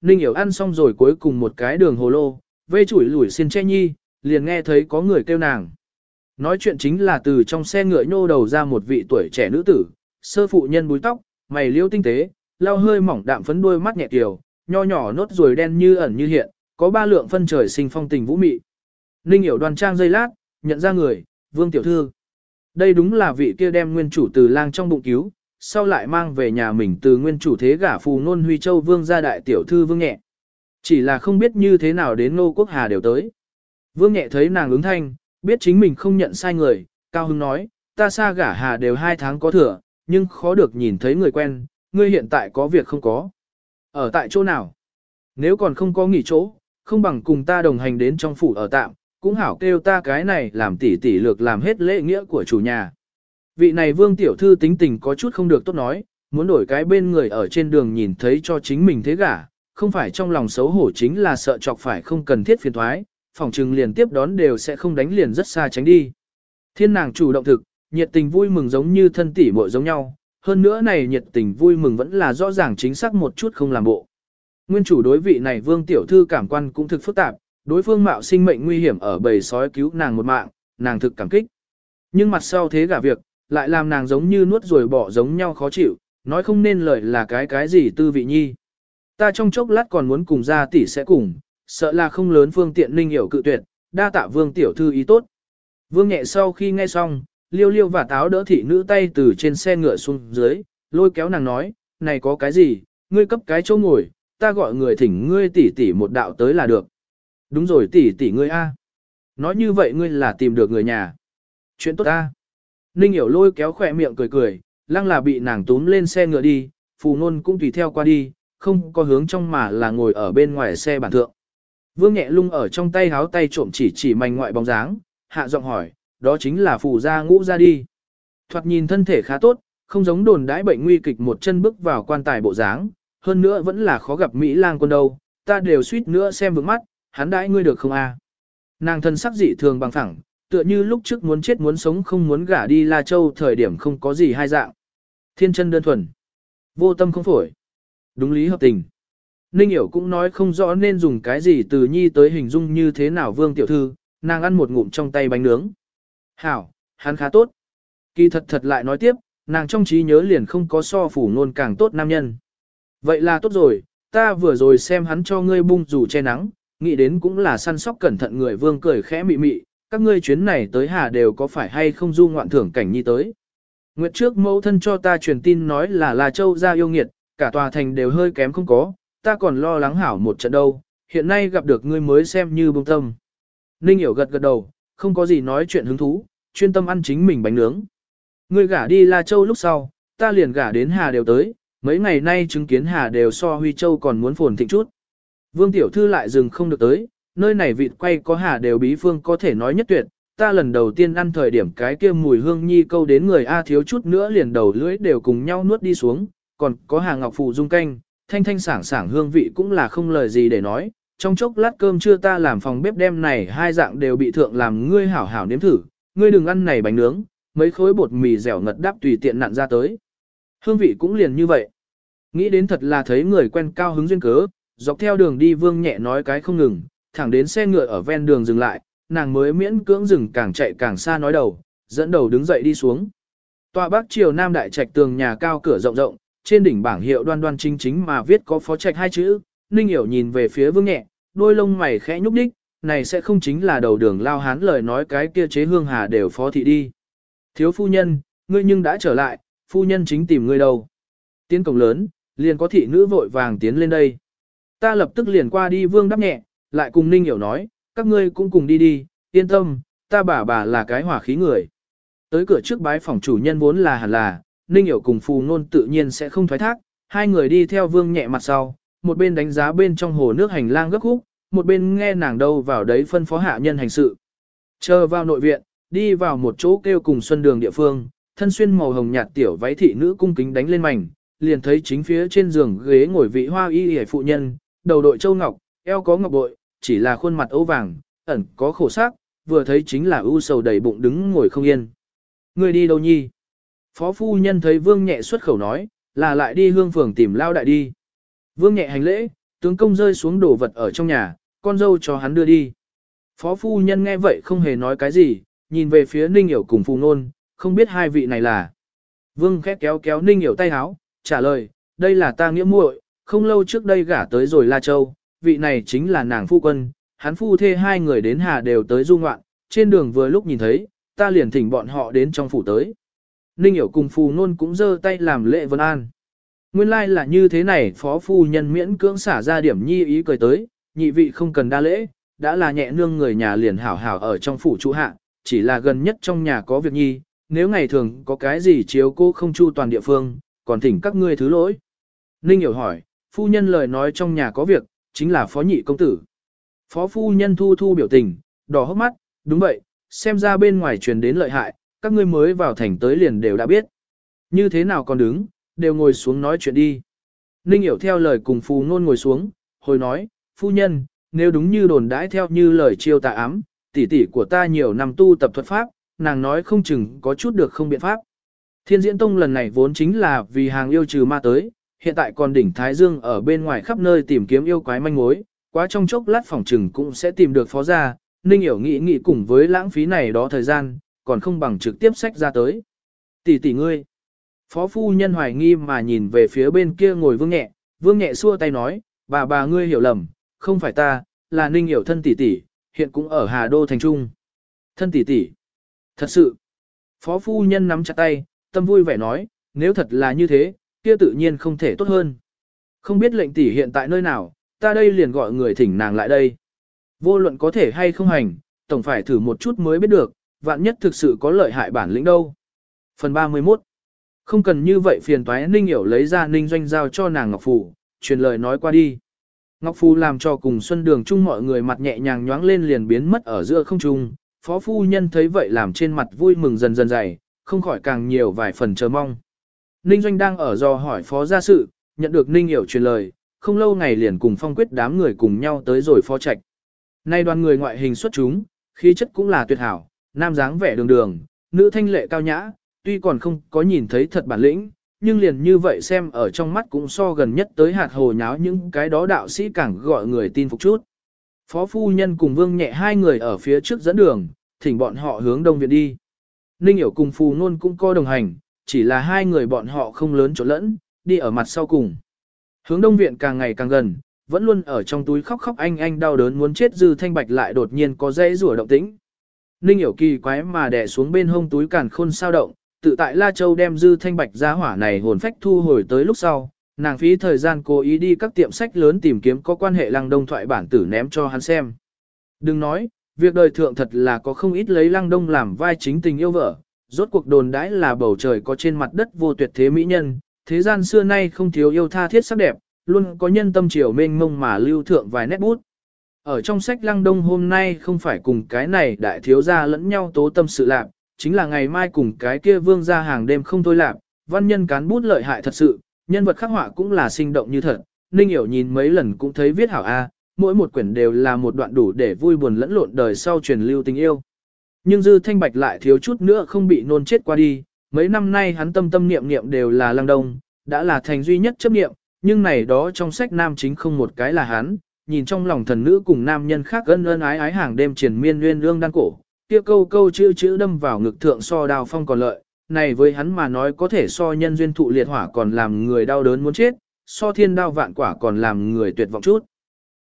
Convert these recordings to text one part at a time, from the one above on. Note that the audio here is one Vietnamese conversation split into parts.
Ninh Hiểu ăn xong rồi cuối cùng một cái đường hồ lô, vê chủi lủi xin che nhi, liền nghe thấy có người kêu nàng. Nói chuyện chính là từ trong xe ngựa nhô đầu ra một vị tuổi trẻ nữ tử, sơ phụ nhân búi tóc, mày liêu tinh tế, lau hơi mỏng đạm phấn đôi mắt nhẹ kiều, nho nhỏ nốt ruồi đen như ẩn như hiện, có ba lượng phân trời sinh phong tình vũ mị. Ninh hiểu đoàn trang dây lát, nhận ra người, vương tiểu thư. Đây đúng là vị kia đem nguyên chủ từ lang trong bụng cứu, sau lại mang về nhà mình từ nguyên chủ thế gả phù nôn huy châu vương gia đại tiểu thư vương nhẹ. Chỉ là không biết như thế nào đến nô quốc hà đều tới. Vương nhẹ thấy nàng ứng thanh, biết chính mình không nhận sai người, cao hưng nói, ta xa gả hà đều hai tháng có thừa, nhưng khó được nhìn thấy người quen, ngươi hiện tại có việc không có. Ở tại chỗ nào? Nếu còn không có nghỉ chỗ, không bằng cùng ta đồng hành đến trong phủ ở tạm, cũng hảo kêu ta cái này làm tỉ tỉ lược làm hết lễ nghĩa của chủ nhà. Vị này vương tiểu thư tính tình có chút không được tốt nói, muốn đổi cái bên người ở trên đường nhìn thấy cho chính mình thế gả, không phải trong lòng xấu hổ chính là sợ chọc phải không cần thiết phiền thoái, phòng trừng liền tiếp đón đều sẽ không đánh liền rất xa tránh đi. Thiên nàng chủ động thực, nhiệt tình vui mừng giống như thân tỷ muội giống nhau, hơn nữa này nhiệt tình vui mừng vẫn là rõ ràng chính xác một chút không làm bộ. Nguyên chủ đối vị này vương tiểu thư cảm quan cũng thực phức tạp, đối phương mạo sinh mệnh nguy hiểm ở bầy sói cứu nàng một mạng, nàng thực cảm kích. Nhưng mặt sau thế gả việc, lại làm nàng giống như nuốt rồi bỏ giống nhau khó chịu, nói không nên lời là cái cái gì tư vị nhi. Ta trong chốc lát còn muốn cùng ra tỷ sẽ cùng, sợ là không lớn phương tiện linh hiểu cự tuyệt, đa tạ vương tiểu thư ý tốt. Vương nhẹ sau khi nghe xong, liêu liêu và táo đỡ thị nữ tay từ trên xe ngựa xuống dưới, lôi kéo nàng nói, này có cái gì, ngươi cấp cái chỗ ngồi, ta gọi người thỉnh ngươi tỷ tỷ một đạo tới là được. Đúng rồi tỷ tỷ ngươi a. Nói như vậy ngươi là tìm được người nhà. Chuyện tốt ta. Ninh hiểu lôi kéo khỏe miệng cười cười, lăng là bị nàng túm lên xe ngựa đi, phù nôn cũng tùy theo qua đi, không có hướng trong mà là ngồi ở bên ngoài xe bản thượng. Vương nhẹ lung ở trong tay háo tay trộm chỉ chỉ mảnh ngoại bóng dáng, hạ giọng hỏi, đó chính là phù gia ngũ ra đi. Thoạt nhìn thân thể khá tốt, không giống đồn đãi bệnh nguy kịch một chân bước vào quan tài bộ dáng, hơn nữa vẫn là khó gặp Mỹ lang quân đâu, ta đều suýt nữa xem vững mắt, hắn đãi ngươi được không a? Nàng thân sắc dị thường bằng phẳng, tựa như lúc trước muốn chết muốn sống không muốn gả đi La Châu thời điểm không có gì hai dạng. Thiên chân đơn thuần, vô tâm không phổi, đúng lý hợp tình. Ninh hiểu cũng nói không rõ nên dùng cái gì từ nhi tới hình dung như thế nào vương tiểu thư, nàng ăn một ngụm trong tay bánh nướng. Hảo, hắn khá tốt. Kỳ thật thật lại nói tiếp, nàng trong trí nhớ liền không có so phủ nôn càng tốt nam nhân. Vậy là tốt rồi, ta vừa rồi xem hắn cho ngươi bung dù che nắng, nghĩ đến cũng là săn sóc cẩn thận người vương cười khẽ mị mị, các ngươi chuyến này tới hà đều có phải hay không du ngoạn thưởng cảnh nhi tới. Nguyệt trước mẫu thân cho ta truyền tin nói là la châu ra yêu nghiệt, cả tòa thành đều hơi kém không có, ta còn lo lắng hảo một trận đâu, hiện nay gặp được ngươi mới xem như bông tâm. Ninh hiểu gật gật đầu, không có gì nói chuyện hứng thú, chuyên tâm ăn chính mình bánh nướng. Ngươi gả đi La Châu lúc sau, ta liền gả đến Hà đều tới, mấy ngày nay chứng kiến Hà đều so Huy Châu còn muốn phồn thịnh chút. Vương Tiểu Thư lại dừng không được tới, nơi này vịt quay có Hà đều bí phương có thể nói nhất tuyệt, ta lần đầu tiên ăn thời điểm cái kia mùi hương nhi câu đến người A thiếu chút nữa liền đầu lưỡi đều cùng nhau nuốt đi xuống, còn có Hà Ngọc Phụ dung canh, thanh thanh sảng sảng hương vị cũng là không lời gì để nói. Trong chốc lát cơm trưa ta làm phòng bếp đem này hai dạng đều bị thượng làm ngươi hảo hảo nếm thử, ngươi đừng ăn này bánh nướng, mấy khối bột mì dẻo ngật đắp tùy tiện nặn ra tới. Hương vị cũng liền như vậy. Nghĩ đến thật là thấy người quen cao hứng duyên cớ, dọc theo đường đi vương nhẹ nói cái không ngừng, thẳng đến xe ngựa ở ven đường dừng lại, nàng mới miễn cưỡng dừng càng chạy càng xa nói đầu, dẫn đầu đứng dậy đi xuống. Tòa bắc triều nam đại trạch tường nhà cao cửa rộng rộng, trên đỉnh bảng hiệu đoan đoan chính chính mà viết có phó trạch hai chữ, Ninh Hiểu nhìn về phía vương nhẹ, đôi lông mày khẽ nhúc đích, này sẽ không chính là đầu đường lao hán lời nói cái kia chế hương hà đều phó thị đi. Thiếu phu nhân, ngươi nhưng đã trở lại, phu nhân chính tìm ngươi đâu. Tiến cổng lớn, liền có thị nữ vội vàng tiến lên đây. Ta lập tức liền qua đi vương đáp nhẹ, lại cùng Ninh Hiểu nói, các ngươi cũng cùng đi đi, yên tâm, ta bà bà là cái hỏa khí người. Tới cửa trước bái phòng chủ nhân vốn là hẳn là, Ninh Hiểu cùng phù nôn tự nhiên sẽ không thoái thác, hai người đi theo vương nhẹ mặt sau, một bên đánh giá bên trong hồ nước hành lang gấp khúc, một bên nghe nàng đâu vào đấy phân phó hạ nhân hành sự. Chờ vào nội viện, đi vào một chỗ kêu cùng xuân đường địa phương, thân xuyên màu hồng nhạt tiểu váy thị nữ cung kính đánh lên mảnh, liền thấy chính phía trên giường ghế ngồi vị hoa y hề phụ nhân, đầu đội châu ngọc, eo có ngọc bội, chỉ là khuôn mặt ấu vàng, ẩn có khổ sắc, vừa thấy chính là ưu sầu đầy bụng đứng ngồi không yên. Người đi đâu nhi? Phó phu nhân thấy vương nhẹ xuất khẩu nói, là lại đi hương phường tìm lao đại đi. Vương nhẹ hành lễ, tướng công rơi xuống đồ vật ở trong nhà, con dâu cho hắn đưa đi. Phó phu nhân nghe vậy không hề nói cái gì, nhìn về phía Ninh Hiểu cùng Phù Nôn, không biết hai vị này là. Vương khét kéo kéo Ninh Hiểu tay háo, trả lời, đây là ta nghĩa muội, không lâu trước đây gả tới rồi La Châu, vị này chính là nàng phu quân, hắn phu thê hai người đến Hà đều tới du ngoạn, trên đường vừa lúc nhìn thấy, ta liền thỉnh bọn họ đến trong phủ tới. Ninh Hiểu cùng Phù Nôn cũng giơ tay làm lễ vân an. Nguyên lai like là như thế này phó phu nhân miễn cưỡng xả ra điểm nhi ý cười tới, nhị vị không cần đa lễ, đã là nhẹ nương người nhà liền hảo hảo ở trong phủ trụ hạ, chỉ là gần nhất trong nhà có việc nhi, nếu ngày thường có cái gì chiếu cô không chu toàn địa phương, còn thỉnh các ngươi thứ lỗi. Ninh hiểu hỏi, phu nhân lời nói trong nhà có việc, chính là phó nhị công tử. Phó phu nhân thu thu biểu tình, đỏ hốc mắt, đúng vậy, xem ra bên ngoài truyền đến lợi hại, các ngươi mới vào thành tới liền đều đã biết. Như thế nào còn đứng, đều ngồi xuống nói chuyện đi. Ninh hiểu theo lời cùng phù ngôn ngồi xuống, hồi nói, phu nhân, nếu đúng như đồn đãi theo như lời chiêu tà ám, tỷ tỷ của ta nhiều năm tu tập thuật pháp, nàng nói không chừng có chút được không biện pháp. Thiên diễn tông lần này vốn chính là vì hàng yêu trừ ma tới, hiện tại còn đỉnh Thái Dương ở bên ngoài khắp nơi tìm kiếm yêu quái manh mối, quá trong chốc lát phòng trừng cũng sẽ tìm được phó gia, Ninh hiểu nghĩ nghĩ cùng với lãng phí này đó thời gian, còn không bằng trực tiếp sách ra tới. Tỷ tỷ ngươi. Phó phu nhân hoài nghi mà nhìn về phía bên kia ngồi vương nhẹ, vương nhẹ xua tay nói, bà bà ngươi hiểu lầm, không phải ta, là ninh hiểu thân tỷ tỷ, hiện cũng ở Hà Đô thành trung. Thân tỷ tỷ. Thật sự. Phó phu nhân nắm chặt tay, tâm vui vẻ nói, nếu thật là như thế, kia tự nhiên không thể tốt hơn. Không biết lệnh tỷ hiện tại nơi nào, ta đây liền gọi người thỉnh nàng lại đây. Vô luận có thể hay không hành, tổng phải thử một chút mới biết được, vạn nhất thực sự có lợi hại bản lĩnh đâu. Phần 31 Không cần như vậy phiền toái Ninh Hiểu lấy ra Ninh Doanh giao cho nàng Ngọc Phù, truyền lời nói qua đi. Ngọc Phù làm cho cùng Xuân Đường chung mọi người mặt nhẹ nhàng nhoáng lên liền biến mất ở giữa không trung. Phó phu nhân thấy vậy làm trên mặt vui mừng dần dần dày, không khỏi càng nhiều vài phần chờ mong. Ninh Doanh đang ở do hỏi phó gia sự, nhận được Ninh Hiểu truyền lời, không lâu ngày liền cùng phong quyết đám người cùng nhau tới rồi phó trạch. Nay đoàn người ngoại hình xuất chúng, khí chất cũng là tuyệt hảo, nam dáng vẻ đường đường, nữ thanh lệ cao nhã, tuy còn không có nhìn thấy thật bản lĩnh, nhưng liền như vậy xem ở trong mắt cũng so gần nhất tới hạt hồ nháo những cái đó đạo sĩ càng gọi người tin phục chút. Phó phu nhân cùng vương nhẹ hai người ở phía trước dẫn đường, thỉnh bọn họ hướng đông viện đi. Ninh hiểu cùng phù nôn cũng co đồng hành, chỉ là hai người bọn họ không lớn chỗ lẫn, đi ở mặt sau cùng. Hướng đông viện càng ngày càng gần, vẫn luôn ở trong túi khóc khóc anh anh đau đớn muốn chết dư thanh bạch lại đột nhiên có dây rủa động tĩnh. Ninh hiểu kỳ quái mà đè xuống bên hông túi càn khôn sao động, tự tại La Châu đem dư thanh bạch ra hỏa này hồn phách thu hồi tới lúc sau, nàng phí thời gian cố ý đi các tiệm sách lớn tìm kiếm có quan hệ lăng đông thoại bản tử ném cho hắn xem. Đừng nói, việc đời thượng thật là có không ít lấy lăng đông làm vai chính tình yêu vợ, rốt cuộc đồn đãi là bầu trời có trên mặt đất vô tuyệt thế mỹ nhân, thế gian xưa nay không thiếu yêu tha thiết sắc đẹp, luôn có nhân tâm triều mênh mông mà lưu thượng vài nét bút. Ở trong sách lăng đông hôm nay không phải cùng cái này đại thiếu gia lẫn nhau tố tâm sự lạc, chính là ngày mai cùng cái kia vương ra hàng đêm không thôi lạc, văn nhân cán bút lợi hại thật sự, nhân vật khắc họa cũng là sinh động như thật, Ninh Hiểu nhìn mấy lần cũng thấy viết hảo A, mỗi một quyển đều là một đoạn đủ để vui buồn lẫn lộn đời sau truyền lưu tình yêu. Nhưng Dư Thanh Bạch lại thiếu chút nữa không bị nôn chết qua đi, mấy năm nay hắn tâm tâm niệm niệm đều là lăng đông, đã là thành duy nhất chấp niệm, nhưng này đó trong sách nam chính không một cái là hắn, nhìn trong lòng thần nữ cùng nam nhân khác ân ân ái ái hàng đêm triền miên nguyên lương đan cổ, kia câu câu chữ chữ đâm vào ngực thượng so đào phong còn lợi, này với hắn mà nói có thể so nhân duyên thụ liệt hỏa còn làm người đau đớn muốn chết, so thiên đao vạn quả còn làm người tuyệt vọng chút.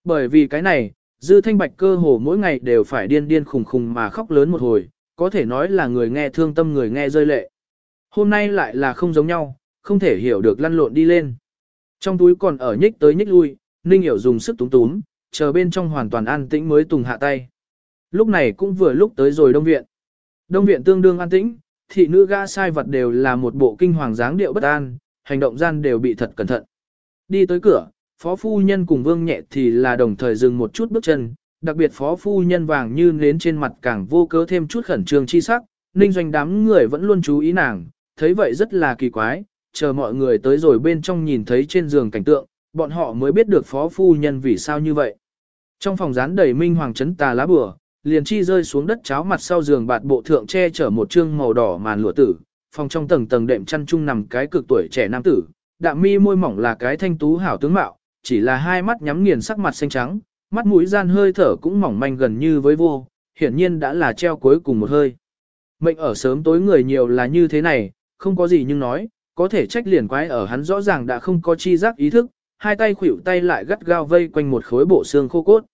Bởi vì cái này, dư thanh bạch cơ hồ mỗi ngày đều phải điên điên khùng khùng mà khóc lớn một hồi, có thể nói là người nghe thương tâm người nghe rơi lệ. Hôm nay lại là không giống nhau, không thể hiểu được lăn lộn đi lên. Trong túi còn ở nhích tới nhích lui, Ninh Hiểu dùng sức túng túm, chờ bên trong hoàn toàn an tĩnh mới tùng hạ tay. Lúc này cũng vừa lúc tới rồi Đông Viện. Đông Viện tương đương an tĩnh, thị nữ gã sai vật đều là một bộ kinh hoàng dáng điệu bất an, hành động gian đều bị thật cẩn thận. Đi tới cửa, phó phu nhân cùng vương nhẹ thì là đồng thời dừng một chút bước chân, đặc biệt phó phu nhân vàng như nến trên mặt càng vô cớ thêm chút khẩn trương chi sắc, ninh doanh đám người vẫn luôn chú ý nàng, thấy vậy rất là kỳ quái, chờ mọi người tới rồi bên trong nhìn thấy trên giường cảnh tượng, bọn họ mới biết được phó phu nhân vì sao như vậy. Trong phòng rán đầy minh hoàng chấn tà lá bừa, liền chi rơi xuống đất cháo mặt sau giường bạt bộ thượng che chở một trương màu đỏ màn lụa tử, phòng trong tầng tầng đệm chăn chung nằm cái cực tuổi trẻ nam tử, đạm mi môi mỏng là cái thanh tú hảo tướng mạo, chỉ là hai mắt nhắm nghiền sắc mặt xanh trắng, mắt mũi gian hơi thở cũng mỏng manh gần như với vô, hiển nhiên đã là treo cuối cùng một hơi. Mệnh ở sớm tối người nhiều là như thế này, không có gì nhưng nói, có thể trách liền quái ở hắn rõ ràng đã không có chi giác ý thức, hai tay khuỷu tay lại gắt gao vây quanh một khối bộ xương khô cốt.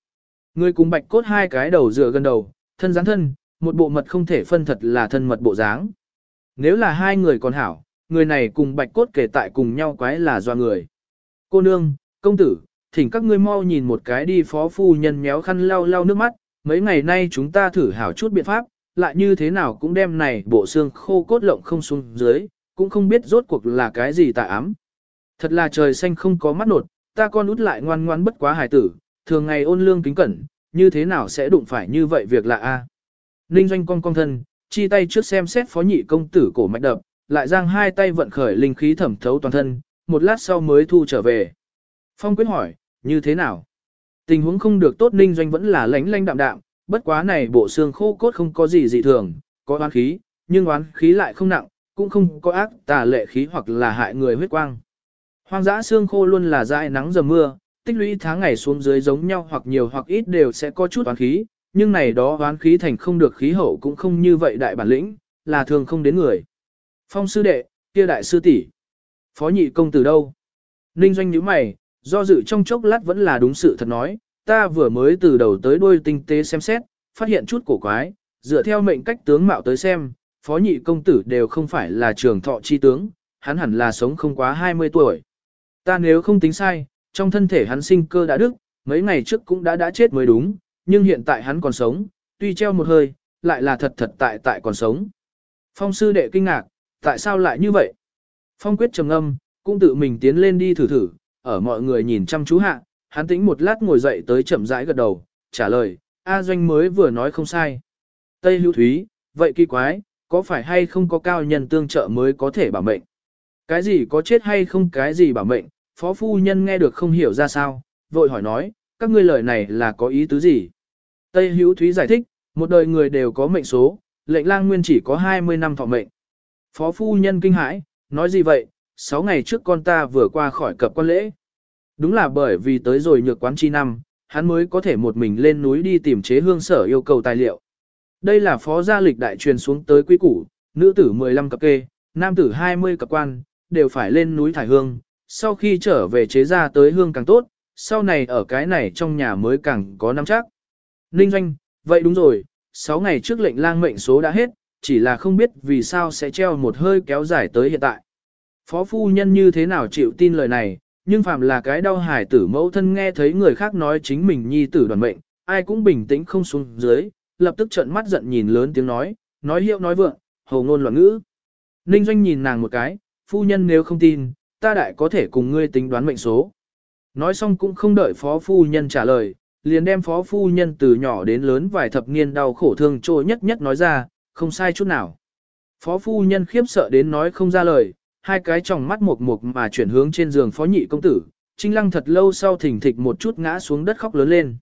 Người cùng bạch cốt hai cái đầu dựa gần đầu, thân dáng thân, một bộ mật không thể phân thật là thân mật bộ dáng. Nếu là hai người còn hảo, người này cùng bạch cốt kể tại cùng nhau quái là do người. Cô nương, công tử, thỉnh các ngươi mau nhìn một cái đi phó phu nhân méo khăn lau lau nước mắt, mấy ngày nay chúng ta thử hảo chút biện pháp, lại như thế nào cũng đem này bộ xương khô cốt lộng không xuống dưới, cũng không biết rốt cuộc là cái gì tà ám. Thật là trời xanh không có mắt nột, ta con út lại ngoan ngoan bất quá hài tử, thường ngày ôn lương kính cẩn, như thế nào sẽ đụng phải như vậy việc lạ a? Ninh doanh cong cong thân, chi tay trước xem xét phó nhị công tử cổ mạch đập, lại giang hai tay vận khởi linh khí thẩm thấu toàn thân, một lát sau mới thu trở về. Phong quyết hỏi, như thế nào? Tình huống không được tốt ninh doanh vẫn là lánh lánh đạm đạm, bất quá này bộ xương khô cốt không có gì dị thường, có oán khí, nhưng oán khí lại không nặng, cũng không có ác tà lệ khí hoặc là hại người huyết quang. Hoang dã xương khô luôn là dại nắng dầm mưa, tích lũy tháng ngày xuống dưới giống nhau hoặc nhiều hoặc ít đều sẽ có chút oán khí, nhưng này đó oán khí thành không được khí hậu cũng không như vậy đại bản lĩnh, là thường không đến người. Phong sư đệ, kia đại sư tỷ, Phó nhị công từ đâu? Ninh doanh nhíu mày, do dự trong chốc lát vẫn là đúng sự thật nói, ta vừa mới từ đầu tới đuôi tinh tế xem xét, phát hiện chút cổ quái, dựa theo mệnh cách tướng mạo tới xem, phó nhị công tử đều không phải là trường thọ chi tướng, hắn hẳn là sống không quá 20 tuổi. Ta nếu không tính sai, trong thân thể hắn sinh cơ đã đức, mấy ngày trước cũng đã đã chết mới đúng, nhưng hiện tại hắn còn sống, tuy treo một hơi, lại là thật thật tại tại còn sống. Phong sư đệ kinh ngạc, tại sao lại như vậy? Phong quyết trầm âm, cũng tự mình tiến lên đi thử thử, ở mọi người nhìn chăm chú hạ, hắn tĩnh một lát ngồi dậy tới chậm rãi gật đầu, trả lời, A Doanh mới vừa nói không sai. Tây Hữu Thúy, vậy kỳ quái, có phải hay không có cao nhân tương trợ mới có thể bảo mệnh? Cái gì có chết hay không cái gì bảo mệnh, phó phu nhân nghe được không hiểu ra sao, vội hỏi nói, các ngươi lời này là có ý tứ gì? Tây Hữu Thúy giải thích, một đời người đều có mệnh số, lệnh lang nguyên chỉ có 20 năm thọ mệnh. Phó phu nhân kinh hãi, nói gì vậy, 6 ngày trước con ta vừa qua khỏi cập quan lễ. Đúng là bởi vì tới rồi nhược quán chi năm, hắn mới có thể một mình lên núi đi tìm chế hương sở yêu cầu tài liệu. Đây là phó gia lịch đại truyền xuống tới quý củ, nữ tử 15 cặp kê, nam tử 20 cặp quan, đều phải lên núi thải hương, sau khi trở về chế ra tới hương càng tốt, sau này ở cái này trong nhà mới càng có năm chắc. Ninh Doanh, vậy đúng rồi, 6 ngày trước lệnh lang mệnh số đã hết, chỉ là không biết vì sao sẽ treo một hơi kéo dài tới hiện tại. Phó phu nhân như thế nào chịu tin lời này, nhưng phàm là cái đau hải tử mẫu thân nghe thấy người khác nói chính mình nhi tử đoàn mệnh, ai cũng bình tĩnh không xuống dưới, lập tức trợn mắt giận nhìn lớn tiếng nói, nói hiệu nói vượng, hồ ngôn loạn ngữ. Ninh Doanh nhìn nàng một cái, phu nhân nếu không tin, ta đại có thể cùng ngươi tính đoán mệnh số. Nói xong cũng không đợi phó phu nhân trả lời, liền đem phó phu nhân từ nhỏ đến lớn vài thập niên đau khổ thương trôi nhất nhất nói ra, không sai chút nào. Phó phu nhân khiếp sợ đến nói không ra lời, hai cái tròng mắt mục mục mà chuyển hướng trên giường phó nhị công tử, trinh lăng thật lâu sau thỉnh thịch một chút ngã xuống đất khóc lớn lên.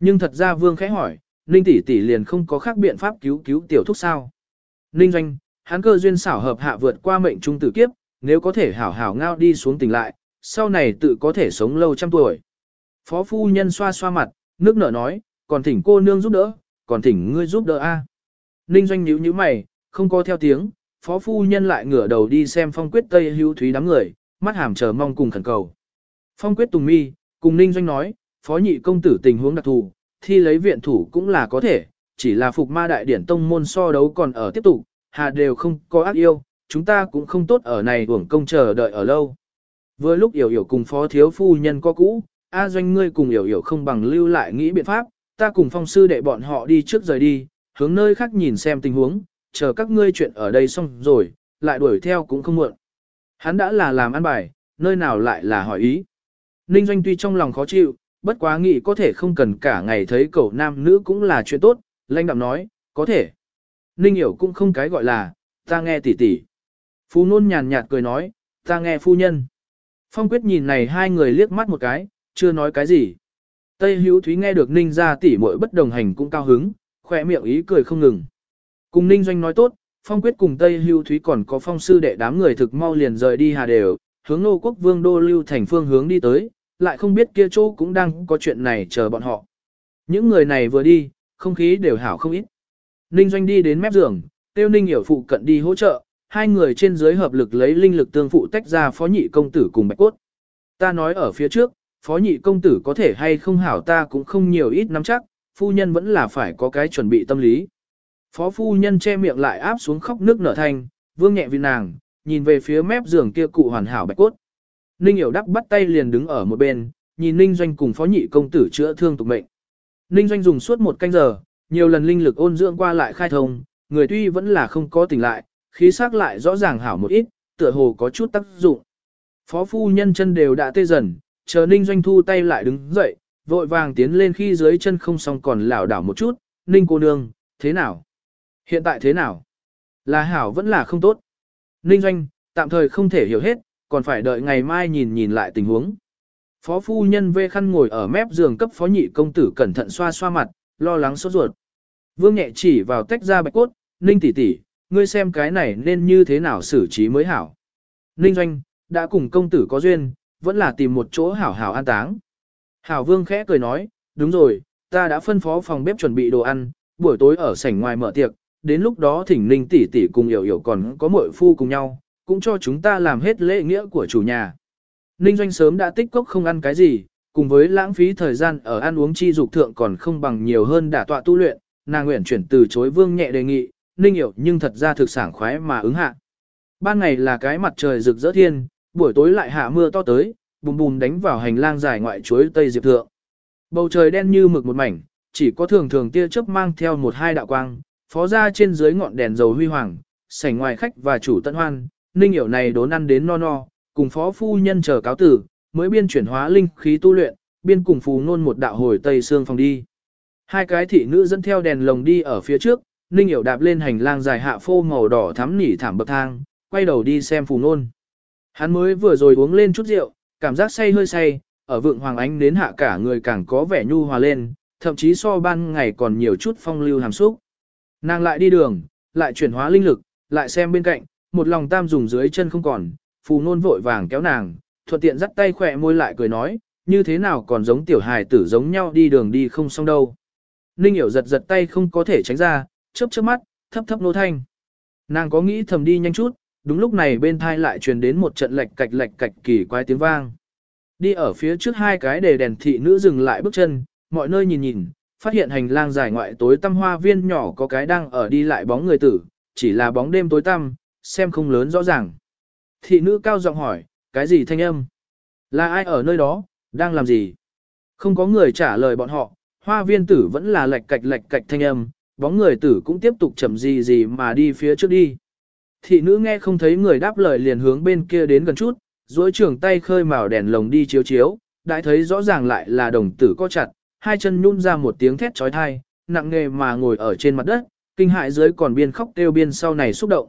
Nhưng thật ra vương khẽ hỏi, Ninh tỷ tỷ liền không có khác biện pháp cứu cứu tiểu thúc sao. Ninh doanh, hắn cơ duyên xảo hợp hạ vượt qua mệnh trung tử kiếp, nếu có thể hảo hảo ngao đi xuống tỉnh lại, sau này tự có thể sống lâu trăm tuổi. Phó phu nhân xoa xoa mặt, nước nở nói, còn thỉnh cô nương giúp đỡ, còn thỉnh ngươi giúp đỡ a. Ninh doanh nhíu nhíu mày, không có theo tiếng, phó phu nhân lại ngửa đầu đi xem phong quyết tây hữu thúy đám người, mắt hàm chờ mong cùng khẩn cầu. Phong quyết tùng mi, cùng ninh doanh nói, phó nhị công tử tình huống đặc thù, thi lấy viện thủ cũng là có thể, chỉ là phục ma đại điển tông môn so đấu còn ở tiếp tục, hà đều không có ác yêu, chúng ta cũng không tốt ở này hưởng công chờ đợi ở lâu. Vừa lúc hiểu hiểu cùng phó thiếu phu nhân có cũ, A doanh ngươi cùng hiểu hiểu không bằng lưu lại nghĩ biện pháp, ta cùng phong sư đệ bọn họ đi trước rời đi, hướng nơi khác nhìn xem tình huống, chờ các ngươi chuyện ở đây xong rồi, lại đuổi theo cũng không muộn. Hắn đã là làm ăn bài, nơi nào lại là hỏi ý. Ninh Doanh tuy trong lòng khó chịu, bất quá nghĩ có thể không cần cả ngày thấy cậu nam nữ cũng là chuyện tốt, lãnh đạm nói, có thể. Ninh hiểu cũng không cái gọi là, ta nghe tỉ tỉ. Phú nôn nhàn nhạt cười nói, ta nghe phu nhân. Phong quyết nhìn này hai người liếc mắt một cái, chưa nói cái gì. Tây hữu thúy nghe được ninh ra tỉ muội bất đồng hành cũng cao hứng, khỏe miệng ý cười không ngừng. Cùng ninh doanh nói tốt, phong quyết cùng Tây Hưu thúy còn có phong sư đệ đám người thực mau liền rời đi hà đều, hướng nô quốc vương đô lưu thành phương hướng đi tới, lại không biết kia chỗ cũng đang có chuyện này chờ bọn họ. Những người này vừa đi, không khí đều hảo không ít. Ninh Doanh đi đến mép giường, tiêu Ninh hiểu phụ cận đi hỗ trợ, hai người trên dưới hợp lực lấy linh lực tương phụ tách ra phó nhị công tử cùng bạch cốt. Ta nói ở phía trước, phó nhị công tử có thể hay không hảo ta cũng không nhiều ít nắm chắc, phu nhân vẫn là phải có cái chuẩn bị tâm lý. Phó phu nhân che miệng lại áp xuống khóc nước nở thanh, vương nhẹ vì nàng, nhìn về phía mép giường kia cụ hoàn hảo bạch cốt. Ninh hiểu đắc bắt tay liền đứng ở một bên, nhìn Ninh Doanh cùng phó nhị công tử chữa thương tục mệnh. Ninh Doanh dùng suốt một canh giờ, nhiều lần linh lực ôn dưỡng qua lại khai thông, người tuy vẫn là không có tỉnh lại, khí sắc lại rõ ràng hảo một ít, tựa hồ có chút tác dụng. Phó phu nhân chân đều đã tê dần, chờ Ninh Doanh thu tay lại đứng dậy, vội vàng tiến lên khi dưới chân không xong còn lảo đảo một chút, Ninh cô nương, thế nào? Hiện tại thế nào? Là hảo vẫn là không tốt. Ninh Doanh, tạm thời không thể hiểu hết, còn phải đợi ngày mai nhìn nhìn lại tình huống. Phó phu nhân vê khăn ngồi ở mép giường cấp phó nhị công tử cẩn thận xoa xoa mặt, lo lắng sốt ruột. Vương nhẹ chỉ vào tách ra bạch cốt, Ninh tỷ tỷ, ngươi xem cái này nên như thế nào xử trí mới hảo. Ninh Doanh, đã cùng công tử có duyên, vẫn là tìm một chỗ hảo hảo an táng. Hảo Vương khẽ cười nói, đúng rồi, ta đã phân phó phòng bếp chuẩn bị đồ ăn, buổi tối ở sảnh ngoài mở tiệc, đến lúc đó thỉnh Ninh tỷ tỷ cùng hiểu hiểu còn có muội phu cùng nhau, cũng cho chúng ta làm hết lễ nghĩa của chủ nhà. Ninh Doanh sớm đã tích cốc không ăn cái gì, cùng với lãng phí thời gian ở ăn uống chi dục thượng còn không bằng nhiều hơn đả tọa tu luyện, nàng nguyện chuyển từ chối Vương nhẹ đề nghị, Ninh hiểu nhưng thật ra thực sản khoái mà ứng hạ. Ban ngày là cái mặt trời rực rỡ thiên, buổi tối lại hạ mưa to tới, bùm bùm đánh vào hành lang dài ngoại chuối tây diệp thượng. Bầu trời đen như mực một mảnh, chỉ có thường thường tia chớp mang theo một hai đạo quang, phó ra trên dưới ngọn đèn dầu huy hoàng, sảnh ngoài khách và chủ tận hoan, ninh hiểu này đốn ăn đến no no, cùng phó phu nhân chờ cáo tử, mới biên chuyển hóa linh khí tu luyện, biên cùng phù nôn một đạo hồi tây xương phòng đi. Hai cái thị nữ dẫn theo đèn lồng đi ở phía trước, ninh hiểu đạp lên hành lang dài hạ phô màu đỏ thắm nỉ thảm bậc thang, quay đầu đi xem phù nôn. Hắn mới vừa rồi uống lên chút rượu, cảm giác say hơi say, ở vượng hoàng ánh đến hạ cả người càng có vẻ nhu hòa lên, thậm chí so ban ngày còn nhiều chút phong lưu hàm xúc. Nàng lại đi đường, lại chuyển hóa linh lực, lại xem bên cạnh, một lòng tam dùng dưới chân không còn, phù nôn vội vàng kéo nàng, thuận tiện dắt tay khỏe môi lại cười nói, như thế nào còn giống tiểu hài tử giống nhau đi đường đi không xong đâu. Ninh hiểu giật giật tay không có thể tránh ra, chớp chớp mắt, thấp thấp nô thanh. Nàng có nghĩ thầm đi nhanh chút, đúng lúc này bên thai lại truyền đến một trận lệch cạch lệch cạch kỳ quái tiếng vang. Đi ở phía trước hai cái để đèn thị nữ dừng lại bước chân, mọi nơi nhìn nhìn, phát hiện hành lang dài ngoại tối tăm hoa viên nhỏ có cái đang ở đi lại bóng người tử, chỉ là bóng đêm tối tăm, xem không lớn rõ ràng. Thị nữ cao giọng hỏi, cái gì thanh âm? Là ai ở nơi đó, đang làm gì? Không có người trả lời bọn họ, hoa viên tử vẫn là lệch cạch lệch cạch thanh âm, bóng người tử cũng tiếp tục chậm gì gì mà đi phía trước đi. Thị nữ nghe không thấy người đáp lời liền hướng bên kia đến gần chút, duỗi trường tay khơi màu đèn lồng đi chiếu chiếu, đã thấy rõ ràng lại là đồng tử co chặt, hai chân nhún ra một tiếng thét trói thai, nặng nghề mà ngồi ở trên mặt đất, kinh hại dưới còn biên khóc kêu biên sau này xúc động.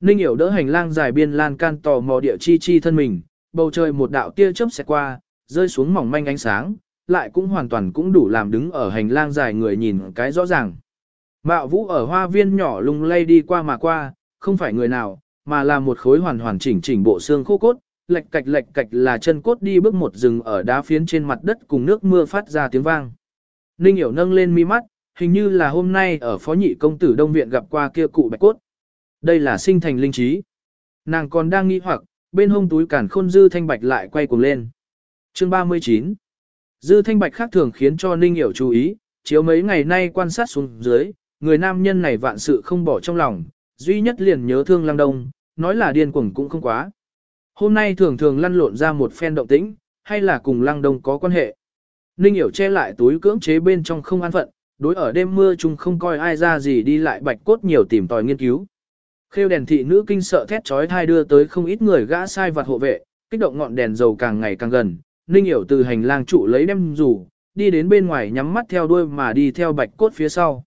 Ninh hiểu đỡ hành lang dài biên lan can tò mò địa chi chi thân mình, bầu trời một đạo tia chớp xẹt qua, rơi xuống mỏng manh ánh sáng, lại cũng hoàn toàn cũng đủ làm đứng ở hành lang dài người nhìn cái rõ ràng. Mạo vũ ở hoa viên nhỏ lung lay đi qua mà qua, không phải người nào, mà là một khối hoàn hoàn chỉnh chỉnh bộ xương khô cốt, lệch cạch lệch cạch là chân cốt đi bước một rừng ở đá phiến trên mặt đất cùng nước mưa phát ra tiếng vang. Ninh hiểu nâng lên mi mắt, hình như là hôm nay ở phó nhị công tử Đông Viện gặp qua kia cụ bạch cốt. Đây là sinh thành linh trí. Nàng còn đang nghi hoặc, bên hông túi cản khôn dư thanh bạch lại quay cuồng lên. Chương 39 Dư thanh bạch khác thường khiến cho Ninh hiểu chú ý, chiếu mấy ngày nay quan sát xuống dưới, người nam nhân này vạn sự không bỏ trong lòng, duy nhất liền nhớ thương lăng đông, nói là điên cuồng cũng không quá. Hôm nay thường thường lăn lộn ra một phen động tĩnh, hay là cùng lăng đông có quan hệ. Ninh hiểu che lại túi cưỡng chế bên trong không an phận, đối ở đêm mưa chung không coi ai ra gì đi lại bạch cốt nhiều tìm tòi nghiên cứu. Khêu đèn thị nữ kinh sợ thét chói thai đưa tới không ít người gã sai vặt hộ vệ, kích động ngọn đèn dầu càng ngày càng gần. Ninh hiểu từ hành lang trụ lấy đem rủ, đi đến bên ngoài nhắm mắt theo đuôi mà đi theo bạch cốt phía sau.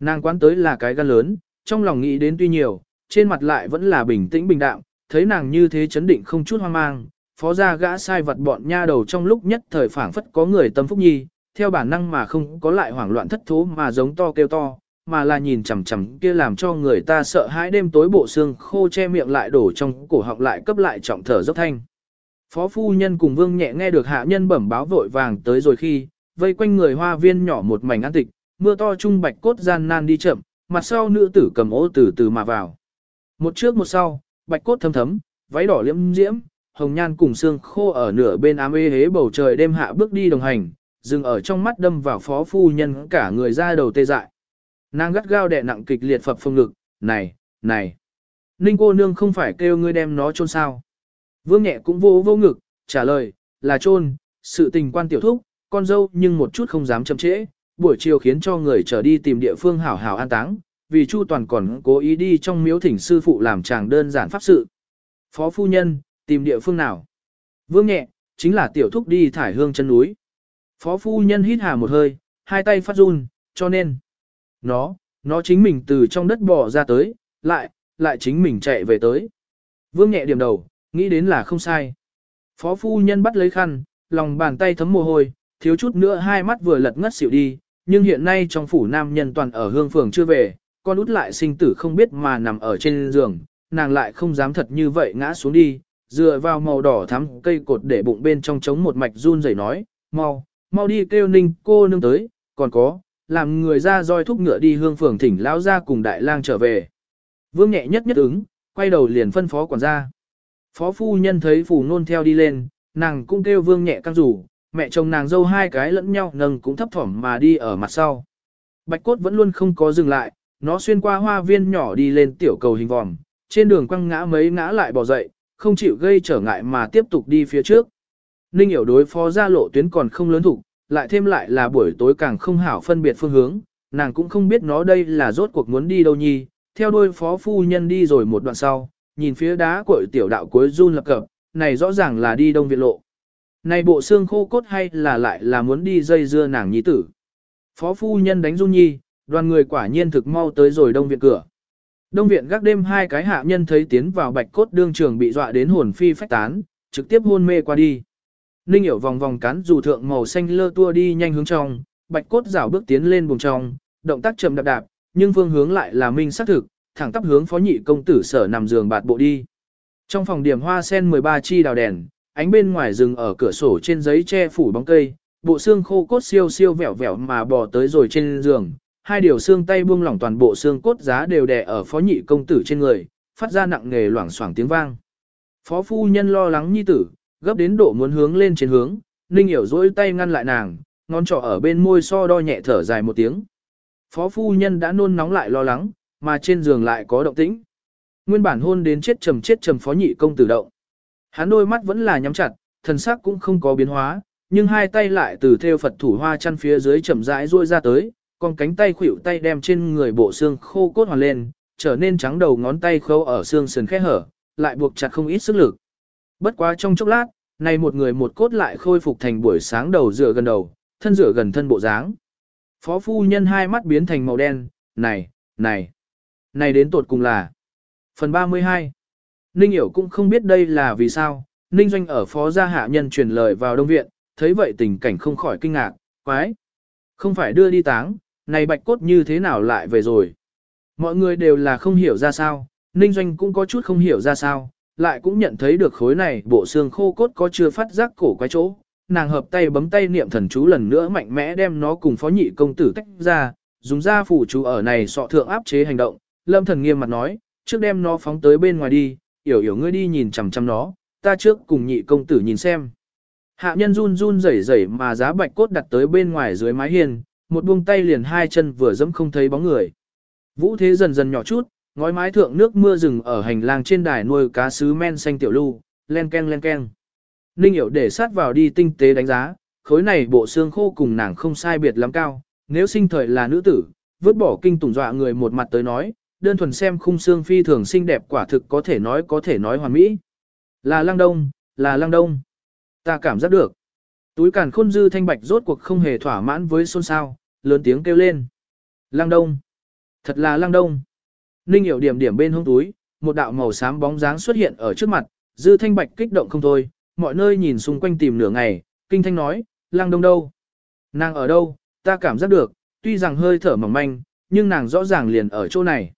Nàng quán tới là cái gan lớn, trong lòng nghĩ đến tuy nhiều, trên mặt lại vẫn là bình tĩnh bình đạm, thấy nàng như thế chấn định không chút hoang mang, phó gia gã sai vật bọn nha đầu trong lúc nhất thời phảng phất có người tâm phúc nhi, theo bản năng mà không có lại hoảng loạn thất thố mà giống to kêu to, mà là nhìn chằm chằm kia làm cho người ta sợ hãi đêm tối bộ xương khô che miệng lại đổ trong cổ họng lại cấp lại trọng thở dốc thanh. Phó phu nhân cùng vương nhẹ nghe được hạ nhân bẩm báo vội vàng tới rồi khi, vây quanh người hoa viên nhỏ một mảnh an tịch, mưa to trung bạch cốt gian nan đi chậm, mặt sau nữ tử cầm ô từ từ mà vào. Một trước một sau, bạch cốt thâm thấm, váy đỏ liễm diễm, hồng nhan cùng xương khô ở nửa bên ám ê hế bầu trời đêm hạ bước đi đồng hành, dừng ở trong mắt đâm vào phó phu nhân cả người ra đầu tê dại. Nàng gắt gao đè nặng kịch liệt phập phồng ngực, này, này. Ninh cô nương không phải kêu ngươi đem nó chôn sao. Vương nhẹ cũng vô vô ngực, trả lời, là chôn, sự tình quan tiểu thúc, con dâu nhưng một chút không dám chậm trễ, buổi chiều khiến cho người trở đi tìm địa phương hảo hảo an táng, vì Chu Toàn còn cố ý đi trong miếu thỉnh sư phụ làm chàng đơn giản pháp sự. Phó phu nhân, tìm địa phương nào? Vương nhẹ, chính là tiểu thúc đi thải hương chân núi. Phó phu nhân hít hà một hơi, hai tay phát run, cho nên, nó, nó chính mình từ trong đất bò ra tới, lại, lại chính mình chạy về tới. Vương nhẹ điểm đầu, nghĩ đến là không sai. Phó phu nhân bắt lấy khăn, lòng bàn tay thấm mồ hôi, thiếu chút nữa hai mắt vừa lật ngất xỉu đi, nhưng hiện nay trong phủ nam nhân toàn ở hương phường chưa về, con út lại sinh tử không biết mà nằm ở trên giường, nàng lại không dám thật như vậy ngã xuống đi, dựa vào màu đỏ thắm cây cột để bụng bên trong trống một mạch run rẩy nói, mau, mau đi kêu ninh cô nương tới, còn có, làm người ra roi thúc ngựa đi hương phường thỉnh lão ra cùng đại lang trở về. Vương nhẹ nhất nhất ứng, quay đầu liền phân phó quản gia. Phó phu nhân thấy phù nôn theo đi lên, nàng cũng kêu vương nhẹ căng rủ, mẹ chồng nàng dâu hai cái lẫn nhau nâng cũng thấp thỏm mà đi ở mặt sau. Bạch cốt vẫn luôn không có dừng lại, nó xuyên qua hoa viên nhỏ đi lên tiểu cầu hình vòm, trên đường quăng ngã mấy ngã lại bỏ dậy, không chịu gây trở ngại mà tiếp tục đi phía trước. Ninh hiểu đối phó ra lộ tuyến còn không lớn thủ, lại thêm lại là buổi tối càng không hảo phân biệt phương hướng, nàng cũng không biết nó đây là rốt cuộc muốn đi đâu nhi, theo đôi phó phu nhân đi rồi một đoạn sau, nhìn phía đá cội tiểu đạo cuối run lập cập, này rõ ràng là đi đông viện lộ. Này bộ xương khô cốt hay là lại là muốn đi dây dưa nàng nhi tử. Phó phu nhân đánh run nhi, đoàn người quả nhiên thực mau tới rồi đông viện cửa. Đông viện gác đêm hai cái hạ nhân thấy tiến vào bạch cốt đương trường bị dọa đến hồn phi phách tán, trực tiếp hôn mê qua đi. Ninh hiểu vòng vòng cắn dù thượng màu xanh lơ tua đi nhanh hướng trong, bạch cốt rảo bước tiến lên buồng trong, động tác chậm đạp đạp, nhưng phương hướng lại là minh xác thực, thẳng tắp hướng phó nhị công tử sở nằm giường bạt bộ đi. Trong phòng điểm hoa sen 13 chi đào đèn, ánh bên ngoài rừng ở cửa sổ trên giấy che phủ bóng cây, bộ xương khô cốt siêu siêu vẹo vẹo mà bò tới rồi trên giường, hai điều xương tay buông lỏng toàn bộ xương cốt giá đều đè ở phó nhị công tử trên người, phát ra nặng nghề loảng xoảng tiếng vang. Phó phu nhân lo lắng nhi tử, gấp đến độ muốn hướng lên trên hướng, Ninh hiểu dỗi tay ngăn lại nàng, ngón trỏ ở bên môi so đo nhẹ thở dài một tiếng. Phó phu nhân đã nôn nóng lại lo lắng, mà trên giường lại có động tĩnh. Nguyên bản hôn đến chết trầm chết trầm phó nhị công tử động. Hắn đôi mắt vẫn là nhắm chặt, thần sắc cũng không có biến hóa, nhưng hai tay lại từ theo Phật thủ hoa chăn phía dưới chậm rãi duỗi ra tới, con cánh tay khuỷu tay đem trên người bộ xương khô cốt hoàn lên, trở nên trắng đầu ngón tay khâu ở xương sườn khẽ hở, lại buộc chặt không ít sức lực. Bất quá trong chốc lát, này một người một cốt lại khôi phục thành buổi sáng đầu rửa gần đầu, thân rửa gần thân bộ dáng. Phó phu nhân hai mắt biến thành màu đen, này, này, này đến tột cùng là. Phần 32 Ninh hiểu cũng không biết đây là vì sao, Ninh Doanh ở phó gia hạ nhân truyền lời vào đông viện, thấy vậy tình cảnh không khỏi kinh ngạc, quái. Không phải đưa đi táng, này bạch cốt như thế nào lại về rồi. Mọi người đều là không hiểu ra sao, Ninh Doanh cũng có chút không hiểu ra sao, lại cũng nhận thấy được khối này bộ xương khô cốt có chưa phát giác cổ quái chỗ. Nàng hợp tay bấm tay niệm thần chú lần nữa mạnh mẽ đem nó cùng phó nhị công tử tách ra, dùng ra phủ chú ở này sọ thượng áp chế hành động. Lâm thần nghiêm mặt nói, trước đem nó phóng tới bên ngoài đi, yểu yểu ngươi đi nhìn chằm chằm nó, ta trước cùng nhị công tử nhìn xem. Hạ nhân run run rẩy rẩy mà giá bạch cốt đặt tới bên ngoài dưới mái hiên, một buông tay liền hai chân vừa dẫm không thấy bóng người. Vũ thế dần dần nhỏ chút, ngói mái thượng nước mưa rừng ở hành lang trên đài nuôi cá sứ men xanh tiểu lưu, len ken len ken. Ninh hiểu để sát vào đi tinh tế đánh giá, khối này bộ xương khô cùng nàng không sai biệt lắm cao, nếu sinh thời là nữ tử, vứt bỏ kinh tủng dọa người một mặt tới nói, đơn thuần xem khung xương phi thường xinh đẹp quả thực có thể nói có thể nói hoàn mỹ. Là lăng đông, là lăng đông. Ta cảm giác được. Túi càn khôn dư thanh bạch rốt cuộc không hề thỏa mãn với xôn xao, lớn tiếng kêu lên. Lăng đông. Thật là lăng đông. Ninh hiểu điểm điểm bên hông túi, một đạo màu xám bóng dáng xuất hiện ở trước mặt, dư thanh bạch kích động không thôi, mọi nơi nhìn xung quanh tìm nửa ngày, kinh thanh nói, lăng đông đâu? Nàng ở đâu? Ta cảm giác được, tuy rằng hơi thở mỏng manh, nhưng nàng rõ ràng liền ở chỗ này.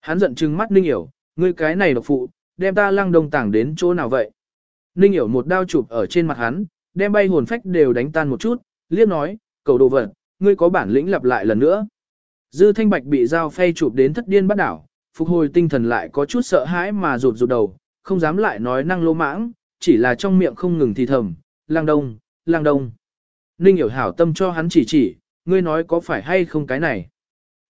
Hắn giận trừng mắt Ninh hiểu, ngươi cái này độc phụ, đem ta lăng đông tảng đến chỗ nào vậy? Ninh hiểu một đao chụp ở trên mặt hắn, đem bay hồn phách đều đánh tan một chút, liếc nói, cầu đồ vật, ngươi có bản lĩnh lặp lại lần nữa. Dư thanh bạch bị dao phay chụp đến thất điên bắt đảo, phục hồi tinh thần lại có chút sợ hãi mà rụt rụt đầu, không dám lại nói năng lô mãng, chỉ là trong miệng không ngừng thì thầm, lang đông, lang đông. Ninh hiểu hảo tâm cho hắn chỉ chỉ, ngươi nói có phải hay không cái này.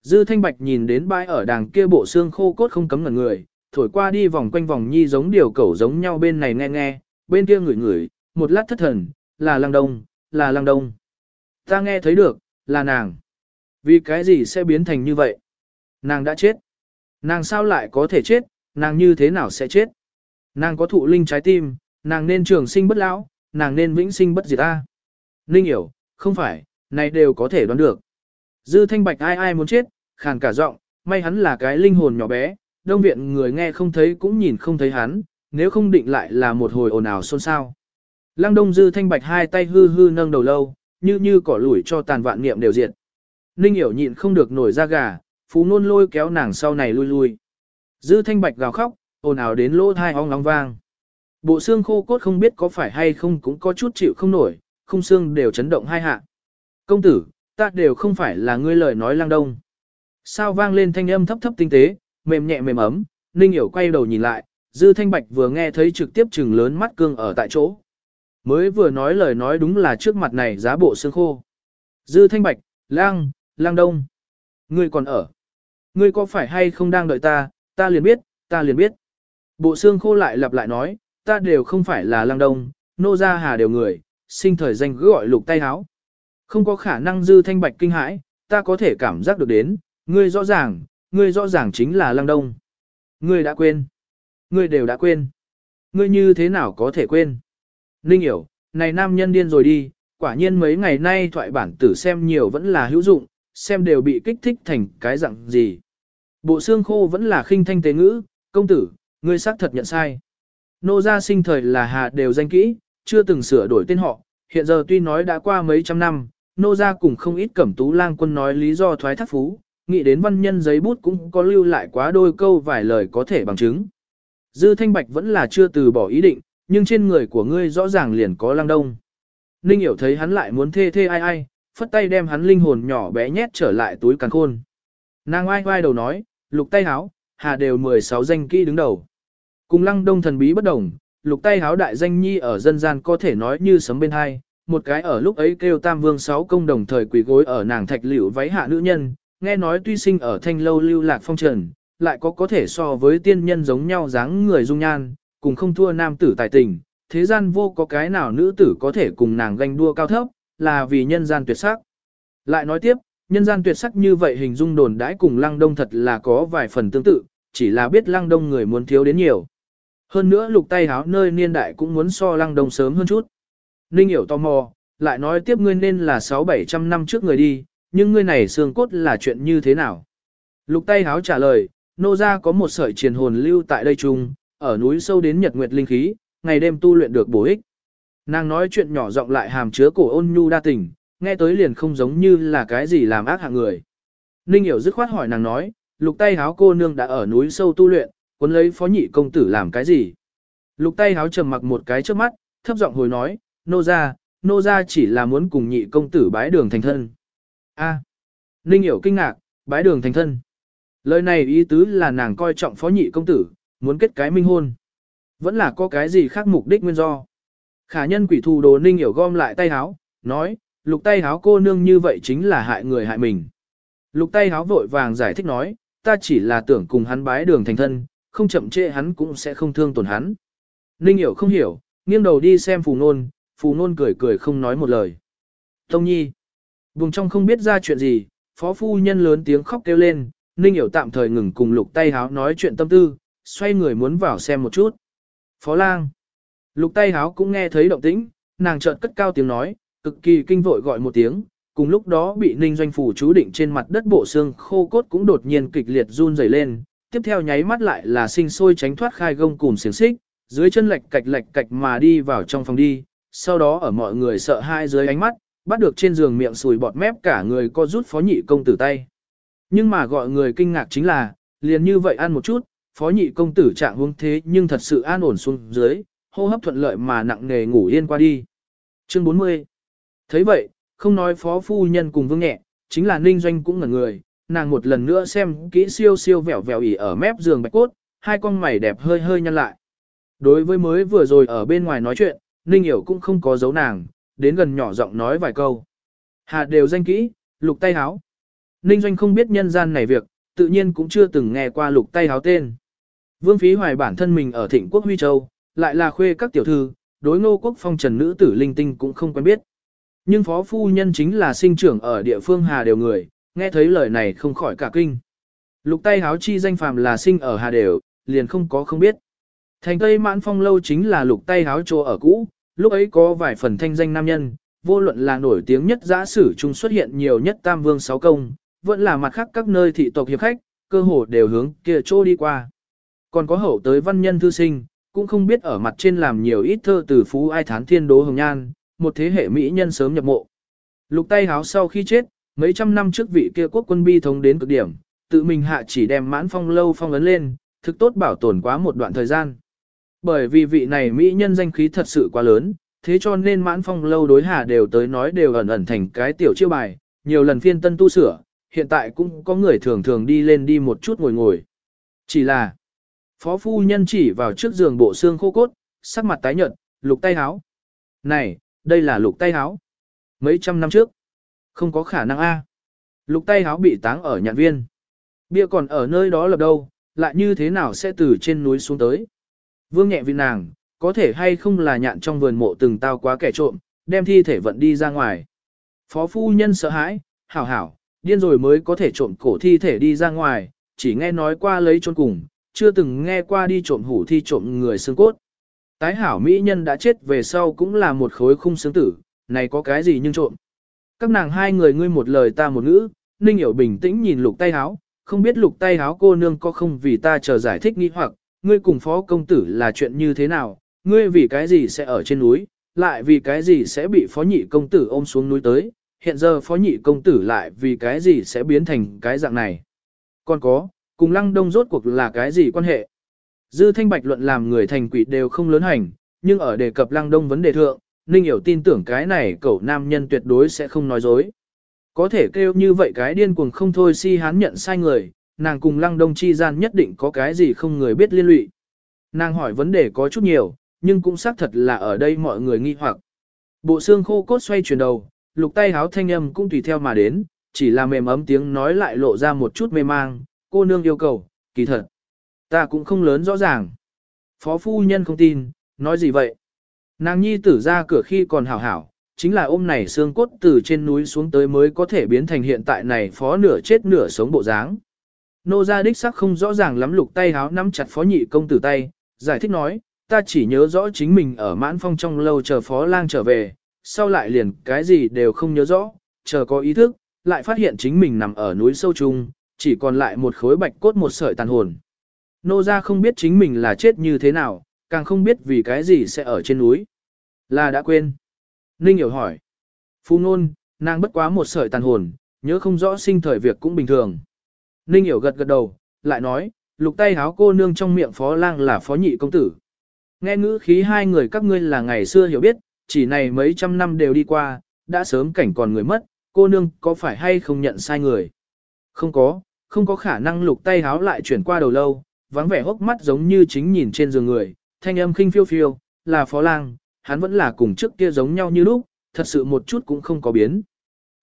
Dư thanh bạch nhìn đến bãi ở đàng kia bộ xương khô cốt không cấm ngẩn người, thổi qua đi vòng quanh vòng nhi giống điều cẩu giống nhau bên này nghe nghe, bên kia ngửi ngửi, một lát thất thần, là lang đông, là lang đông. Ta nghe thấy được, là nàng. Vì cái gì sẽ biến thành như vậy? Nàng đã chết. Nàng sao lại có thể chết, nàng như thế nào sẽ chết? Nàng có thụ linh trái tim, nàng nên trường sinh bất lão, nàng nên vĩnh sinh bất diệt ta. Ninh hiểu, không phải, này đều có thể đoán được. Dư thanh bạch ai ai muốn chết, khàn cả giọng, may hắn là cái linh hồn nhỏ bé, đông viện người nghe không thấy cũng nhìn không thấy hắn, nếu không định lại là một hồi ồn ào xôn xao. Lăng đông dư thanh bạch hai tay hư hư nâng đầu lâu, như như cỏ lủi cho tàn vạn niệm đều diệt. Ninh hiểu nhịn không được nổi ra gà, phú nôn lôi kéo nàng sau này lui lui. Dư thanh bạch gào khóc, ồn ào đến lỗ thai ong long vang. Bộ xương khô cốt không biết có phải hay không cũng có chút chịu không nổi, khung xương đều chấn động hai hạ. Công tử, ta đều không phải là ngươi lời nói lang đông. Sao vang lên thanh âm thấp thấp tinh tế, mềm nhẹ mềm ấm, Ninh Hiểu quay đầu nhìn lại, Dư Thanh Bạch vừa nghe thấy trực tiếp trừng lớn mắt cương ở tại chỗ. Mới vừa nói lời nói đúng là trước mặt này giá bộ xương khô. Dư Thanh Bạch, lang, lang đông. Ngươi còn ở. Ngươi có phải hay không đang đợi ta, ta liền biết, ta liền biết. Bộ xương khô lại lặp lại nói, ta đều không phải là lang đông, nô gia hà đều người, sinh thời danh cứ gọi lục tay háo. Không có khả năng dư thanh bạch kinh hãi, ta có thể cảm giác được đến, ngươi rõ ràng, ngươi rõ ràng chính là lang đông. Ngươi đã quên. Ngươi đều đã quên. Ngươi như thế nào có thể quên? Ninh hiểu, này nam nhân điên rồi đi, quả nhiên mấy ngày nay thoại bản tử xem nhiều vẫn là hữu dụng, xem đều bị kích thích thành cái dạng gì. Bộ xương khô vẫn là khinh thanh tế ngữ, công tử, ngươi xác thật nhận sai. Nô gia sinh thời là hà đều danh kỹ, chưa từng sửa đổi tên họ, hiện giờ tuy nói đã qua mấy trăm năm, nô gia cùng không ít cẩm tú lang quân nói lý do thoái thác phú, nghĩ đến văn nhân giấy bút cũng có lưu lại quá đôi câu vài lời có thể bằng chứng. Dư Thanh Bạch vẫn là chưa từ bỏ ý định, nhưng trên người của ngươi rõ ràng liền có lang đông. Ninh hiểu thấy hắn lại muốn thê thê ai ai, phất tay đem hắn linh hồn nhỏ bé nhét trở lại túi càng khôn. Nàng oai oai đầu nói, lục tay háo, hà đều 16 danh kỹ đứng đầu. Cùng lăng đông thần bí bất đồng, lục tay háo đại danh nhi ở dân gian có thể nói như sấm bên hai, một cái ở lúc ấy kêu tam vương sáu công đồng thời quỳ gối ở nàng thạch liễu váy hạ nữ nhân, nghe nói tuy sinh ở thanh lâu lưu lạc phong trần, lại có có thể so với tiên nhân giống nhau dáng người dung nhan, cùng không thua nam tử tài tình, thế gian vô có cái nào nữ tử có thể cùng nàng ganh đua cao thấp, là vì nhân gian tuyệt sắc. Lại nói tiếp, nhân gian tuyệt sắc như vậy hình dung đồn đãi cùng lăng đông thật là có vài phần tương tự, chỉ là biết lăng đông người muốn thiếu đến nhiều. Hơn nữa lục tay háo nơi niên đại cũng muốn so lăng đông sớm hơn chút. Ninh hiểu tò mò, lại nói tiếp ngươi nên là 6-700 năm trước người đi, nhưng ngươi này xương cốt là chuyện như thế nào? Lục tay háo trả lời, nô gia có một sợi triền hồn lưu tại đây chung, ở núi sâu đến nhật nguyệt linh khí, ngày đêm tu luyện được bổ ích. Nàng nói chuyện nhỏ giọng lại hàm chứa cổ ôn nhu đa tình, nghe tới liền không giống như là cái gì làm ác hạng người. Ninh hiểu dứt khoát hỏi nàng nói, lục tay háo cô nương đã ở núi sâu tu luyện, cuốn lấy phó nhị công tử làm cái gì? Lục tay háo trầm mặc một cái trước mắt, thấp giọng hồi nói, nô gia, nô gia chỉ là muốn cùng nhị công tử bái đường thành thân. A. Ninh hiểu kinh ngạc, bái đường thành thân. Lời này ý tứ là nàng coi trọng phó nhị công tử, muốn kết cái minh hôn. Vẫn là có cái gì khác mục đích nguyên do. Khả nhân quỷ thù đồ ninh hiểu gom lại tay háo, nói, lục tay háo cô nương như vậy chính là hại người hại mình. Lục tay háo vội vàng giải thích nói, ta chỉ là tưởng cùng hắn bái đường thành thân, không chậm trễ hắn cũng sẽ không thương tổn hắn. Ninh hiểu không hiểu, nghiêng đầu đi xem phù nôn, phù nôn cười cười không nói một lời. Tông nhi, vùng trong không biết ra chuyện gì, phó phu nhân lớn tiếng khóc kêu lên, Ninh hiểu tạm thời ngừng cùng lục tay háo nói chuyện tâm tư, xoay người muốn vào xem một chút. Phó lang, lục tay háo cũng nghe thấy động tĩnh, nàng chợt cất cao tiếng nói, cực kỳ kinh vội gọi một tiếng, cùng lúc đó bị ninh doanh phủ chú định trên mặt đất bộ xương khô cốt cũng đột nhiên kịch liệt run rẩy lên, tiếp theo nháy mắt lại là sinh sôi tránh thoát khai gông cùng xiềng xích, dưới chân lệch cạch lệch cạch mà đi vào trong phòng đi, sau đó ở mọi người sợ hai dưới ánh mắt, bắt được trên giường miệng sùi bọt mép cả người co rút phó nhị công tử tay. Nhưng mà gọi người kinh ngạc chính là, liền như vậy ăn một chút, phó nhị công tử trạng huống thế nhưng thật sự an ổn xuống dưới, hô hấp thuận lợi mà nặng nề ngủ yên qua đi. Chương 40 thấy vậy, không nói phó phu nhân cùng vương nhẹ, chính là ninh doanh cũng ngẩn người, nàng một lần nữa xem kỹ siêu siêu vẻo vẻo ỉ ở mép giường bạch cốt, hai con mày đẹp hơi hơi nhăn lại. Đối với mới vừa rồi ở bên ngoài nói chuyện, ninh hiểu cũng không có giấu nàng, đến gần nhỏ giọng nói vài câu. Hà đều danh kỹ, lục tay háo. Ninh doanh không biết nhân gian này việc, tự nhiên cũng chưa từng nghe qua lục tay háo tên. Vương phí hoài bản thân mình ở thịnh quốc Huy Châu, lại là khuê các tiểu thư, đối ngô quốc phong trần nữ tử linh tinh cũng không quen biết. Nhưng phó phu nhân chính là sinh trưởng ở địa phương Hà Đều người, nghe thấy lời này không khỏi cả kinh. Lục tay háo chi danh phàm là sinh ở Hà Đều, liền không có không biết. Thành Tây mãn phong lâu chính là lục tay háo chỗ ở cũ, lúc ấy có vài phần thanh danh nam nhân, vô luận là nổi tiếng nhất giã sử chung xuất hiện nhiều nhất tam vương sáu công, vẫn là mặt khác các nơi thị tộc hiệp khách, cơ hồ đều hướng kia chỗ đi qua. Còn có hậu tới văn nhân thư sinh, cũng không biết ở mặt trên làm nhiều ít thơ từ phú ai thán thiên đố hồng nhan, một thế hệ mỹ nhân sớm nhập mộ. Lục tay háo sau khi chết, mấy trăm năm trước vị kia quốc quân bi thống đến cực điểm, tự mình hạ chỉ đem mãn phong lâu phong ấn lên, thực tốt bảo tồn quá một đoạn thời gian. Bởi vì vị này mỹ nhân danh khí thật sự quá lớn, thế cho nên mãn phong lâu đối hạ đều tới nói đều ẩn ẩn thành cái tiểu chiêu bài, nhiều lần phiên tân tu sửa, hiện tại cũng có người thường thường đi lên đi một chút ngồi ngồi. Chỉ là, phó phu nhân chỉ vào trước giường bộ xương khô cốt, sắc mặt tái nhợt, lục tay háo. Này, đây là lục tay háo. Mấy trăm năm trước. Không có khả năng a. Lục tay háo bị táng ở nhạn viên. Bia còn ở nơi đó lập đâu, lại như thế nào sẽ từ trên núi xuống tới. Vương nhẹ vị nàng, có thể hay không là nhạn trong vườn mộ từng tao quá kẻ trộm, đem thi thể vận đi ra ngoài. Phó phu nhân sợ hãi, hảo hảo, điên rồi mới có thể trộm cổ thi thể đi ra ngoài, chỉ nghe nói qua lấy trốn cùng, chưa từng nghe qua đi trộm hủ thi trộm người xương cốt. Tái hảo mỹ nhân đã chết về sau cũng là một khối khung xương tử, này có cái gì nhưng trộm. Các nàng hai người ngươi một lời ta một ngữ, Ninh hiểu bình tĩnh nhìn lục tay háo, không biết lục tay háo cô nương có không vì ta chờ giải thích nghi hoặc, ngươi cùng phó công tử là chuyện như thế nào, ngươi vì cái gì sẽ ở trên núi, lại vì cái gì sẽ bị phó nhị công tử ôm xuống núi tới, hiện giờ phó nhị công tử lại vì cái gì sẽ biến thành cái dạng này. Còn có, cùng lăng đông rốt cuộc là cái gì quan hệ? Dư thanh bạch luận làm người thành quỷ đều không lớn hành, nhưng ở đề cập lăng đông vấn đề thượng, Ninh hiểu tin tưởng cái này cậu nam nhân tuyệt đối sẽ không nói dối. Có thể kêu như vậy cái điên cuồng không thôi si hán nhận sai người, nàng cùng lăng đông chi gian nhất định có cái gì không người biết liên lụy. Nàng hỏi vấn đề có chút nhiều, nhưng cũng xác thật là ở đây mọi người nghi hoặc. Bộ xương khô cốt xoay chuyển đầu, lục tay háo thanh âm cũng tùy theo mà đến, chỉ là mềm ấm tiếng nói lại lộ ra một chút mê mang, cô nương yêu cầu, kỳ thật. Ta cũng không lớn rõ ràng. Phó phu nhân không tin, nói gì vậy? Nàng nhi tử ra cửa khi còn hảo hảo, chính là ôm này xương cốt từ trên núi xuống tới mới có thể biến thành hiện tại này phó nửa chết nửa sống bộ dáng. Nô gia đích sắc không rõ ràng lắm lục tay háo nắm chặt phó nhị công tử tay, giải thích nói, ta chỉ nhớ rõ chính mình ở mãn phong trong lâu chờ phó lang trở về, sau lại liền cái gì đều không nhớ rõ, chờ có ý thức, lại phát hiện chính mình nằm ở núi sâu trung, chỉ còn lại một khối bạch cốt một sợi tàn hồn. Nô gia không biết chính mình là chết như thế nào, càng không biết vì cái gì sẽ ở trên núi. Là đã quên. Ninh hiểu hỏi. Phu nôn, nàng bất quá một sợi tàn hồn, nhớ không rõ sinh thời việc cũng bình thường. Ninh hiểu gật gật đầu, lại nói, lục tay háo cô nương trong miệng phó lang là phó nhị công tử. Nghe ngữ khí hai người các ngươi là ngày xưa hiểu biết, chỉ này mấy trăm năm đều đi qua, đã sớm cảnh còn người mất, cô nương có phải hay không nhận sai người? Không có, không có khả năng lục tay háo lại chuyển qua đầu lâu, vắng vẻ hốc mắt giống như chính nhìn trên giường người, thanh âm khinh phiêu phiêu, là phó lang, hắn vẫn là cùng trước kia giống nhau như lúc, thật sự một chút cũng không có biến.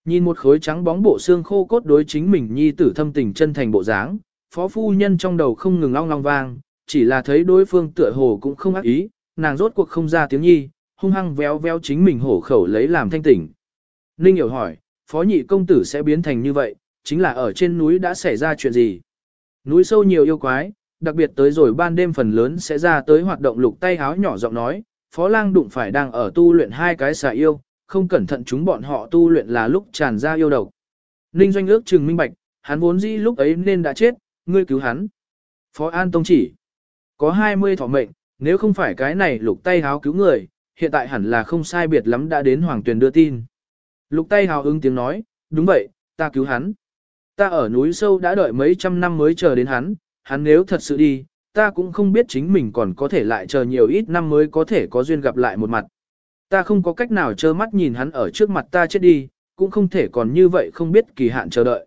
Nhìn một khối trắng bóng bộ xương khô cốt đối chính mình nhi tử thâm tình chân thành bộ dáng, phó phu nhân trong đầu không ngừng long long vang, chỉ là thấy đối phương tựa hồ cũng không ác ý, nàng rốt cuộc không ra tiếng nhi, hung hăng véo véo chính mình hổ khẩu lấy làm thanh tỉnh. Ninh hiểu hỏi, phó nhị công tử sẽ biến thành như vậy, chính là ở trên núi đã xảy ra chuyện gì? Núi sâu nhiều yêu quái, đặc biệt tới rồi ban đêm phần lớn sẽ ra tới hoạt động lục tay háo nhỏ giọng nói, phó lang đụng phải đang ở tu luyện hai cái xà yêu, không cẩn thận chúng bọn họ tu luyện là lúc tràn ra yêu độc. Ninh doanh ước trừng minh bạch, hắn vốn dĩ lúc ấy nên đã chết, ngươi cứu hắn. Phó An Tông chỉ, có 20 thọ mệnh, nếu không phải cái này lục tay háo cứu người, hiện tại hẳn là không sai biệt lắm đã đến Hoàng Tuyền đưa tin. Lục tay hào ứng tiếng nói, đúng vậy, ta cứu hắn. Ta ở núi sâu đã đợi mấy trăm năm mới chờ đến hắn, hắn nếu thật sự đi, ta cũng không biết chính mình còn có thể lại chờ nhiều ít năm mới có thể có duyên gặp lại một mặt. Ta không có cách nào trơ mắt nhìn hắn ở trước mặt ta chết đi, cũng không thể còn như vậy không biết kỳ hạn chờ đợi.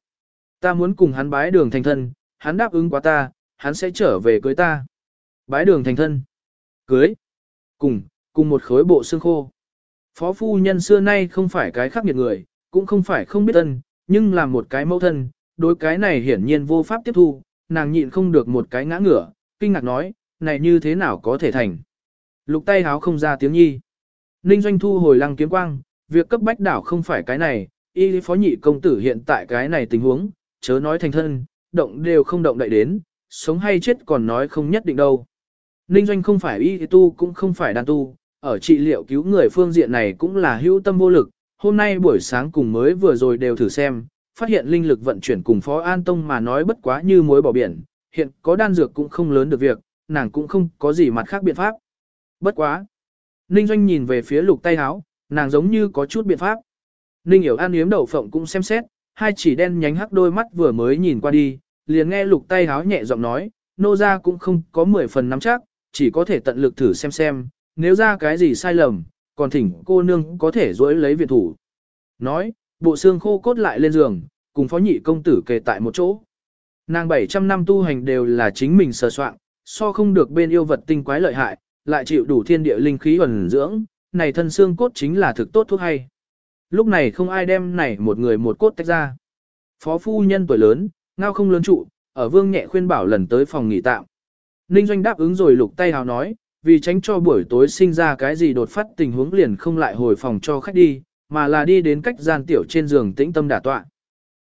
Ta muốn cùng hắn bái đường thành thân, hắn đáp ứng quá ta, hắn sẽ trở về cưới ta. Bái đường thành thân. Cưới. Cùng, cùng một khối bộ xương khô. Phó phu nhân xưa nay không phải cái khắc nghiệt người, cũng không phải không biết ân, nhưng là một cái mẫu thân, đối cái này hiển nhiên vô pháp tiếp thu, nàng nhịn không được một cái ngã ngửa, kinh ngạc nói, này như thế nào có thể thành. Lục tay háo không ra tiếng nhi. Ninh doanh thu hồi lăng kiếm quang, việc cấp bách đảo không phải cái này, y phó nhị công tử hiện tại cái này tình huống, chớ nói thành thân, động đều không động đậy đến, sống hay chết còn nói không nhất định đâu. Ninh doanh không phải y tu cũng không phải đàn tu, ở trị liệu cứu người phương diện này cũng là hữu tâm vô lực, hôm nay buổi sáng cùng mới vừa rồi đều thử xem, phát hiện linh lực vận chuyển cùng Phó An Tông mà nói bất quá như muối bỏ biển, hiện có đan dược cũng không lớn được việc, nàng cũng không có gì mặt khác biện pháp. Bất quá. Ninh Doanh nhìn về phía lục tay háo, nàng giống như có chút biện pháp. Ninh hiểu an yếm đậu phộng cũng xem xét, hai chỉ đen nhánh hắc đôi mắt vừa mới nhìn qua đi, liền nghe lục tay háo nhẹ giọng nói, nô ra cũng không có 10 phần nắm chắc, chỉ có thể tận lực thử xem xem, nếu ra cái gì sai lầm, còn thỉnh cô nương có thể dối lấy viện thủ. Nói, bộ xương khô cốt lại lên giường, cùng phó nhị công tử kề tại một chỗ. Nàng 700 năm tu hành đều là chính mình sờ soạn, so không được bên yêu vật tinh quái lợi hại, lại chịu đủ thiên địa linh khí ẩn dưỡng, này thân xương cốt chính là thực tốt thuốc hay. Lúc này không ai đem này một người một cốt tách ra. Phó phu nhân tuổi lớn, ngao không lớn trụ, ở vương nhẹ khuyên bảo lần tới phòng nghỉ tạm. Ninh Doanh đáp ứng rồi lục tay hào nói, vì tránh cho buổi tối sinh ra cái gì đột phát tình huống liền không lại hồi phòng cho khách đi, mà là đi đến cách gian tiểu trên giường tĩnh tâm đả tọa.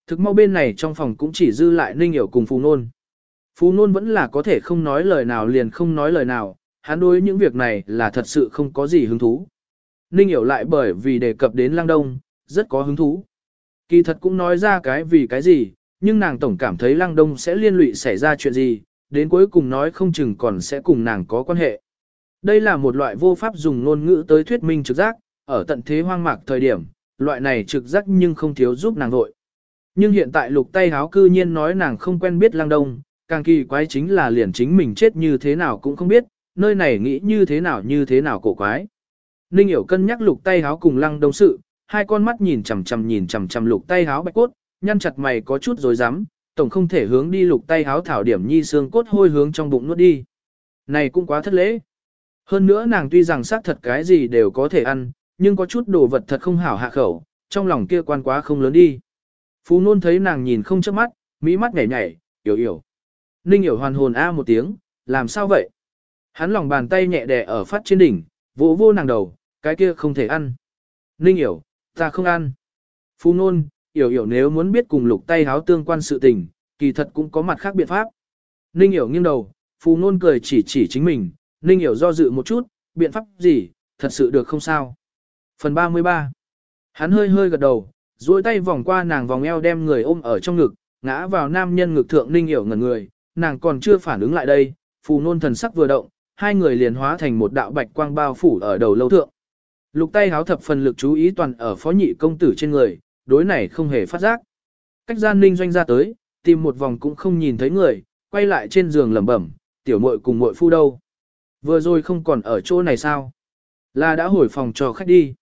Thực mau bên này trong phòng cũng chỉ dư lại Ninh Hiểu cùng Phú Nôn. Phú Nôn vẫn là có thể không nói lời nào liền không nói lời nào, hắn đối những việc này là thật sự không có gì hứng thú. Ninh Hiểu lại bởi vì đề cập đến lang Đông, rất có hứng thú. Kỳ thật cũng nói ra cái vì cái gì, nhưng nàng tổng cảm thấy lang Đông sẽ liên lụy xảy ra chuyện gì, đến cuối cùng nói không chừng còn sẽ cùng nàng có quan hệ. Đây là một loại vô pháp dùng ngôn ngữ tới thuyết minh trực giác, ở tận thế hoang mạc thời điểm, loại này trực giác nhưng không thiếu giúp nàng vội. Nhưng hiện tại lục tay háo cư nhiên nói nàng không quen biết lang đông, càng kỳ quái chính là liền chính mình chết như thế nào cũng không biết, nơi này nghĩ như thế nào như thế nào cổ quái. Ninh hiểu cân nhắc lục tay háo cùng lăng đông sự, hai con mắt nhìn chằm chằm nhìn chằm chằm lục tay háo bạch cốt, nhăn chặt mày có chút rồi dám, tổng không thể hướng đi lục tay háo thảo điểm nhi xương cốt hôi hướng trong bụng nuốt đi. Này cũng quá thất lễ. Hơn nữa nàng tuy rằng xác thật cái gì đều có thể ăn, nhưng có chút đồ vật thật không hảo hạ khẩu, trong lòng kia quan quá không lớn đi. Phú nôn thấy nàng nhìn không chớp mắt, mỹ mắt nhảy nhảy, yểu yểu. Ninh hiểu hoàn hồn a một tiếng, làm sao vậy? Hắn lòng bàn tay nhẹ đè ở phát trên đỉnh, vỗ vô nàng đầu, cái kia không thể ăn. Ninh hiểu, ta không ăn. Phú nôn, yểu yểu nếu muốn biết cùng lục tay háo tương quan sự tình, kỳ thật cũng có mặt khác biện pháp. Ninh hiểu nghiêng đầu, phú nôn cười chỉ chỉ chính mình, Ninh Hiểu do dự một chút, biện pháp gì, thật sự được không sao. Phần 33 Hắn hơi hơi gật đầu, duỗi tay vòng qua nàng vòng eo đem người ôm ở trong ngực, ngã vào nam nhân ngực thượng ninh hiểu ngẩn người, nàng còn chưa phản ứng lại đây, phù nôn thần sắc vừa động, hai người liền hóa thành một đạo bạch quang bao phủ ở đầu lâu thượng. Lục tay háo thập phần lực chú ý toàn ở phó nhị công tử trên người, đối này không hề phát giác. Cách gian ninh doanh ra tới, tìm một vòng cũng không nhìn thấy người, quay lại trên giường lẩm bẩm, tiểu muội cùng muội phu đâu. Vừa rồi không còn ở chỗ này sao? Là đã hồi phòng cho khách đi.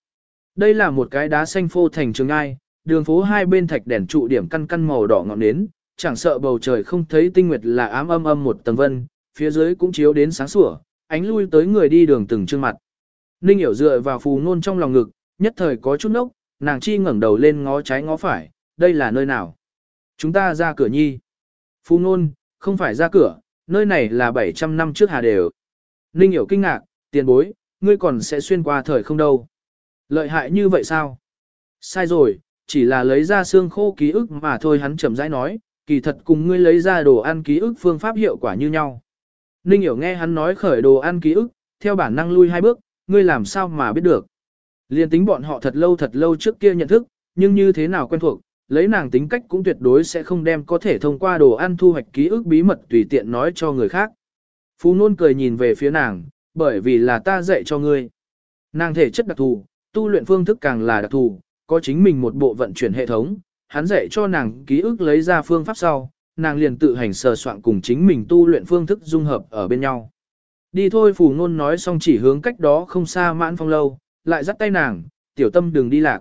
Đây là một cái đá xanh phô thành trường ai, đường phố hai bên thạch đèn trụ điểm căn căn màu đỏ ngọn nến, chẳng sợ bầu trời không thấy tinh nguyệt là ám âm âm một tầng vân, phía dưới cũng chiếu đến sáng sủa, ánh lui tới người đi đường từng trương mặt. Ninh hiểu dựa vào phù nôn trong lòng ngực, nhất thời có chút nốc, nàng chi ngẩng đầu lên ngó trái ngó phải, đây là nơi nào? Chúng ta ra cửa nhi. Phù nôn, không phải ra cửa, nơi này là 700 năm trước hà đều. Ninh hiểu kinh ngạc, tiền bối, ngươi còn sẽ xuyên qua thời không đâu. Lợi hại như vậy sao? Sai rồi, chỉ là lấy ra xương khô ký ức mà thôi hắn chậm rãi nói, kỳ thật cùng ngươi lấy ra đồ ăn ký ức phương pháp hiệu quả như nhau. Ninh hiểu nghe hắn nói khởi đồ ăn ký ức, theo bản năng lui hai bước, ngươi làm sao mà biết được. Liên tính bọn họ thật lâu thật lâu trước kia nhận thức, nhưng như thế nào quen thuộc, lấy nàng tính cách cũng tuyệt đối sẽ không đem có thể thông qua đồ ăn thu hoạch ký ức bí mật tùy tiện nói cho người khác. Phú nôn cười nhìn về phía nàng, bởi vì là ta dạy cho ngươi. Nàng thể chất đặc thù, tu luyện phương thức càng là đặc thù, có chính mình một bộ vận chuyển hệ thống, hắn dạy cho nàng ký ức lấy ra phương pháp sau, nàng liền tự hành sờ soạn cùng chính mình tu luyện phương thức dung hợp ở bên nhau. Đi thôi phù Nôn nói xong chỉ hướng cách đó không xa mãn phong lâu, lại dắt tay nàng, tiểu tâm đừng đi lạc.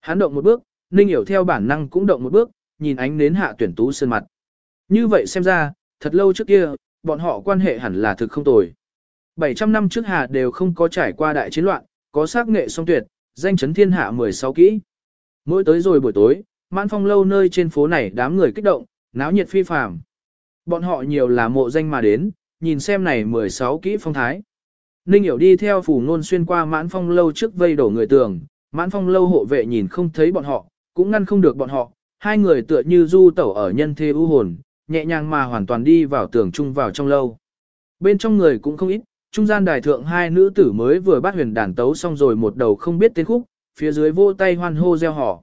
Hắn động một bước, Ninh hiểu theo bản năng cũng động một bước, nhìn ánh nến hạ tuyển tú sơn mặt. Như vậy xem ra, thật lâu trước kia, bọn họ quan hệ hẳn là thực không tồi. 700 năm trước Hà đều không có trải qua đại chiến loạn, có sắc nghệ song tuyệt, danh chấn thiên hạ 16 kỹ. Mỗi tới rồi buổi tối, mãn phong lâu nơi trên phố này đám người kích động, náo nhiệt phi phàm. Bọn họ nhiều là mộ danh mà đến, nhìn xem này 16 kỹ phong thái. Ninh hiểu đi theo phủ ngôn xuyên qua mãn phong lâu trước vây đổ người tường, mãn phong lâu hộ vệ nhìn không thấy bọn họ, cũng ngăn không được bọn họ, hai người tựa như du tẩu ở nhân thế u hồn, nhẹ nhàng mà hoàn toàn đi vào tường trung vào trong lâu. Bên trong người cũng không ít, trung gian đài thượng hai nữ tử mới vừa bắt huyền đàn tấu xong rồi một đầu không biết tên khúc, phía dưới vô tay hoan hô reo hò.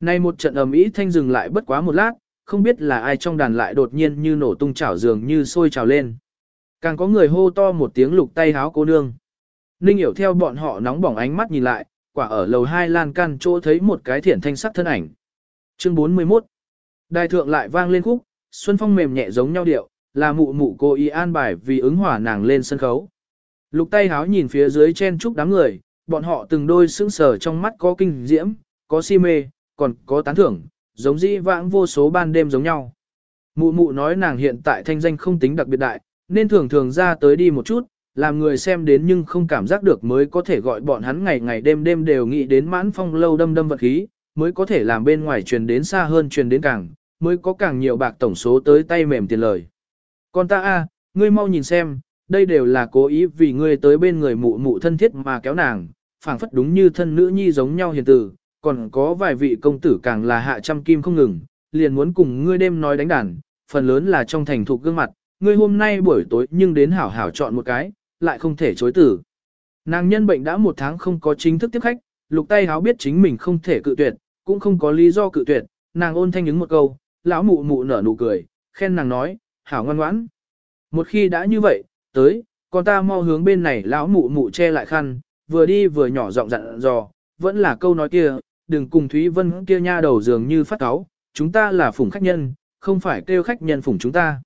Nay một trận ầm ĩ thanh dừng lại bất quá một lát, không biết là ai trong đàn lại đột nhiên như nổ tung chảo dường như sôi trào lên. Càng có người hô to một tiếng lục tay háo cô nương. Ninh hiểu theo bọn họ nóng bỏng ánh mắt nhìn lại, quả ở lầu hai lan can chỗ thấy một cái thiển thanh sắc thân ảnh. Chương 41 Đài thượng lại vang lên khúc, Xuân Phong mềm nhẹ giống nhau điệu, là mụ mụ cô y an bài vì ứng hỏa nàng lên sân khấu. Lục tay háo nhìn phía dưới chen chúc đám người, bọn họ từng đôi sững sờ trong mắt có kinh diễm, có si mê, còn có tán thưởng, giống dĩ vãng vô số ban đêm giống nhau. Mụ mụ nói nàng hiện tại thanh danh không tính đặc biệt đại, nên thường thường ra tới đi một chút, làm người xem đến nhưng không cảm giác được mới có thể gọi bọn hắn ngày ngày đêm đêm đều nghĩ đến mãn phong lâu đâm đâm vật khí, mới có thể làm bên ngoài truyền đến xa hơn truyền đến càng, mới có càng nhiều bạc tổng số tới tay mềm tiền lời. Con ta a, ngươi mau nhìn xem, đây đều là cố ý vì ngươi tới bên người mụ mụ thân thiết mà kéo nàng, phảng phất đúng như thân nữ nhi giống nhau hiền tử, còn có vài vị công tử càng là hạ trăm kim không ngừng, liền muốn cùng ngươi đêm nói đánh đàn, phần lớn là trong thành thuộc gương mặt, ngươi hôm nay buổi tối nhưng đến hảo hảo chọn một cái, lại không thể chối tử. Nàng nhân bệnh đã một tháng không có chính thức tiếp khách, lục tay háo biết chính mình không thể cự tuyệt, cũng không có lý do cự tuyệt, nàng ôn thanh ứng một câu, lão mụ mụ nở nụ cười, khen nàng nói, hảo ngoan ngoãn. Một khi đã như vậy, tới, con ta mau hướng bên này lão mụ mụ che lại khăn, vừa đi vừa nhỏ giọng dặn dò, vẫn là câu nói kia, đừng cùng Thúy Vân kia nha đầu dường như phát cáo, chúng ta là phủng khách nhân, không phải kêu khách nhân phủng chúng ta.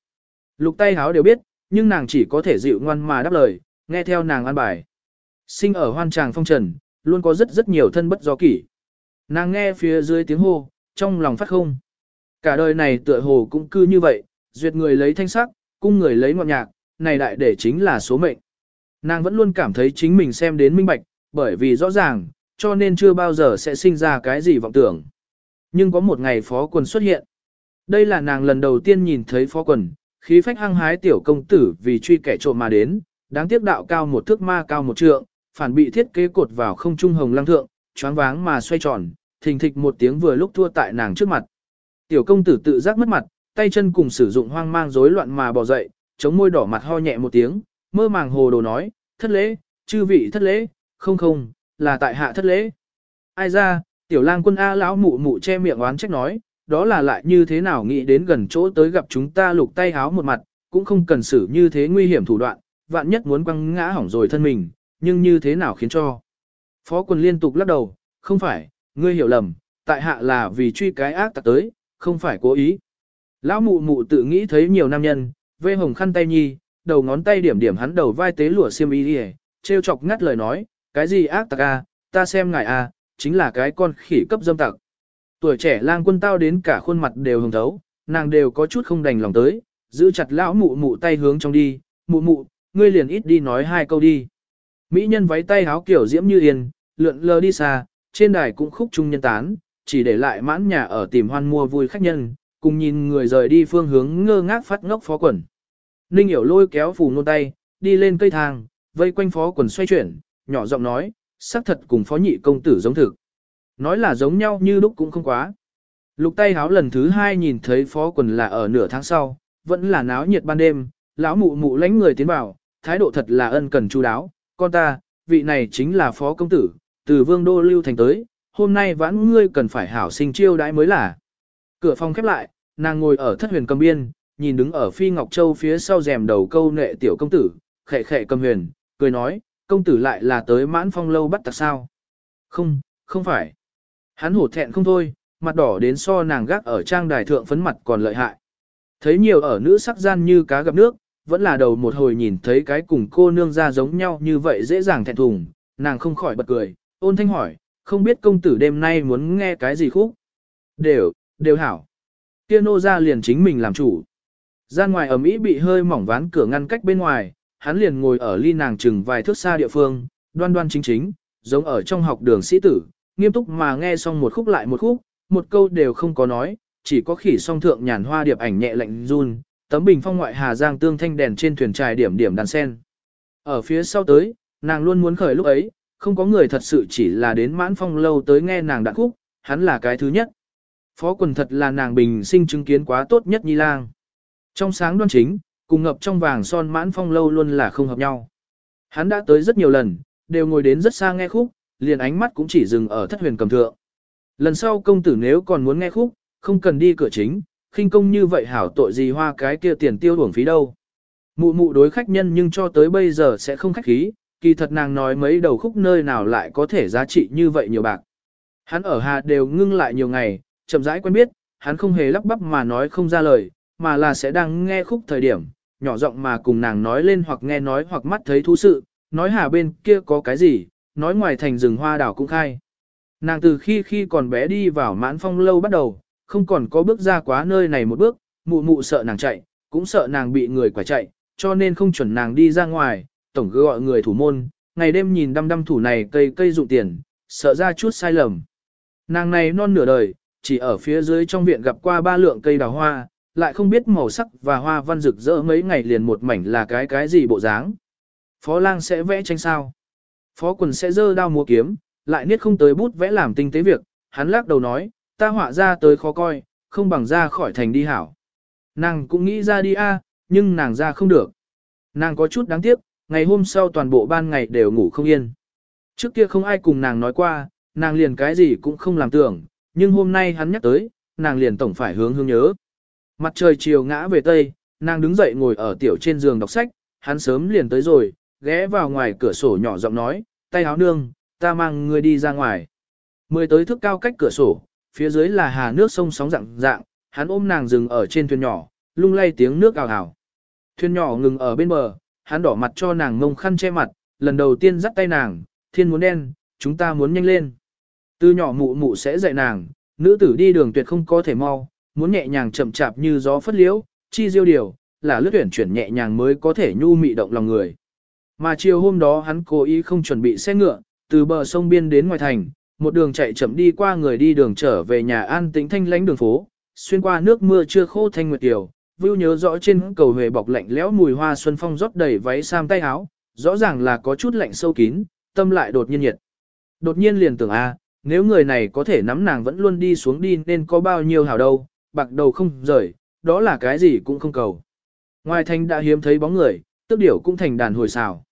Lục tay háo đều biết, nhưng nàng chỉ có thể dịu ngoan mà đáp lời, nghe theo nàng an bài. Sinh ở hoan tràng phong trần, luôn có rất rất nhiều thân bất do kỷ. Nàng nghe phía dưới tiếng hô, trong lòng phát không. Cả đời này tựa hồ cũng cư như vậy, duyệt người lấy thanh sắc, cung người lấy ngọn nhạc, này đại để chính là số mệnh. Nàng vẫn luôn cảm thấy chính mình xem đến minh bạch, bởi vì rõ ràng, cho nên chưa bao giờ sẽ sinh ra cái gì vọng tưởng. Nhưng có một ngày phó quần xuất hiện. Đây là nàng lần đầu tiên nhìn thấy phó quần, khí phách hăng hái tiểu công tử vì truy kẻ trộm mà đến, đáng tiếc đạo cao một thước ma cao một trượng, phản bị thiết kế cột vào không trung hồng lăng thượng, choáng váng mà xoay tròn, thình thịch một tiếng vừa lúc thua tại nàng trước mặt. Tiểu công tử tự giác mất mặt, tay chân cùng sử dụng hoang mang rối loạn mà bỏ dậy, chống môi đỏ mặt ho nhẹ một tiếng, mơ màng hồ đồ nói, thất lễ, chư vị thất lễ, không không, là tại hạ thất lễ. Ai ra, tiểu lang quân A lão mụ mụ che miệng oán trách nói, đó là lại như thế nào nghĩ đến gần chỗ tới gặp chúng ta lục tay háo một mặt, cũng không cần xử như thế nguy hiểm thủ đoạn, vạn nhất muốn quăng ngã hỏng rồi thân mình, nhưng như thế nào khiến cho. Phó quân liên tục lắc đầu, không phải, ngươi hiểu lầm, tại hạ là vì truy cái ác tặc tới, không phải cố ý. Lão mụ mụ tự nghĩ thấy nhiều nam nhân, vê hồng khăn tay nhi, đầu ngón tay điểm điểm hắn đầu vai tế lụa xiêm y đi treo chọc ngắt lời nói, cái gì ác tặc a, à, ta xem ngài a, à, chính là cái con khỉ cấp dâm tặc. Tuổi trẻ lang quân tao đến cả khuôn mặt đều hồng thấu, nàng đều có chút không đành lòng tới, giữ chặt lão mụ mụ tay hướng trong đi, mụ mụ, ngươi liền ít đi nói hai câu đi. Mỹ nhân váy tay áo kiểu diễm như yên, lượn lờ đi xa, trên đài cũng khúc trung nhân tán, chỉ để lại mãn nhà ở tìm hoan mua vui khách nhân, cùng nhìn người rời đi phương hướng ngơ ngác phát ngốc phó quần. Ninh hiểu lôi kéo phù nôn tay, đi lên cây thang, vây quanh phó quần xoay chuyển, nhỏ giọng nói, xác thật cùng phó nhị công tử giống thực. Nói là giống nhau như lúc cũng không quá. Lục tay háo lần thứ hai nhìn thấy phó quần là ở nửa tháng sau, vẫn là náo nhiệt ban đêm, lão mụ mụ lánh người tiến vào, thái độ thật là ân cần chu đáo, con ta, vị này chính là phó công tử, từ vương đô lưu thành tới, hôm nay vãn ngươi cần phải hảo sinh chiêu đãi mới là. Cửa phòng khép lại, nàng ngồi ở thất huyền cầm biên, nhìn đứng ở phi ngọc châu phía sau rèm đầu câu nệ tiểu công tử, khệ khệ cầm huyền, cười nói, công tử lại là tới mãn phong lâu bắt tặc sao. Không, không phải. Hắn hổ thẹn không thôi, mặt đỏ đến so nàng gác ở trang đài thượng phấn mặt còn lợi hại. thấy nhiều ở nữ sắc gian như cá gặp nước, vẫn là đầu một hồi nhìn thấy cái cùng cô nương ra giống nhau như vậy dễ dàng thẹn thùng, nàng không khỏi bật cười, ôn thanh hỏi, không biết công tử đêm nay muốn nghe cái gì khúc. Đều, đều hảo. Kia nô ra liền chính mình làm chủ. Gian ngoài ẩm ý bị hơi mỏng ván cửa ngăn cách bên ngoài, hắn liền ngồi ở ly nàng chừng vài thước xa địa phương, đoan đoan chính chính, giống ở trong học đường sĩ tử, nghiêm túc mà nghe xong một khúc lại một khúc, một câu đều không có nói, chỉ có khỉ song thượng nhàn hoa điệp ảnh nhẹ lạnh run, tấm bình phong ngoại hà giang tương thanh đèn trên thuyền trài điểm điểm đàn sen. Ở phía sau tới, nàng luôn muốn khởi lúc ấy, không có người thật sự chỉ là đến mãn phong lâu tới nghe nàng đạn khúc, hắn là cái thứ nhất. Phó quần thật là nàng bình sinh chứng kiến quá tốt nhất nhi lang. Trong sáng đoan chính, cùng ngập trong vàng son mãn phong lâu luôn là không hợp nhau. Hắn đã tới rất nhiều lần, đều ngồi đến rất xa nghe khúc, liền ánh mắt cũng chỉ dừng ở thất huyền cầm thượng. Lần sau công tử nếu còn muốn nghe khúc, không cần đi cửa chính, khinh công như vậy hảo tội gì hoa cái kia tiền tiêu uổng phí đâu. Mụ mụ đối khách nhân nhưng cho tới bây giờ sẽ không khách khí, kỳ thật nàng nói mấy đầu khúc nơi nào lại có thể giá trị như vậy nhiều bạc. Hắn ở hà đều ngưng lại nhiều ngày, chậm rãi quen biết, hắn không hề lắp bắp mà nói không ra lời, mà là sẽ đang nghe khúc thời điểm, nhỏ giọng mà cùng nàng nói lên hoặc nghe nói hoặc mắt thấy thú sự, nói hà bên kia có cái gì, nói ngoài thành rừng hoa đảo cũng khai. Nàng từ khi khi còn bé đi vào mãn phong lâu bắt đầu, không còn có bước ra quá nơi này một bước, mụ mụ sợ nàng chạy, cũng sợ nàng bị người quả chạy, cho nên không chuẩn nàng đi ra ngoài, tổng cứ gọi người thủ môn, ngày đêm nhìn đăm đăm thủ này cây cây dụng tiền, sợ ra chút sai lầm. Nàng này non nửa đời, chỉ ở phía dưới trong viện gặp qua ba lượng cây đào hoa, lại không biết màu sắc và hoa văn rực rỡ mấy ngày liền một mảnh là cái cái gì bộ dáng. Phó lang sẽ vẽ tranh sao. Phó quần sẽ dơ đao múa kiếm, lại niết không tới bút vẽ làm tinh tế việc, hắn lắc đầu nói, ta họa ra tới khó coi, không bằng ra khỏi thành đi hảo. Nàng cũng nghĩ ra đi a, nhưng nàng ra không được. Nàng có chút đáng tiếc, ngày hôm sau toàn bộ ban ngày đều ngủ không yên. Trước kia không ai cùng nàng nói qua, nàng liền cái gì cũng không làm tưởng, nhưng hôm nay hắn nhắc tới, nàng liền tổng phải hướng hướng nhớ. Mặt trời chiều ngã về tây, nàng đứng dậy ngồi ở tiểu trên giường đọc sách, hắn sớm liền tới rồi, ghé vào ngoài cửa sổ nhỏ giọng nói, tay áo nương, ta mang người đi ra ngoài. Mười tới thước cao cách cửa sổ, phía dưới là hà nước sông sóng dạng dạng, hắn ôm nàng dừng ở trên thuyền nhỏ, lung lay tiếng nước ào ào. Thuyền nhỏ ngừng ở bên bờ, hắn đỏ mặt cho nàng ngông khăn che mặt, lần đầu tiên dắt tay nàng, thiên muốn đen, chúng ta muốn nhanh lên. Từ nhỏ mụ mụ sẽ dạy nàng, nữ tử đi đường tuyệt không có thể mau, muốn nhẹ nhàng chậm chạp như gió phất liễu, chi diêu điều, là lướt tuyển chuyển nhẹ nhàng mới có thể nhu mị động lòng người. Mà chiều hôm đó hắn cố ý không chuẩn bị xe ngựa, từ bờ sông biên đến ngoài thành, một đường chạy chậm đi qua người đi đường trở về nhà an tĩnh thanh lãnh đường phố, xuyên qua nước mưa chưa khô thanh nguyệt tiểu, Vưu nhớ rõ trên cầu huệ bọc lạnh lẽo mùi hoa xuân phong rót đầy váy sam tay áo, rõ ràng là có chút lạnh sâu kín, tâm lại đột nhiên nhiệt. Đột nhiên liền tưởng a, nếu người này có thể nắm nàng vẫn luôn đi xuống đi nên có bao nhiêu hảo đâu, bạc đầu không rời, đó là cái gì cũng không cầu. Ngoài thành đã hiếm thấy bóng người, tức điểu cũng thành đàn hồi xào.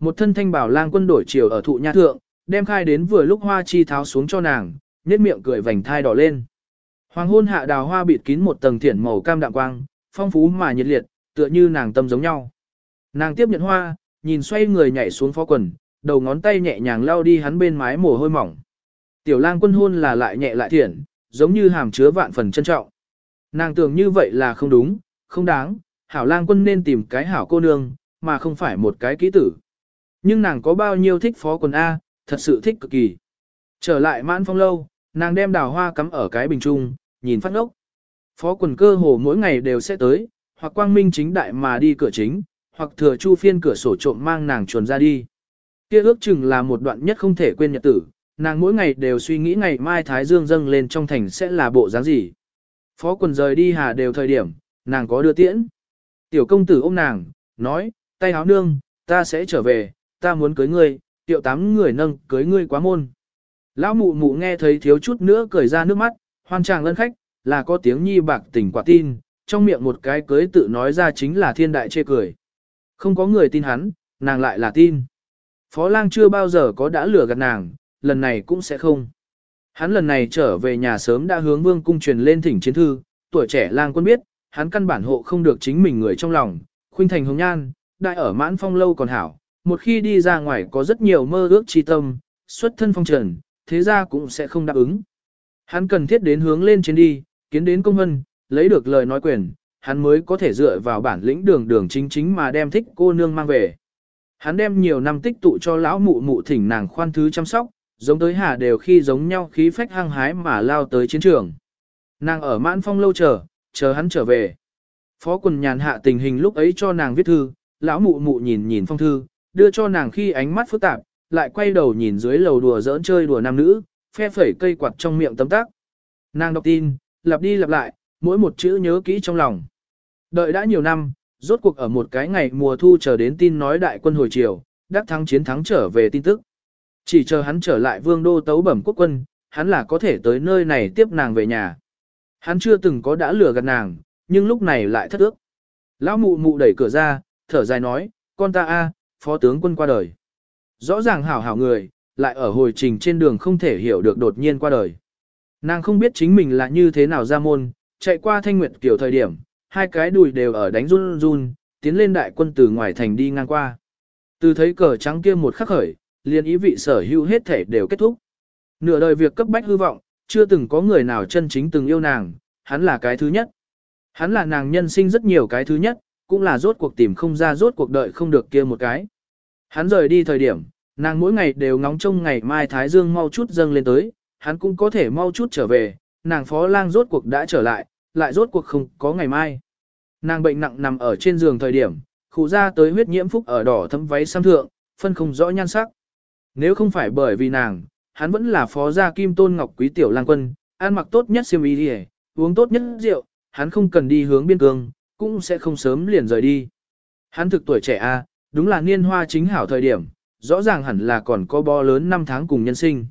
Một thân thanh bảo lang quân đổi chiều ở thụ nha thượng, đem khai đến vừa lúc hoa chi tháo xuống cho nàng, nhếch miệng cười vành thai đỏ lên. Hoàng hôn hạ đào hoa bịt kín một tầng thiển màu cam đạm quang, phong phú mà nhiệt liệt, tựa như nàng tâm giống nhau. Nàng tiếp nhận hoa, nhìn xoay người nhảy xuống phó quần, đầu ngón tay nhẹ nhàng lao đi hắn bên mái mồ hôi mỏng. Tiểu lang quân hôn là lại nhẹ lại thiện, giống như hàm chứa vạn phần trân trọng. Nàng tưởng như vậy là không đúng, không đáng, hảo lang quân nên tìm cái hảo cô nương, mà không phải một cái kỹ tử. Nhưng nàng có bao nhiêu thích phó quần A, thật sự thích cực kỳ. Trở lại mãn phong lâu, nàng đem đào hoa cắm ở cái bình trung, nhìn phát ngốc. Phó quần cơ hồ mỗi ngày đều sẽ tới, hoặc quang minh chính đại mà đi cửa chính, hoặc thừa chu phiên cửa sổ trộm mang nàng chuồn ra đi. Kia ước chừng là một đoạn nhất không thể quên nhật tử, nàng mỗi ngày đều suy nghĩ ngày mai Thái Dương dâng lên trong thành sẽ là bộ dáng gì. Phó quần rời đi hà đều thời điểm, nàng có đưa tiễn. Tiểu công tử ôm nàng, nói, tay áo nương, ta sẽ trở về, ta muốn cưới ngươi, tiệu tám người nâng cưới ngươi quá môn. Lão mụ mụ nghe thấy thiếu chút nữa cười ra nước mắt, hoan tràng lân khách, là có tiếng nhi bạc tình quả tin, trong miệng một cái cưới tự nói ra chính là thiên đại chê cười. Không có người tin hắn, nàng lại là tin. Phó lang chưa bao giờ có đã lừa gạt nàng, lần này cũng sẽ không. Hắn lần này trở về nhà sớm đã hướng vương cung truyền lên thỉnh chiến thư, tuổi trẻ lang quân biết, hắn căn bản hộ không được chính mình người trong lòng, khuynh thành hồng nhan, đại ở mãn phong lâu còn hảo, một khi đi ra ngoài có rất nhiều mơ ước chi tâm, xuất thân phong trần, thế ra cũng sẽ không đáp ứng. Hắn cần thiết đến hướng lên trên đi, kiến đến công hân, lấy được lời nói quyền, hắn mới có thể dựa vào bản lĩnh đường đường chính chính mà đem thích cô nương mang về. Hắn đem nhiều năm tích tụ cho lão mụ mụ thỉnh nàng khoan thứ chăm sóc, giống tới hà đều khi giống nhau khí phách hăng hái mà lao tới chiến trường. Nàng ở mãn phong lâu chờ, chờ hắn trở về. Phó quần nhàn hạ tình hình lúc ấy cho nàng viết thư, lão mụ mụ nhìn nhìn phong thư, đưa cho nàng khi ánh mắt phức tạp, lại quay đầu nhìn dưới lầu đùa giỡn chơi đùa nam nữ, phe phẩy cây quạt trong miệng tấm tác. Nàng đọc tin, lặp đi lặp lại, mỗi một chữ nhớ kỹ trong lòng. Đợi đã nhiều năm, rốt cuộc ở một cái ngày mùa thu chờ đến tin nói đại quân hồi chiều, đắc thắng chiến thắng trở về tin tức. Chỉ chờ hắn trở lại vương đô tấu bẩm quốc quân, hắn là có thể tới nơi này tiếp nàng về nhà. Hắn chưa từng có đã lừa gạt nàng, nhưng lúc này lại thất ước. Lão mụ mụ đẩy cửa ra, thở dài nói, con ta a, phó tướng quân qua đời. Rõ ràng hảo hảo người, lại ở hồi trình trên đường không thể hiểu được đột nhiên qua đời. Nàng không biết chính mình là như thế nào ra môn, chạy qua thanh nguyệt kiểu thời điểm, hai cái đùi đều ở đánh run run, tiến lên đại quân từ ngoài thành đi ngang qua. Từ thấy cờ trắng kia một khắc khởi, liền ý vị sở hữu hết thể đều kết thúc. Nửa đời việc cấp bách hư vọng, chưa từng có người nào chân chính từng yêu nàng, hắn là cái thứ nhất. Hắn là nàng nhân sinh rất nhiều cái thứ nhất, cũng là rốt cuộc tìm không ra rốt cuộc đợi không được kia một cái. Hắn rời đi thời điểm, nàng mỗi ngày đều ngóng trông ngày mai Thái Dương mau chút dâng lên tới, hắn cũng có thể mau chút trở về, nàng phó lang rốt cuộc đã trở lại, lại rốt cuộc không có ngày mai. Nàng bệnh nặng nằm ở trên giường thời điểm, khụ ra tới huyết nhiễm phúc ở đỏ thấm váy sam thượng, phân không rõ nhan sắc. Nếu không phải bởi vì nàng, hắn vẫn là phó gia kim tôn ngọc quý tiểu lang quân, ăn mặc tốt nhất siêu y đi uống tốt nhất rượu, hắn không cần đi hướng biên cương, cũng sẽ không sớm liền rời đi. Hắn thực tuổi trẻ a, đúng là niên hoa chính hảo thời điểm, rõ ràng hẳn là còn có bo lớn năm tháng cùng nhân sinh.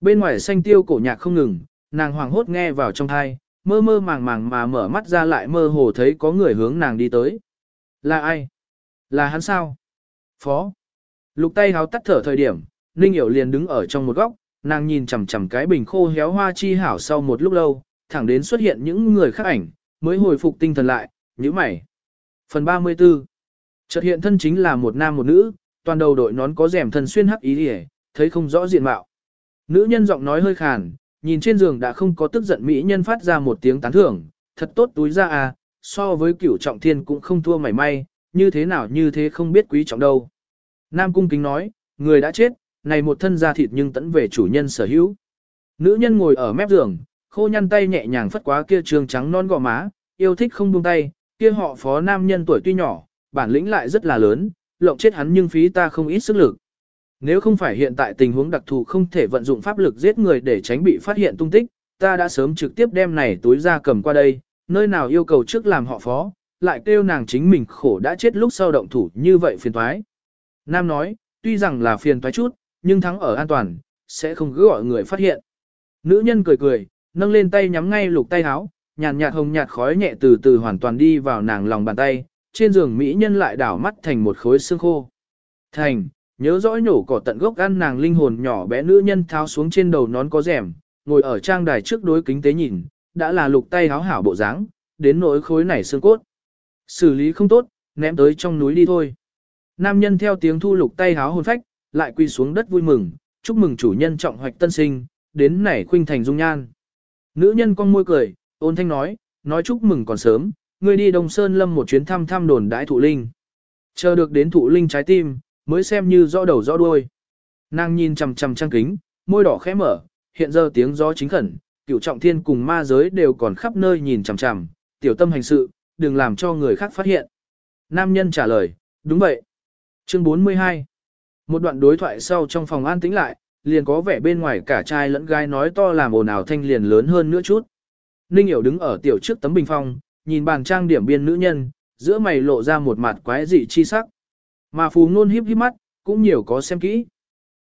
Bên ngoài xanh tiêu cổ nhạc không ngừng, nàng hoàng hốt nghe vào trong thai, mơ mơ màng màng mà mở mắt ra lại mơ hồ thấy có người hướng nàng đi tới. Là ai? Là hắn sao? Phó. Lục tay háo tắt thở thời điểm, Ninh Hiểu liền đứng ở trong một góc, nàng nhìn chằm chằm cái bình khô héo hoa chi hảo sau một lúc lâu, thẳng đến xuất hiện những người khác ảnh, mới hồi phục tinh thần lại, như mày. Phần 34 Chợt hiện thân chính là một nam một nữ, toàn đầu đội nón có rèm thân xuyên hắc ý hề, thấy không rõ diện mạo. Nữ nhân giọng nói hơi khàn, nhìn trên giường đã không có tức giận mỹ nhân phát ra một tiếng tán thưởng, thật tốt túi ra à, so với cửu trọng thiên cũng không thua mảy may, như thế nào như thế không biết quý trọng đâu. Nam cung kính nói, người đã chết, này một thân da thịt nhưng tẫn về chủ nhân sở hữu. Nữ nhân ngồi ở mép giường, khô nhăn tay nhẹ nhàng phất quá kia trường trắng non gò má, yêu thích không buông tay, kia họ phó nam nhân tuổi tuy nhỏ, bản lĩnh lại rất là lớn, lộng chết hắn nhưng phí ta không ít sức lực. Nếu không phải hiện tại tình huống đặc thù không thể vận dụng pháp lực giết người để tránh bị phát hiện tung tích, ta đã sớm trực tiếp đem này túi ra cầm qua đây, nơi nào yêu cầu trước làm họ phó, lại kêu nàng chính mình khổ đã chết lúc sau động thủ như vậy phiền toái. Nam nói, tuy rằng là phiền toái chút, nhưng thắng ở an toàn, sẽ không cứ gọi người phát hiện. Nữ nhân cười cười, nâng lên tay nhắm ngay lục tay háo, nhàn nhạt hồng nhạt khói nhẹ từ từ hoàn toàn đi vào nàng lòng bàn tay, trên giường mỹ nhân lại đảo mắt thành một khối xương khô. Thành, nhớ rõ nhổ cỏ tận gốc ăn nàng linh hồn nhỏ bé nữ nhân tháo xuống trên đầu nón có rèm, ngồi ở trang đài trước đối kính tế nhìn, đã là lục tay háo hảo bộ dáng, đến nỗi khối này xương cốt. Xử lý không tốt, ném tới trong núi đi thôi. Nam nhân theo tiếng thu lục tay háo hồn phách, lại quy xuống đất vui mừng, chúc mừng chủ nhân trọng hoạch tân sinh, đến nảy khuynh thành dung nhan. Nữ nhân con môi cười, ôn thanh nói, nói chúc mừng còn sớm, ngươi đi Đông Sơn Lâm một chuyến thăm thăm đồn đãi thụ linh. Chờ được đến thụ linh trái tim, mới xem như rõ đầu rõ đuôi. Nàng nhìn chằm chằm trang kính, môi đỏ khẽ mở, hiện giờ tiếng gió chính khẩn, cửu trọng thiên cùng ma giới đều còn khắp nơi nhìn chằm chằm, tiểu tâm hành sự, đừng làm cho người khác phát hiện. Nam nhân trả lời, đúng vậy. Chương 42 Một đoạn đối thoại sau trong phòng an tĩnh lại, liền có vẻ bên ngoài cả trai lẫn gái nói to làm ồn ào thanh liền lớn hơn nữa chút. Ninh hiểu đứng ở tiểu trước tấm bình phong, nhìn bàn trang điểm biên nữ nhân, giữa mày lộ ra một mặt quái dị chi sắc. Mà phù ngôn híp híp mắt, cũng nhiều có xem kỹ.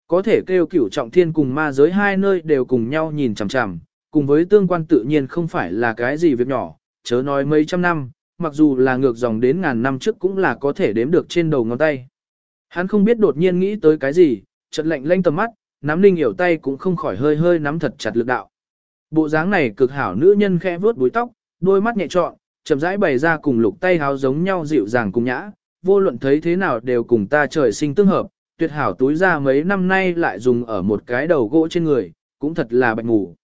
Có thể kêu cửu trọng thiên cùng ma giới hai nơi đều cùng nhau nhìn chằm chằm, cùng với tương quan tự nhiên không phải là cái gì việc nhỏ, chớ nói mấy trăm năm, mặc dù là ngược dòng đến ngàn năm trước cũng là có thể đếm được trên đầu ngón tay. Hắn không biết đột nhiên nghĩ tới cái gì, chợt lạnh lanh tầm mắt, nắm linh hiểu tay cũng không khỏi hơi hơi nắm thật chặt lực đạo. Bộ dáng này cực hảo nữ nhân khẽ vuốt búi tóc, đôi mắt nhẹ trọn, chậm rãi bày ra cùng lục tay háo giống nhau dịu dàng cùng nhã, vô luận thấy thế nào đều cùng ta trời sinh tương hợp, tuyệt hảo túi ra mấy năm nay lại dùng ở một cái đầu gỗ trên người, cũng thật là bạch ngủ.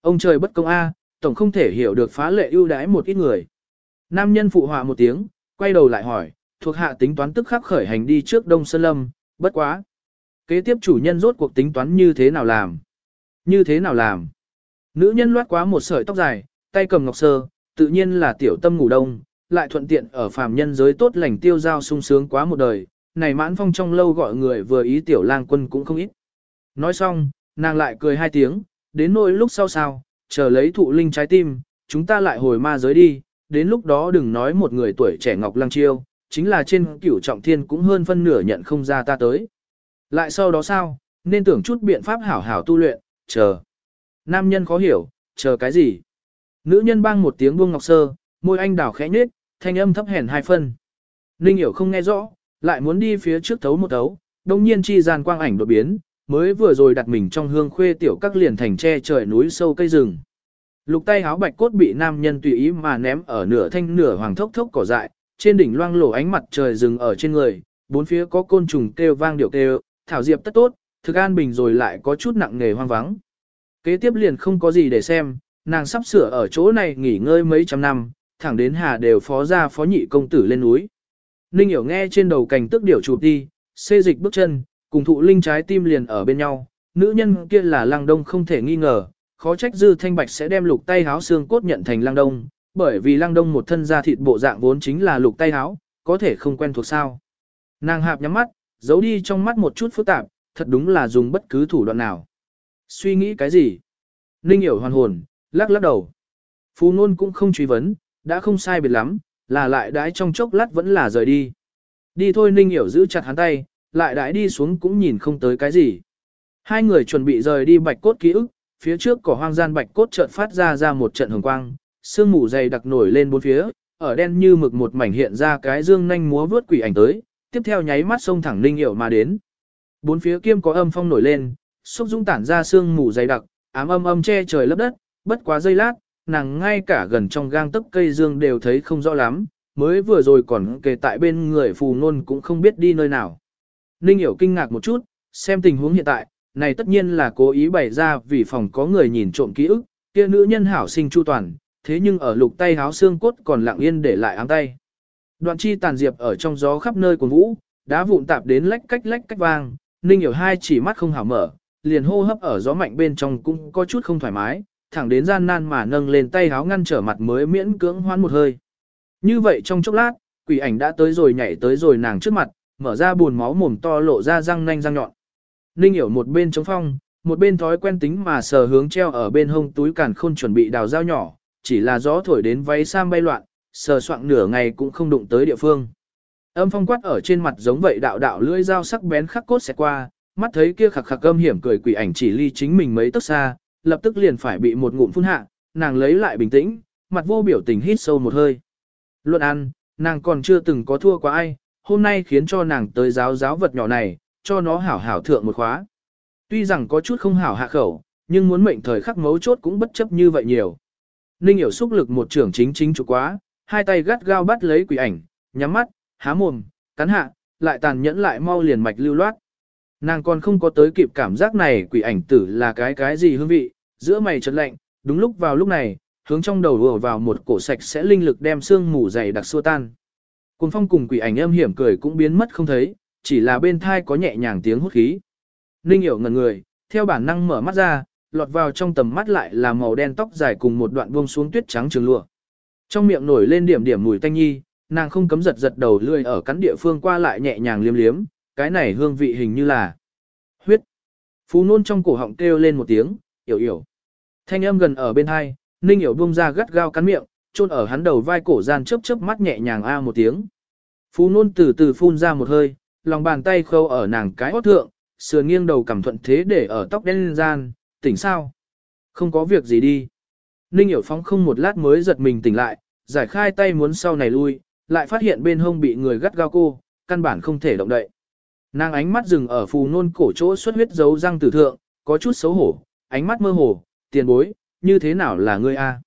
Ông trời bất công A, tổng không thể hiểu được phá lệ ưu đãi một ít người. Nam nhân phụ họa một tiếng, quay đầu lại hỏi, thuộc hạ tính toán tức khắc khởi hành đi trước Đông Sơn Lâm, bất quá. Kế tiếp chủ nhân rốt cuộc tính toán như thế nào làm? Như thế nào làm? Nữ nhân loát quá một sợi tóc dài, tay cầm ngọc sơ, tự nhiên là tiểu tâm ngủ đông, lại thuận tiện ở phàm nhân giới tốt lành tiêu giao sung sướng quá một đời, này mãn phong trong lâu gọi người vừa ý tiểu lang quân cũng không ít. Nói xong, nàng lại cười hai tiếng, đến nỗi lúc sau sao, chờ lấy thụ linh trái tim, chúng ta lại hồi ma giới đi, đến lúc đó đừng nói một người tuổi trẻ ngọc lăng chiêu, chính là trên cửu trọng thiên cũng hơn phân nửa nhận không ra ta tới. Lại sau đó sao, nên tưởng chút biện pháp hảo hảo tu luyện, chờ. Nam nhân khó hiểu, chờ cái gì? Nữ nhân bang một tiếng buông ngọc sơ, môi anh đào khẽ nhếch, thanh âm thấp hèn hai phân. Ninh hiểu không nghe rõ, lại muốn đi phía trước thấu một thấu, đồng nhiên chi gian quang ảnh đột biến, mới vừa rồi đặt mình trong hương khuê tiểu các liền thành tre trời núi sâu cây rừng. Lục tay háo bạch cốt bị nam nhân tùy ý mà ném ở nửa thanh nửa hoàng thốc thốc cỏ dại, trên đỉnh loang lổ ánh mặt trời rừng ở trên người, bốn phía có côn trùng kêu vang điệu kêu, thảo diệp tất tốt, thực an bình rồi lại có chút nặng nề hoang vắng. Kế tiếp liền không có gì để xem, nàng sắp sửa ở chỗ này nghỉ ngơi mấy trăm năm, thẳng đến hà đều phó ra phó nhị công tử lên núi. Ninh hiểu nghe trên đầu cành tức điểu chụp đi, xê dịch bước chân, cùng thụ linh trái tim liền ở bên nhau, nữ nhân kia là lăng đông không thể nghi ngờ, khó trách dư thanh bạch sẽ đem lục tay háo xương cốt nhận thành lăng đông, bởi vì lăng đông một thân da thịt bộ dạng vốn chính là lục tay háo, có thể không quen thuộc sao. Nàng hạp nhắm mắt, giấu đi trong mắt một chút phức tạp, thật đúng là dùng bất cứ thủ đoạn nào. Suy nghĩ cái gì? Ninh hiểu hoàn hồn, lắc lắc đầu. Phú Nôn cũng không truy vấn, đã không sai biệt lắm, là lại đãi trong chốc lát vẫn là rời đi. Đi thôi Ninh hiểu giữ chặt hắn tay, lại đãi đi xuống cũng nhìn không tới cái gì. Hai người chuẩn bị rời đi bạch cốt ký ức, phía trước cỏ hoang gian bạch cốt chợt phát ra ra một trận hồng quang, sương mù dày đặc nổi lên bốn phía, ở đen như mực một mảnh hiện ra cái dương nhanh múa vướt quỷ ảnh tới, tiếp theo nháy mắt sông thẳng Ninh hiểu mà đến. Bốn phía kiêm có âm phong nổi lên, xúc dũng tản ra sương mù dày đặc, ám âm âm che trời lấp đất, bất quá giây lát, nàng ngay cả gần trong gang tấc cây dương đều thấy không rõ lắm, mới vừa rồi còn kề tại bên người phù nôn cũng không biết đi nơi nào. Ninh hiểu kinh ngạc một chút, xem tình huống hiện tại, này tất nhiên là cố ý bày ra vì phòng có người nhìn trộm ký ức, kia nữ nhân hảo sinh chu toàn, thế nhưng ở lục tay háo xương cốt còn lặng yên để lại ám tay. Đoạn chi tàn diệp ở trong gió khắp nơi cuồng vũ, đá vụn tạp đến lách cách lách cách vang, Ninh hiểu hai chỉ mắt không hảo mở, liền hô hấp ở gió mạnh bên trong cũng có chút không thoải mái, thẳng đến gian nan mà nâng lên tay háo ngăn trở mặt mới miễn cưỡng hoán một hơi. Như vậy trong chốc lát, quỷ ảnh đã tới rồi nhảy tới rồi nàng trước mặt, mở ra buồn máu mồm to lộ ra răng nanh răng nhọn. Ninh hiểu một bên chống phong, một bên thói quen tính mà sờ hướng treo ở bên hông túi càn khôn chuẩn bị đào dao nhỏ, chỉ là gió thổi đến váy sam bay loạn, sờ soạng nửa ngày cũng không đụng tới địa phương. Âm phong quát ở trên mặt giống vậy đạo đạo lưỡi dao sắc bén khắc cốt sẽ qua, mắt thấy kia khạc khạc âm hiểm cười quỷ ảnh chỉ ly chính mình mấy tấc xa, lập tức liền phải bị một ngụm phun hạ, nàng lấy lại bình tĩnh, mặt vô biểu tình hít sâu một hơi. Luận ăn, nàng còn chưa từng có thua qua ai, hôm nay khiến cho nàng tới giáo giáo vật nhỏ này, cho nó hảo hảo thượng một khóa. Tuy rằng có chút không hảo hạ khẩu, nhưng muốn mệnh thời khắc mấu chốt cũng bất chấp như vậy nhiều. Ninh hiểu xúc lực một trưởng chính chính chủ quá, hai tay gắt gao bắt lấy quỷ ảnh, nhắm mắt, há mồm, cắn hạ, lại tàn nhẫn lại mau liền mạch lưu loát. Nàng còn không có tới kịp cảm giác này quỷ ảnh tử là cái cái gì hương vị, giữa mày chợt lạnh, đúng lúc vào lúc này, hướng trong đầu ùa vào một cổ sạch sẽ linh lực đem xương mù dày đặc xua tan. Cùng phong cùng quỷ ảnh âm hiểm cười cũng biến mất không thấy, chỉ là bên thai có nhẹ nhàng tiếng hút khí. Ninh hiểu ngần người, theo bản năng mở mắt ra, lọt vào trong tầm mắt lại là màu đen tóc dài cùng một đoạn buông xuống tuyết trắng trường lụa. Trong miệng nổi lên điểm điểm mùi tanh nhi, nàng không cấm giật giật đầu lươi ở cắn địa phương qua lại nhẹ nhàng liếm liếm, cái này hương vị hình như là huyết. Phú nôn trong cổ họng kêu lên một tiếng, yểu yểu. Thanh âm gần ở bên hai, ninh yểu buông ra gắt gao cắn miệng, chôn ở hắn đầu vai cổ gian chớp chớp mắt nhẹ nhàng a một tiếng. Phú nôn từ từ phun ra một hơi, lòng bàn tay khâu ở nàng cái hót thượng, sườn nghiêng đầu cảm thuận thế để ở tóc đen lên gian, tỉnh sao? Không có việc gì đi. Ninh Hiểu Phóng không một lát mới giật mình tỉnh lại, giải khai tay muốn sau này lui, lại phát hiện bên hông bị người gắt gao cô, căn bản không thể động đậy. Nàng ánh mắt dừng ở phù nôn cổ chỗ xuất huyết dấu răng tử thượng, có chút xấu hổ, ánh mắt mơ hồ, tiền bối, như thế nào là ngươi a?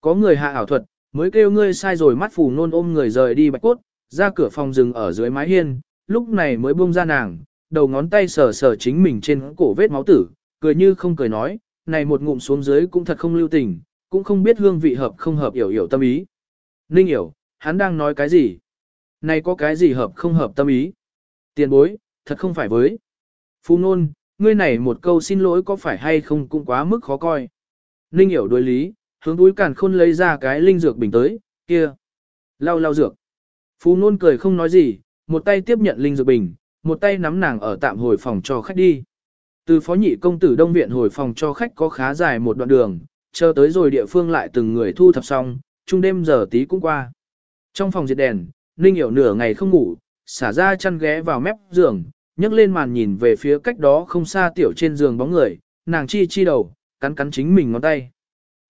Có người hạ ảo thuật, mới kêu ngươi sai rồi mắt phù nôn ôm người rời đi bạch cốt, ra cửa phòng rừng ở dưới mái hiên, lúc này mới buông ra nàng, đầu ngón tay sờ sờ chính mình trên cổ vết máu tử, cười như không cười nói, này một ngụm xuống dưới cũng thật không lưu tình, cũng không biết hương vị hợp không hợp hiểu hiểu tâm ý. Ninh hiểu, hắn đang nói cái gì? Này có cái gì hợp không hợp tâm ý? Tiền bối, thật không phải với. Phu nôn, ngươi này một câu xin lỗi có phải hay không cũng quá mức khó coi. Ninh hiểu đối lý, hướng túi càn khôn lấy ra cái linh dược bình tới, kia. Lau lau dược. Phu nôn cười không nói gì, một tay tiếp nhận linh dược bình, một tay nắm nàng ở tạm hồi phòng cho khách đi. Từ phó nhị công tử đông viện hồi phòng cho khách có khá dài một đoạn đường, chờ tới rồi địa phương lại từng người thu thập xong, trung đêm giờ tí cũng qua. Trong phòng diệt đèn, Ninh hiểu nửa ngày không ngủ, xả ra chăn ghé vào mép giường, nhấc lên màn nhìn về phía cách đó không xa tiểu trên giường bóng người, nàng chi chi đầu, cắn cắn chính mình ngón tay.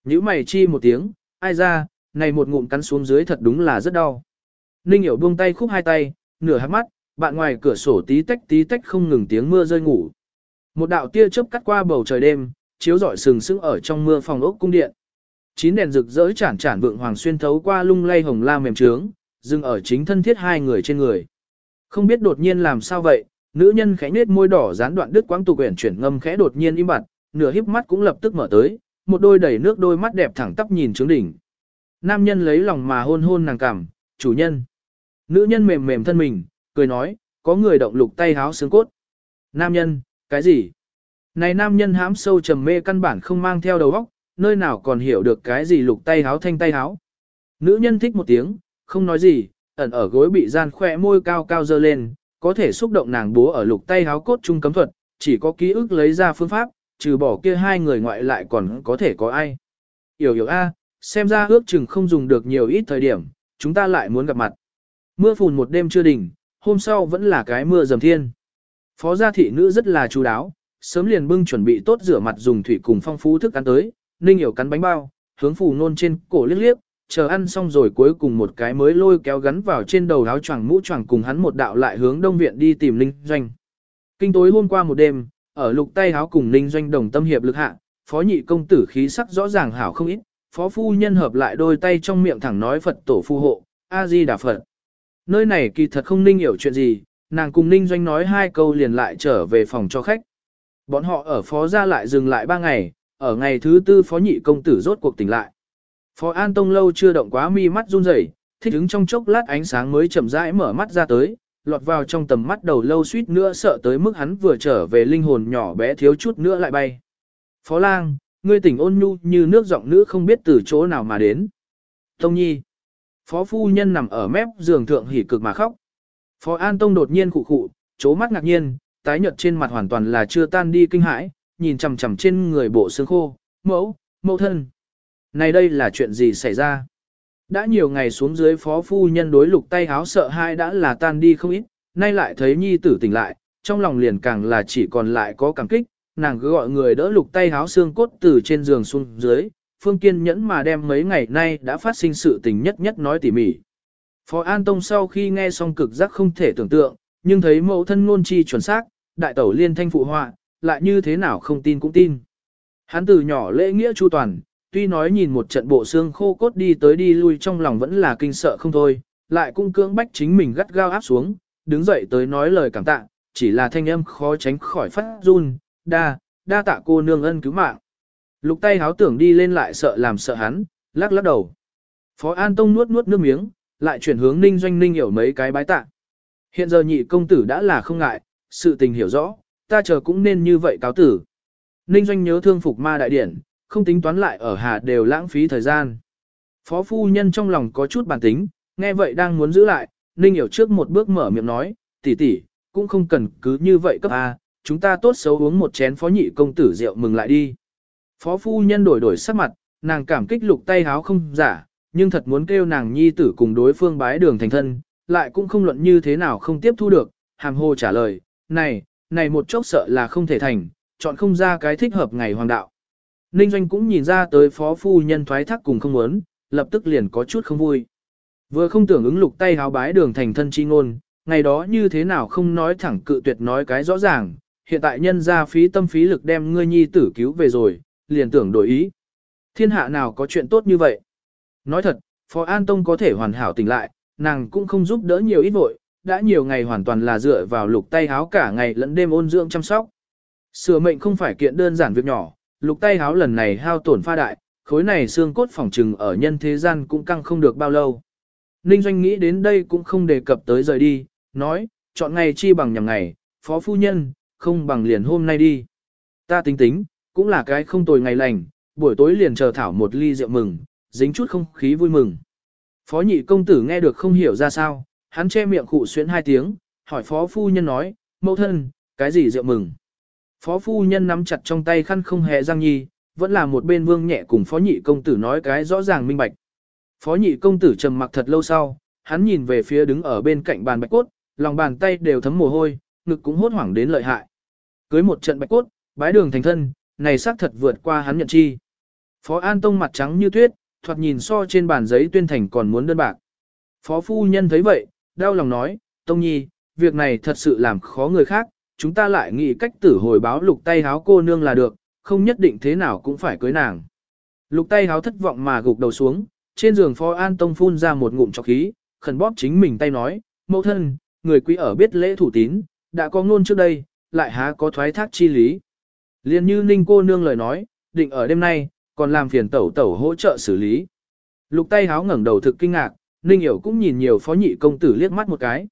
Nhữ mày chi một tiếng, ai ra, này một ngụm cắn xuống dưới thật đúng là rất đau. Ninh hiểu buông tay khúc hai tay, nửa hát mắt, bạn ngoài cửa sổ tí tách tí tách không ngừng tiếng mưa rơi ngủ. Một đạo tia chớp cắt qua bầu trời đêm, chiếu rọi sừng sững ở trong mưa phòng ốc cung điện. Chín đèn rực rỡ chản chản vượng hoàng xuyên thấu qua lung lay hồng la mềm trướng, dừng ở chính thân thiết hai người trên người. Không biết đột nhiên làm sao vậy, nữ nhân khẽ nết môi đỏ gián đoạn đứt quãng tục quyển chuyển ngâm khẽ đột nhiên im bặt, nửa híp mắt cũng lập tức mở tới, một đôi đầy nước đôi mắt đẹp thẳng tắp nhìn trướng đỉnh. Nam nhân lấy lòng mà hôn hôn nàng cằm, chủ nhân. Nữ nhân mềm mềm thân mình, cười nói, có người động lục tay háo xương cốt. Nam nhân, cái gì? Này nam nhân hám sâu trầm mê căn bản không mang theo đầu óc, nơi nào còn hiểu được cái gì lục tay háo thanh tay háo. Nữ nhân thích một tiếng, không nói gì, ẩn ở gối bị gian khỏe môi cao cao dơ lên, có thể xúc động nàng bố ở lục tay háo cốt trung cấm thuật, chỉ có ký ức lấy ra phương pháp, trừ bỏ kia hai người ngoại lại còn có thể có ai. Yểu yểu A, xem ra ước chừng không dùng được nhiều ít thời điểm, chúng ta lại muốn gặp mặt. Mưa phùn một đêm chưa đỉnh, hôm sau vẫn là cái mưa dầm thiên. Phó gia thị nữ rất là chú đáo, sớm liền bưng chuẩn bị tốt rửa mặt dùng thủy cùng phong phú thức ăn tới, ninh hiểu cắn bánh bao, hướng phù nôn trên cổ liếc liếc, chờ ăn xong rồi cuối cùng một cái mới lôi kéo gắn vào trên đầu áo choàng mũ choàng cùng hắn một đạo lại hướng đông viện đi tìm ninh doanh. Kinh tối hôm qua một đêm, ở lục tay áo cùng ninh doanh đồng tâm hiệp lực hạ, phó nhị công tử khí sắc rõ ràng hảo không ít, phó phu nhân hợp lại đôi tay trong miệng thẳng nói Phật tổ phù hộ, A-di đà Phật. Nơi này kỳ thật không ninh hiểu chuyện gì, nàng cùng ninh doanh nói hai câu liền lại trở về phòng cho khách. Bọn họ ở phó gia lại dừng lại ba ngày, ở ngày thứ tư phó nhị công tử rốt cuộc tỉnh lại. Phó An Tông lâu chưa động quá mi mắt run rẩy, thích ứng trong chốc lát ánh sáng mới chậm rãi mở mắt ra tới, lọt vào trong tầm mắt đầu lâu suýt nữa sợ tới mức hắn vừa trở về linh hồn nhỏ bé thiếu chút nữa lại bay. Phó lang, ngươi tỉnh ôn nhu như nước giọng nữ không biết từ chỗ nào mà đến. Tông nhi. Phó phu nhân nằm ở mép giường thượng hỉ cực mà khóc. Phó An Tông đột nhiên khụ khụ, chố mắt ngạc nhiên, tái nhợt trên mặt hoàn toàn là chưa tan đi kinh hãi, nhìn chằm chằm trên người bộ xương khô, mẫu, mẫu thân. Này đây là chuyện gì xảy ra? Đã nhiều ngày xuống dưới phó phu nhân đối lục tay háo sợ hai đã là tan đi không ít, nay lại thấy nhi tử tỉnh lại, trong lòng liền càng là chỉ còn lại có cảm kích, nàng cứ gọi người đỡ lục tay háo xương cốt từ trên giường xuống dưới, phương kiên nhẫn mà đem mấy ngày nay đã phát sinh sự tình nhất nhất nói tỉ mỉ. Phó An Tông sau khi nghe xong cực giác không thể tưởng tượng, nhưng thấy mẫu thân ngôn chi chuẩn xác, đại tẩu liên thanh phụ họa, lại như thế nào không tin cũng tin. Hắn từ nhỏ lễ nghĩa chu toàn, tuy nói nhìn một trận bộ xương khô cốt đi tới đi lui trong lòng vẫn là kinh sợ không thôi, lại cũng cưỡng bách chính mình gắt gao áp xuống, đứng dậy tới nói lời cảm tạ, chỉ là thanh âm khó tránh khỏi phát run, đa, đa tạ cô nương ân cứu mạng. Lục tay háo tưởng đi lên lại sợ làm sợ hắn, lắc lắc đầu. Phó An Tông nuốt nuốt nước miếng, lại chuyển hướng ninh doanh ninh hiểu mấy cái bái tạ. Hiện giờ nhị công tử đã là không ngại, sự tình hiểu rõ, ta chờ cũng nên như vậy cáo tử. Ninh doanh nhớ thương phục ma đại điển, không tính toán lại ở hà đều lãng phí thời gian. Phó phu nhân trong lòng có chút bản tính, nghe vậy đang muốn giữ lại, Ninh hiểu trước một bước mở miệng nói, tỷ tỷ, cũng không cần cứ như vậy cấp A, chúng ta tốt xấu uống một chén phó nhị công tử rượu mừng lại đi. Phó phu nhân đổi đổi sắc mặt, nàng cảm kích lục tay háo không giả, nhưng thật muốn kêu nàng nhi tử cùng đối phương bái đường thành thân, lại cũng không luận như thế nào không tiếp thu được, hàm hồ trả lời, này, này một chốc sợ là không thể thành, chọn không ra cái thích hợp ngày hoàng đạo. Ninh Doanh cũng nhìn ra tới phó phu nhân thoái thác cùng không muốn, lập tức liền có chút không vui. Vừa không tưởng ứng lục tay háo bái đường thành thân chi ngôn, ngày đó như thế nào không nói thẳng cự tuyệt nói cái rõ ràng, hiện tại nhân ra phí tâm phí lực đem ngươi nhi tử cứu về rồi, liền tưởng đổi ý. Thiên hạ nào có chuyện tốt như vậy? Nói thật, Phó An Tông có thể hoàn hảo tỉnh lại, nàng cũng không giúp đỡ nhiều ít vội, đã nhiều ngày hoàn toàn là dựa vào lục tay háo cả ngày lẫn đêm ôn dưỡng chăm sóc. Sửa mệnh không phải kiện đơn giản việc nhỏ, lục tay háo lần này hao tổn pha đại, khối này xương cốt phòng trừng ở nhân thế gian cũng căng không được bao lâu. Ninh Doanh nghĩ đến đây cũng không đề cập tới rời đi, nói, chọn ngày chi bằng nhằm ngày, phó phu nhân, không bằng liền hôm nay đi. Ta tính tính, cũng là cái không tồi ngày lành, buổi tối liền chờ thảo một ly rượu mừng, dính chút không khí vui mừng. Phó nhị công tử nghe được không hiểu ra sao, hắn che miệng khụ xuyến hai tiếng, hỏi phó phu nhân nói, mẫu thân, cái gì rượu mừng. Phó phu nhân nắm chặt trong tay khăn không hề răng nhi, vẫn là một bên vương nhẹ cùng phó nhị công tử nói cái rõ ràng minh bạch. Phó nhị công tử trầm mặc thật lâu sau, hắn nhìn về phía đứng ở bên cạnh bàn bạch cốt, lòng bàn tay đều thấm mồ hôi, ngực cũng hốt hoảng đến lợi hại. Cưới một trận bạch cốt, bái đường thành thân, này xác thật vượt qua hắn nhận chi. Phó An Tông mặt trắng như tuyết, thoạt nhìn so trên bàn giấy tuyên thành còn muốn đơn bạc. Phó phu nhân thấy vậy, đau lòng nói, Tông Nhi, việc này thật sự làm khó người khác, chúng ta lại nghĩ cách tử hồi báo lục tay háo cô nương là được, không nhất định thế nào cũng phải cưới nàng. Lục tay háo thất vọng mà gục đầu xuống, trên giường Phó An Tông phun ra một ngụm trọc khí, khẩn bóp chính mình tay nói, mẫu thân, người quý ở biết lễ thủ tín, đã có ngôn trước đây, lại há có thoái thác chi lý. Liên như ninh cô nương lời nói, định ở đêm nay, còn làm phiền tẩu tẩu hỗ trợ xử lý. Lục tay háo ngẩng đầu thực kinh ngạc, ninh hiểu cũng nhìn nhiều phó nhị công tử liếc mắt một cái.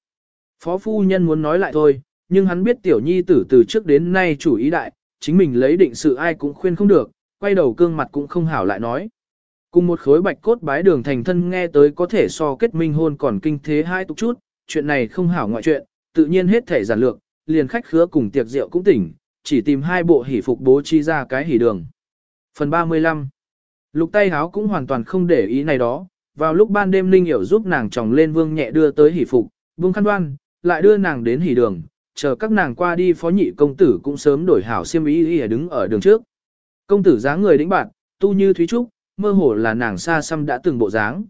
Phó phu nhân muốn nói lại thôi, nhưng hắn biết tiểu nhi tử từ trước đến nay chủ ý đại, chính mình lấy định sự ai cũng khuyên không được, quay đầu cương mặt cũng không hảo lại nói. Cùng một khối bạch cốt bái đường thành thân nghe tới có thể so kết minh hôn còn kinh thế hai tục chút, chuyện này không hảo ngoại chuyện, tự nhiên hết thể giản lược, liền khách khứa cùng tiệc rượu cũng tỉnh, chỉ tìm hai bộ hỷ phục bố trí ra cái hỷ đường. Phần 35 Lục tay háo cũng hoàn toàn không để ý này đó, vào lúc ban đêm Ninh hiểu giúp nàng chồng lên vương nhẹ đưa tới hỷ phục, vương khăn đoan, lại đưa nàng đến hỷ đường, chờ các nàng qua đi phó nhị công tử cũng sớm đổi hảo xiêm ý y đứng ở đường trước. Công tử dáng người đĩnh bạn, tu như thúy trúc, mơ hồ là nàng xa xăm đã từng bộ dáng.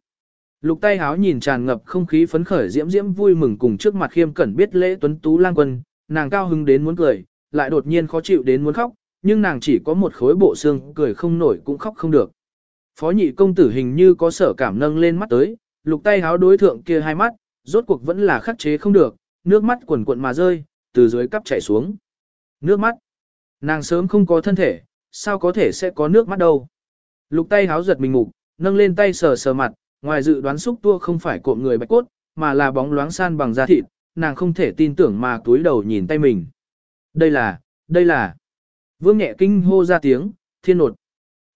Lục tay háo nhìn tràn ngập không khí phấn khởi diễm diễm vui mừng cùng trước mặt khiêm cẩn biết lễ tuấn tú lang quân, nàng cao hứng đến muốn cười, lại đột nhiên khó chịu đến muốn khóc, nhưng nàng chỉ có một khối bộ xương cười không nổi cũng khóc không được. Phó nhị công tử hình như có sở cảm nâng lên mắt tới, lục tay háo đối thượng kia hai mắt, rốt cuộc vẫn là khắc chế không được, nước mắt quần cuộn mà rơi, từ dưới cắp chảy xuống. Nước mắt. Nàng sớm không có thân thể, sao có thể sẽ có nước mắt đâu. Lục tay háo giật mình mục, nâng lên tay sờ sờ mặt, ngoài dự đoán xúc tua không phải cộm người bạch cốt, mà là bóng loáng san bằng da thịt, nàng không thể tin tưởng mà túi đầu nhìn tay mình. Đây là, đây là. Vương nhẹ kinh hô ra tiếng, thiên nột.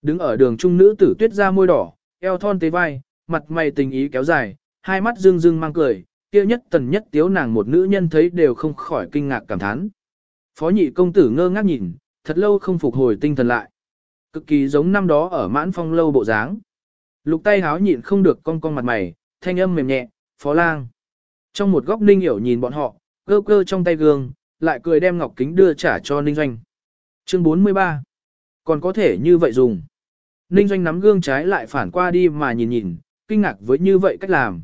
Đứng ở đường trung nữ tử tuyết ra môi đỏ, eo thon tế vai, mặt mày tình ý kéo dài, hai mắt dương dương mang cười, kia nhất tần nhất tiếu nàng một nữ nhân thấy đều không khỏi kinh ngạc cảm thán. Phó nhị công tử ngơ ngác nhìn, thật lâu không phục hồi tinh thần lại. Cực kỳ giống năm đó ở mãn phong lâu bộ dáng. Lục tay háo nhịn không được cong cong mặt mày, thanh âm mềm nhẹ, phó lang. Trong một góc ninh hiểu nhìn bọn họ, cơ cơ trong tay gương, lại cười đem ngọc kính đưa trả cho ninh doanh. Chương 43 Còn có thể như vậy dùng. Ninh doanh nắm gương trái lại phản qua đi mà nhìn nhìn, kinh ngạc với như vậy cách làm.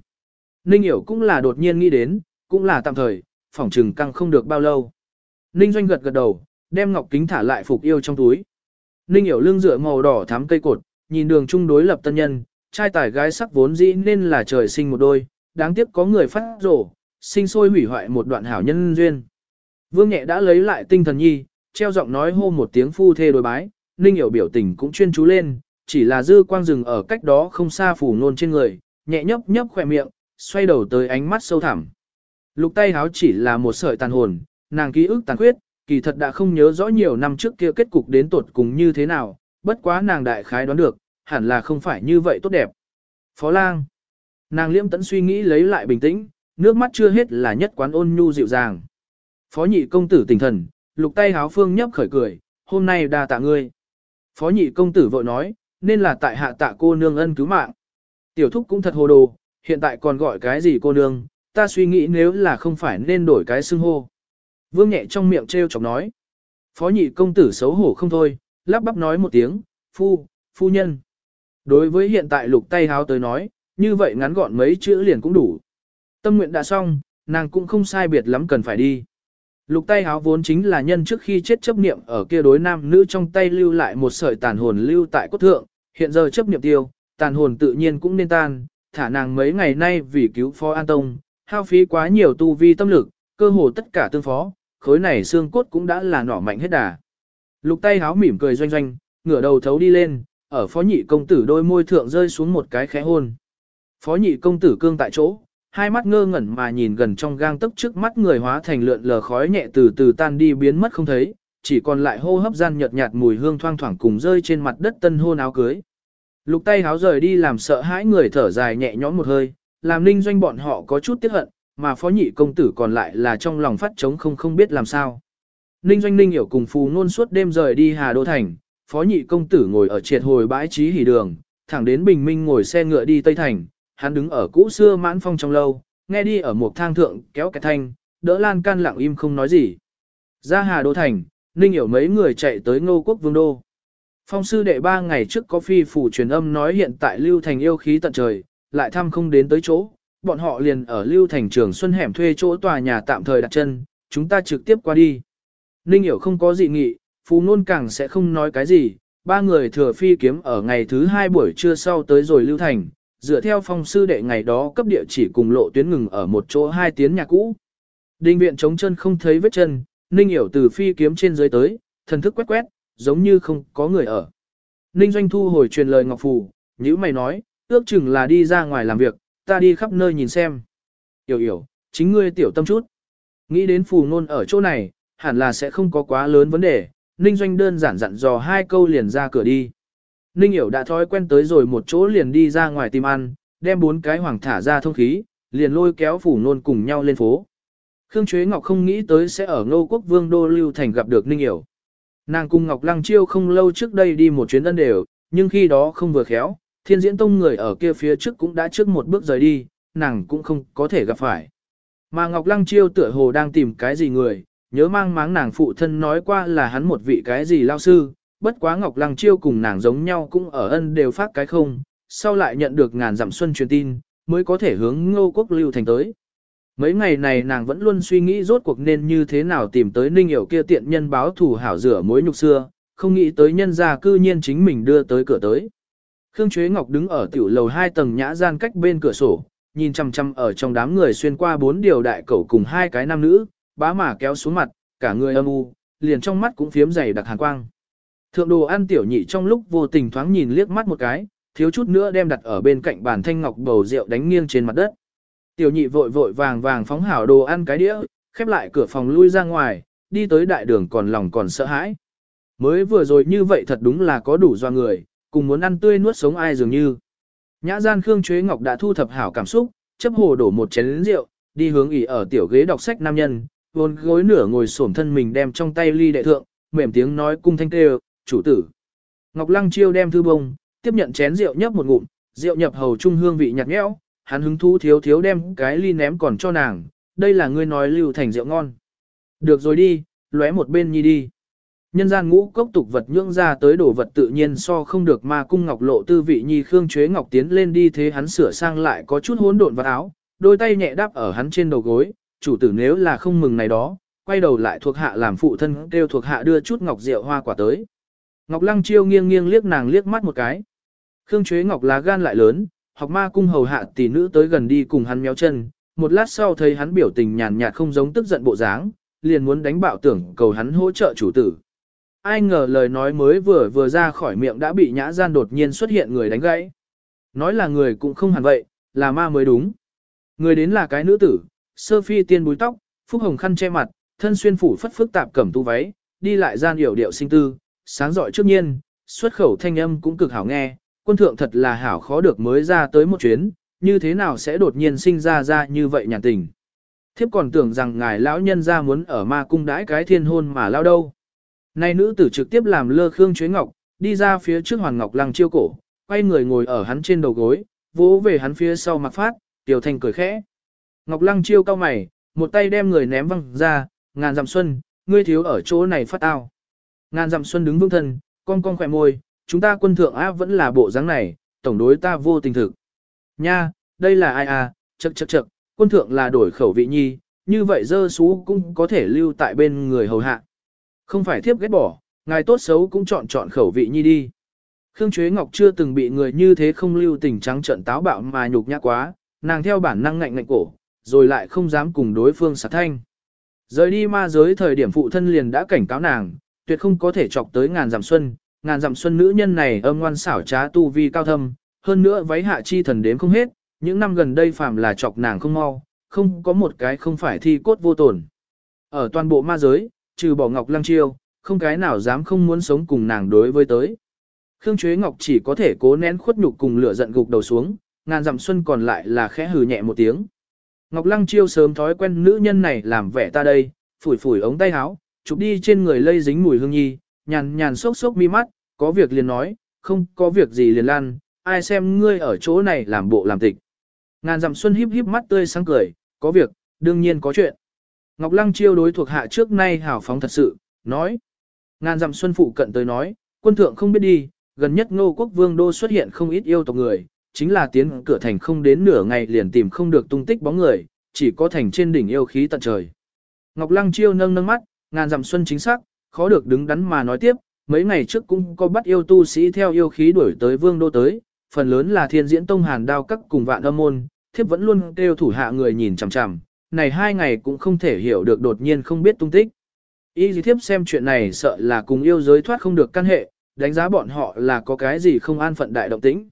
Ninh hiểu cũng là đột nhiên nghĩ đến, cũng là tạm thời, phỏng trừng căng không được bao lâu. Ninh doanh gật gật đầu, đem ngọc kính thả lại phục yêu trong túi. Ninh hiểu lưng dựa màu đỏ thắm cây cột, nhìn đường chung đối lập tân nhân, trai tài gái sắc vốn dĩ nên là trời sinh một đôi, đáng tiếc có người phát rổ, sinh sôi hủy hoại một đoạn hảo nhân duyên. Vương nhẹ đã lấy lại tinh thần nhi, treo giọng nói hô một tiếng phu thê đối bái, Ninh hiểu biểu tình cũng chuyên chú lên, chỉ là dư quang rừng ở cách đó không xa phủ nôn trên người, nhẹ nhấp nhấp khỏe miệng, xoay đầu tới ánh mắt sâu thẳm. Lục tay háo chỉ là một sợi tàn hồn, nàng ký ức tàn khuyết, kỳ thật đã không nhớ rõ nhiều năm trước kia kết cục đến tột cùng như thế nào, bất quá nàng đại khái đoán được, hẳn là không phải như vậy tốt đẹp. Phó lang. Nàng liễm tẫn suy nghĩ lấy lại bình tĩnh, nước mắt chưa hết là nhất quán ôn nhu dịu dàng. Phó nhị công tử tỉnh thần, lục tay háo phương nhấp khởi cười, hôm nay đa tạ ngươi. Phó nhị công tử vội nói, nên là tại hạ tạ cô nương ân cứu mạng. Tiểu thúc cũng thật hồ đồ, hiện tại còn gọi cái gì cô nương, ta suy nghĩ nếu là không phải nên đổi cái xưng hô. Vương nhẹ trong miệng trêu chọc nói. Phó nhị công tử xấu hổ không thôi, lắp bắp nói một tiếng, phu, phu nhân. Đối với hiện tại lục tay háo tới nói, như vậy ngắn gọn mấy chữ liền cũng đủ. Tâm nguyện đã xong, nàng cũng không sai biệt lắm cần phải đi. Lục tay háo vốn chính là nhân trước khi chết chấp niệm ở kia đối nam nữ trong tay lưu lại một sợi tàn hồn lưu tại cốt thượng, hiện giờ chấp niệm tiêu, tàn hồn tự nhiên cũng nên tan, thả nàng mấy ngày nay vì cứu phó an tông, hao phí quá nhiều tu vi tâm lực, cơ hồ tất cả tương phó, khối này xương cốt cũng đã là nỏ mạnh hết đà. Lục tay háo mỉm cười doanh doanh, ngửa đầu thấu đi lên, ở phó nhị công tử đôi môi thượng rơi xuống một cái khẽ hôn. Phó nhị công tử cương tại chỗ, hai mắt ngơ ngẩn mà nhìn gần trong gang tấc trước mắt người hóa thành lượn lờ khói nhẹ từ từ tan đi biến mất không thấy, chỉ còn lại hô hấp gian nhợt nhạt mùi hương thoang thoảng cùng rơi trên mặt đất tân hôn áo cưới. Lục tay háo rời đi làm sợ hãi người thở dài nhẹ nhõm một hơi, làm ninh doanh bọn họ có chút tiếc hận, mà phó nhị công tử còn lại là trong lòng phát trống không không biết làm sao. Ninh doanh ninh hiểu cùng phù nôn suốt đêm rời đi Hà Đô Thành, phó nhị công tử ngồi ở triệt hồi bãi trí hỉ đường, thẳng đến bình minh ngồi xe ngựa đi Tây Thành, hắn đứng ở cũ xưa mãn phong trong lâu, nghe đi ở một thang thượng kéo cái thanh, đỡ lan can lặng im không nói gì. Ra Hà Đô Thành, Ninh hiểu mấy người chạy tới ngô quốc vương đô. Phong sư đệ ba ngày trước có phi phủ truyền âm nói hiện tại Lưu Thành yêu khí tận trời, lại thăm không đến tới chỗ, bọn họ liền ở Lưu Thành trường Xuân Hẻm thuê chỗ tòa nhà tạm thời đặt chân, chúng ta trực tiếp qua đi. Ninh hiểu không có dị nghị, Phú Nôn càng sẽ không nói cái gì, ba người thừa phi kiếm ở ngày thứ hai buổi trưa sau tới rồi Lưu Thành, dựa theo phong sư đệ ngày đó cấp địa chỉ cùng lộ tuyến ngừng ở một chỗ hai tiếng nhà cũ. Đinh viện chống chân không thấy vết chân, Ninh hiểu từ phi kiếm trên dưới tới, thần thức quét quét, giống như không có người ở. Ninh Doanh thu hồi truyền lời Ngọc Phù, nhữ mày nói, ước chừng là đi ra ngoài làm việc, ta đi khắp nơi nhìn xem. Yểu yểu, chính ngươi tiểu tâm chút. Nghĩ đến phù nôn ở chỗ này, hẳn là sẽ không có quá lớn vấn đề, Ninh Doanh đơn giản dặn dò hai câu liền ra cửa đi. Ninh Yểu đã thói quen tới rồi một chỗ liền đi ra ngoài tìm ăn, đem bốn cái hoàng thả ra thông khí, liền lôi kéo phủ nôn cùng nhau lên phố. Khương Chuế Ngọc không nghĩ tới sẽ ở Ngô Quốc Vương Đô Lưu Thành gặp được Ninh Yểu. Nàng cùng Ngọc Lăng Chiêu không lâu trước đây đi một chuyến ân đều, nhưng khi đó không vừa khéo, thiên diễn tông người ở kia phía trước cũng đã trước một bước rời đi, nàng cũng không có thể gặp phải. Mà Ngọc Lăng Chiêu tựa hồ đang tìm cái gì người, nhớ mang máng nàng phụ thân nói qua là hắn một vị cái gì lao sư, bất quá Ngọc Lăng Chiêu cùng nàng giống nhau cũng ở ân đều phát cái không, sau lại nhận được ngàn dặm xuân truyền tin, mới có thể hướng ngô quốc lưu thành tới. Mấy ngày này nàng vẫn luôn suy nghĩ rốt cuộc nên như thế nào tìm tới ninh hiểu kia tiện nhân báo thù hảo rửa mối nhục xưa, không nghĩ tới nhân gia cư nhiên chính mình đưa tới cửa tới. Khương Chuế Ngọc đứng ở tiểu lầu hai tầng nhã gian cách bên cửa sổ, nhìn chăm chăm ở trong đám người xuyên qua bốn điều đại cẩu cùng hai cái nam nữ, bá mà kéo xuống mặt, cả người âm u, liền trong mắt cũng phiếm dày đặc hàn quang. Thượng đồ ăn tiểu nhị trong lúc vô tình thoáng nhìn liếc mắt một cái, thiếu chút nữa đem đặt ở bên cạnh bàn thanh ngọc bầu rượu đánh nghiêng trên mặt đất. Tiểu nhị vội vội vàng vàng phóng hảo đồ ăn cái đĩa, khép lại cửa phòng lui ra ngoài, đi tới đại đường còn lòng còn sợ hãi. Mới vừa rồi như vậy thật đúng là có đủ do người, cùng muốn ăn tươi nuốt sống ai dường như. Nhã gian Khương Chuế Ngọc đã thu thập hảo cảm xúc, chấp hồ đổ một chén rượu, đi hướng ỉ ở tiểu ghế đọc sách nam nhân, vốn gối nửa ngồi xổm thân mình đem trong tay ly đệ thượng, mềm tiếng nói cung thanh kêu, chủ tử. Ngọc Lăng Chiêu đem thư bông, tiếp nhận chén rượu nhấp một ngụm, rượu nhập hầu trung hương vị nhạt nhẽo, hắn hứng thú thiếu thiếu đem cái ly ném còn cho nàng, đây là ngươi nói lưu thành rượu ngon. Được rồi đi, lóe một bên nhi đi. Nhân gian ngũ cốc tục vật nhưỡng ra tới đồ vật tự nhiên so không được ma cung ngọc lộ tư vị nhi khương chế ngọc tiến lên đi thế hắn sửa sang lại có chút hỗn độn vào áo, đôi tay nhẹ đáp ở hắn trên đầu gối, chủ tử nếu là không mừng này đó, quay đầu lại thuộc hạ làm phụ thân kêu thuộc hạ đưa chút ngọc rượu hoa quả tới. Ngọc Lăng Chiêu nghiêng nghiêng liếc nàng liếc mắt một cái. Khương Chế Ngọc lá gan lại lớn, học ma cung hầu hạ tỷ nữ tới gần đi cùng hắn méo chân, một lát sau thấy hắn biểu tình nhàn nhạt không giống tức giận bộ dáng, liền muốn đánh bạo tưởng cầu hắn hỗ trợ chủ tử. Ai ngờ lời nói mới vừa vừa ra khỏi miệng đã bị nhã gian đột nhiên xuất hiện người đánh gãy. Nói là người cũng không hẳn vậy, là ma mới đúng. Người đến là cái nữ tử, sơ phi tiên búi tóc, phúc hồng khăn che mặt, thân xuyên phủ phất phức tạp cẩm tu váy, đi lại gian hiểu điệu sinh tư, sáng giỏi trước nhiên, xuất khẩu thanh âm cũng cực hảo nghe, quân thượng thật là hảo khó được mới ra tới một chuyến, như thế nào sẽ đột nhiên sinh ra ra như vậy nhàn tình. Thiếp còn tưởng rằng ngài lão nhân ra muốn ở ma cung đãi cái thiên hôn mà lao đâu. Nay nữ tử trực tiếp làm lơ khương chuế ngọc, đi ra phía trước hoàng ngọc lăng chiêu cổ, quay người ngồi ở hắn trên đầu gối, vỗ về hắn phía sau mặc phát, tiểu thành cười khẽ. Ngọc lăng chiêu cao mày, một tay đem người ném văng ra, ngàn dặm xuân, ngươi thiếu ở chỗ này phát ao. Ngàn dặm xuân đứng vững thân, con con khỏe môi, chúng ta quân thượng áp vẫn là bộ dáng này, tổng đối ta vô tình thực. Nha, đây là ai à, chậc chậc chậc, quân thượng là đổi khẩu vị nhi, như vậy dơ xú cũng có thể lưu tại bên người hầu hạ. Không phải thiếp ghét bỏ, ngài tốt xấu cũng chọn chọn khẩu vị nhi đi. Khương Chuế Ngọc chưa từng bị người như thế không lưu tình trắng trận táo bạo mà nhục nhã quá, nàng theo bản năng ngạnh ngạnh cổ, rồi lại không dám cùng đối phương sát thanh. Rời đi ma giới thời điểm phụ thân liền đã cảnh cáo nàng, tuyệt không có thể chọc tới ngàn giảm xuân, ngàn dặm xuân nữ nhân này âm ngoan xảo trá tu vi cao thâm, hơn nữa váy hạ chi thần đếm không hết, những năm gần đây phàm là chọc nàng không mau, không có một cái không phải thi cốt vô tổn. Ở toàn bộ ma giới, trừ bỏ Ngọc Lăng Chiêu, không cái nào dám không muốn sống cùng nàng đối với tới. Khương Chuế Ngọc chỉ có thể cố nén khuất nhục cùng lửa giận gục đầu xuống, ngàn dặm xuân còn lại là khẽ hừ nhẹ một tiếng. Ngọc Lăng Chiêu sớm thói quen nữ nhân này làm vẻ ta đây, phủi phủi ống tay áo, chụp đi trên người lây dính mùi hương nhi, nhàn nhàn sốc sốc mi mắt, có việc liền nói, không có việc gì liền lan, ai xem ngươi ở chỗ này làm bộ làm tịch. Ngàn dặm xuân híp híp mắt tươi sáng cười, có việc, đương nhiên có chuyện. Ngọc Lăng chiêu đối thuộc hạ trước nay hào phóng thật sự, nói. Ngàn dặm xuân phụ cận tới nói, quân thượng không biết đi, gần nhất ngô quốc vương đô xuất hiện không ít yêu tộc người, chính là tiến cửa thành không đến nửa ngày liền tìm không được tung tích bóng người, chỉ có thành trên đỉnh yêu khí tận trời. Ngọc Lăng chiêu nâng nâng mắt, ngàn dặm xuân chính xác, khó được đứng đắn mà nói tiếp, mấy ngày trước cũng có bắt yêu tu sĩ theo yêu khí đuổi tới vương đô tới, phần lớn là thiên diễn tông hàn đao các cùng vạn âm môn, thiếp vẫn luôn kêu thủ hạ người nhìn chằm chằm, này hai ngày cũng không thể hiểu được đột nhiên không biết tung tích. Y dì thiếp xem chuyện này sợ là cùng yêu giới thoát không được căn hệ, đánh giá bọn họ là có cái gì không an phận đại động tĩnh.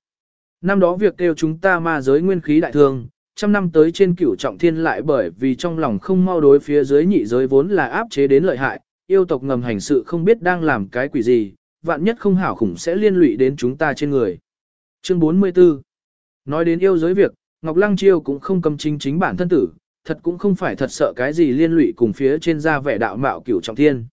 Năm đó việc kêu chúng ta ma giới nguyên khí đại thương, trăm năm tới trên cửu trọng thiên lại bởi vì trong lòng không mau đối phía dưới nhị giới vốn là áp chế đến lợi hại, yêu tộc ngầm hành sự không biết đang làm cái quỷ gì, vạn nhất không hảo khủng sẽ liên lụy đến chúng ta trên người. Chương 44 Nói đến yêu giới việc, Ngọc Lăng Chiêu cũng không cầm chính chính bản thân tử, thật cũng không phải thật sợ cái gì liên lụy cùng phía trên ra vẻ đạo mạo cửu trọng thiên.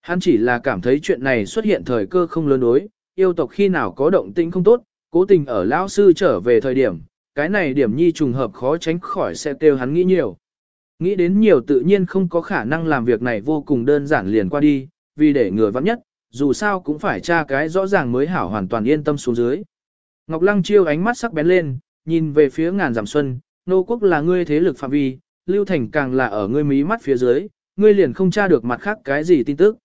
Hắn chỉ là cảm thấy chuyện này xuất hiện thời cơ không lớn đối, yêu tộc khi nào có động tĩnh không tốt, cố tình ở lão sư trở về thời điểm, cái này điểm nhi trùng hợp khó tránh khỏi sẽ kêu hắn nghĩ nhiều. Nghĩ đến nhiều tự nhiên không có khả năng làm việc này vô cùng đơn giản liền qua đi, vì để người vắng nhất, dù sao cũng phải tra cái rõ ràng mới hảo hoàn toàn yên tâm xuống dưới. Ngọc Lăng chiêu ánh mắt sắc bén lên, nhìn về phía ngàn giảm xuân, nô quốc là ngươi thế lực phạm vi, lưu thành càng là ở ngươi mí mắt phía dưới, ngươi liền không tra được mặt khác cái gì tin tức.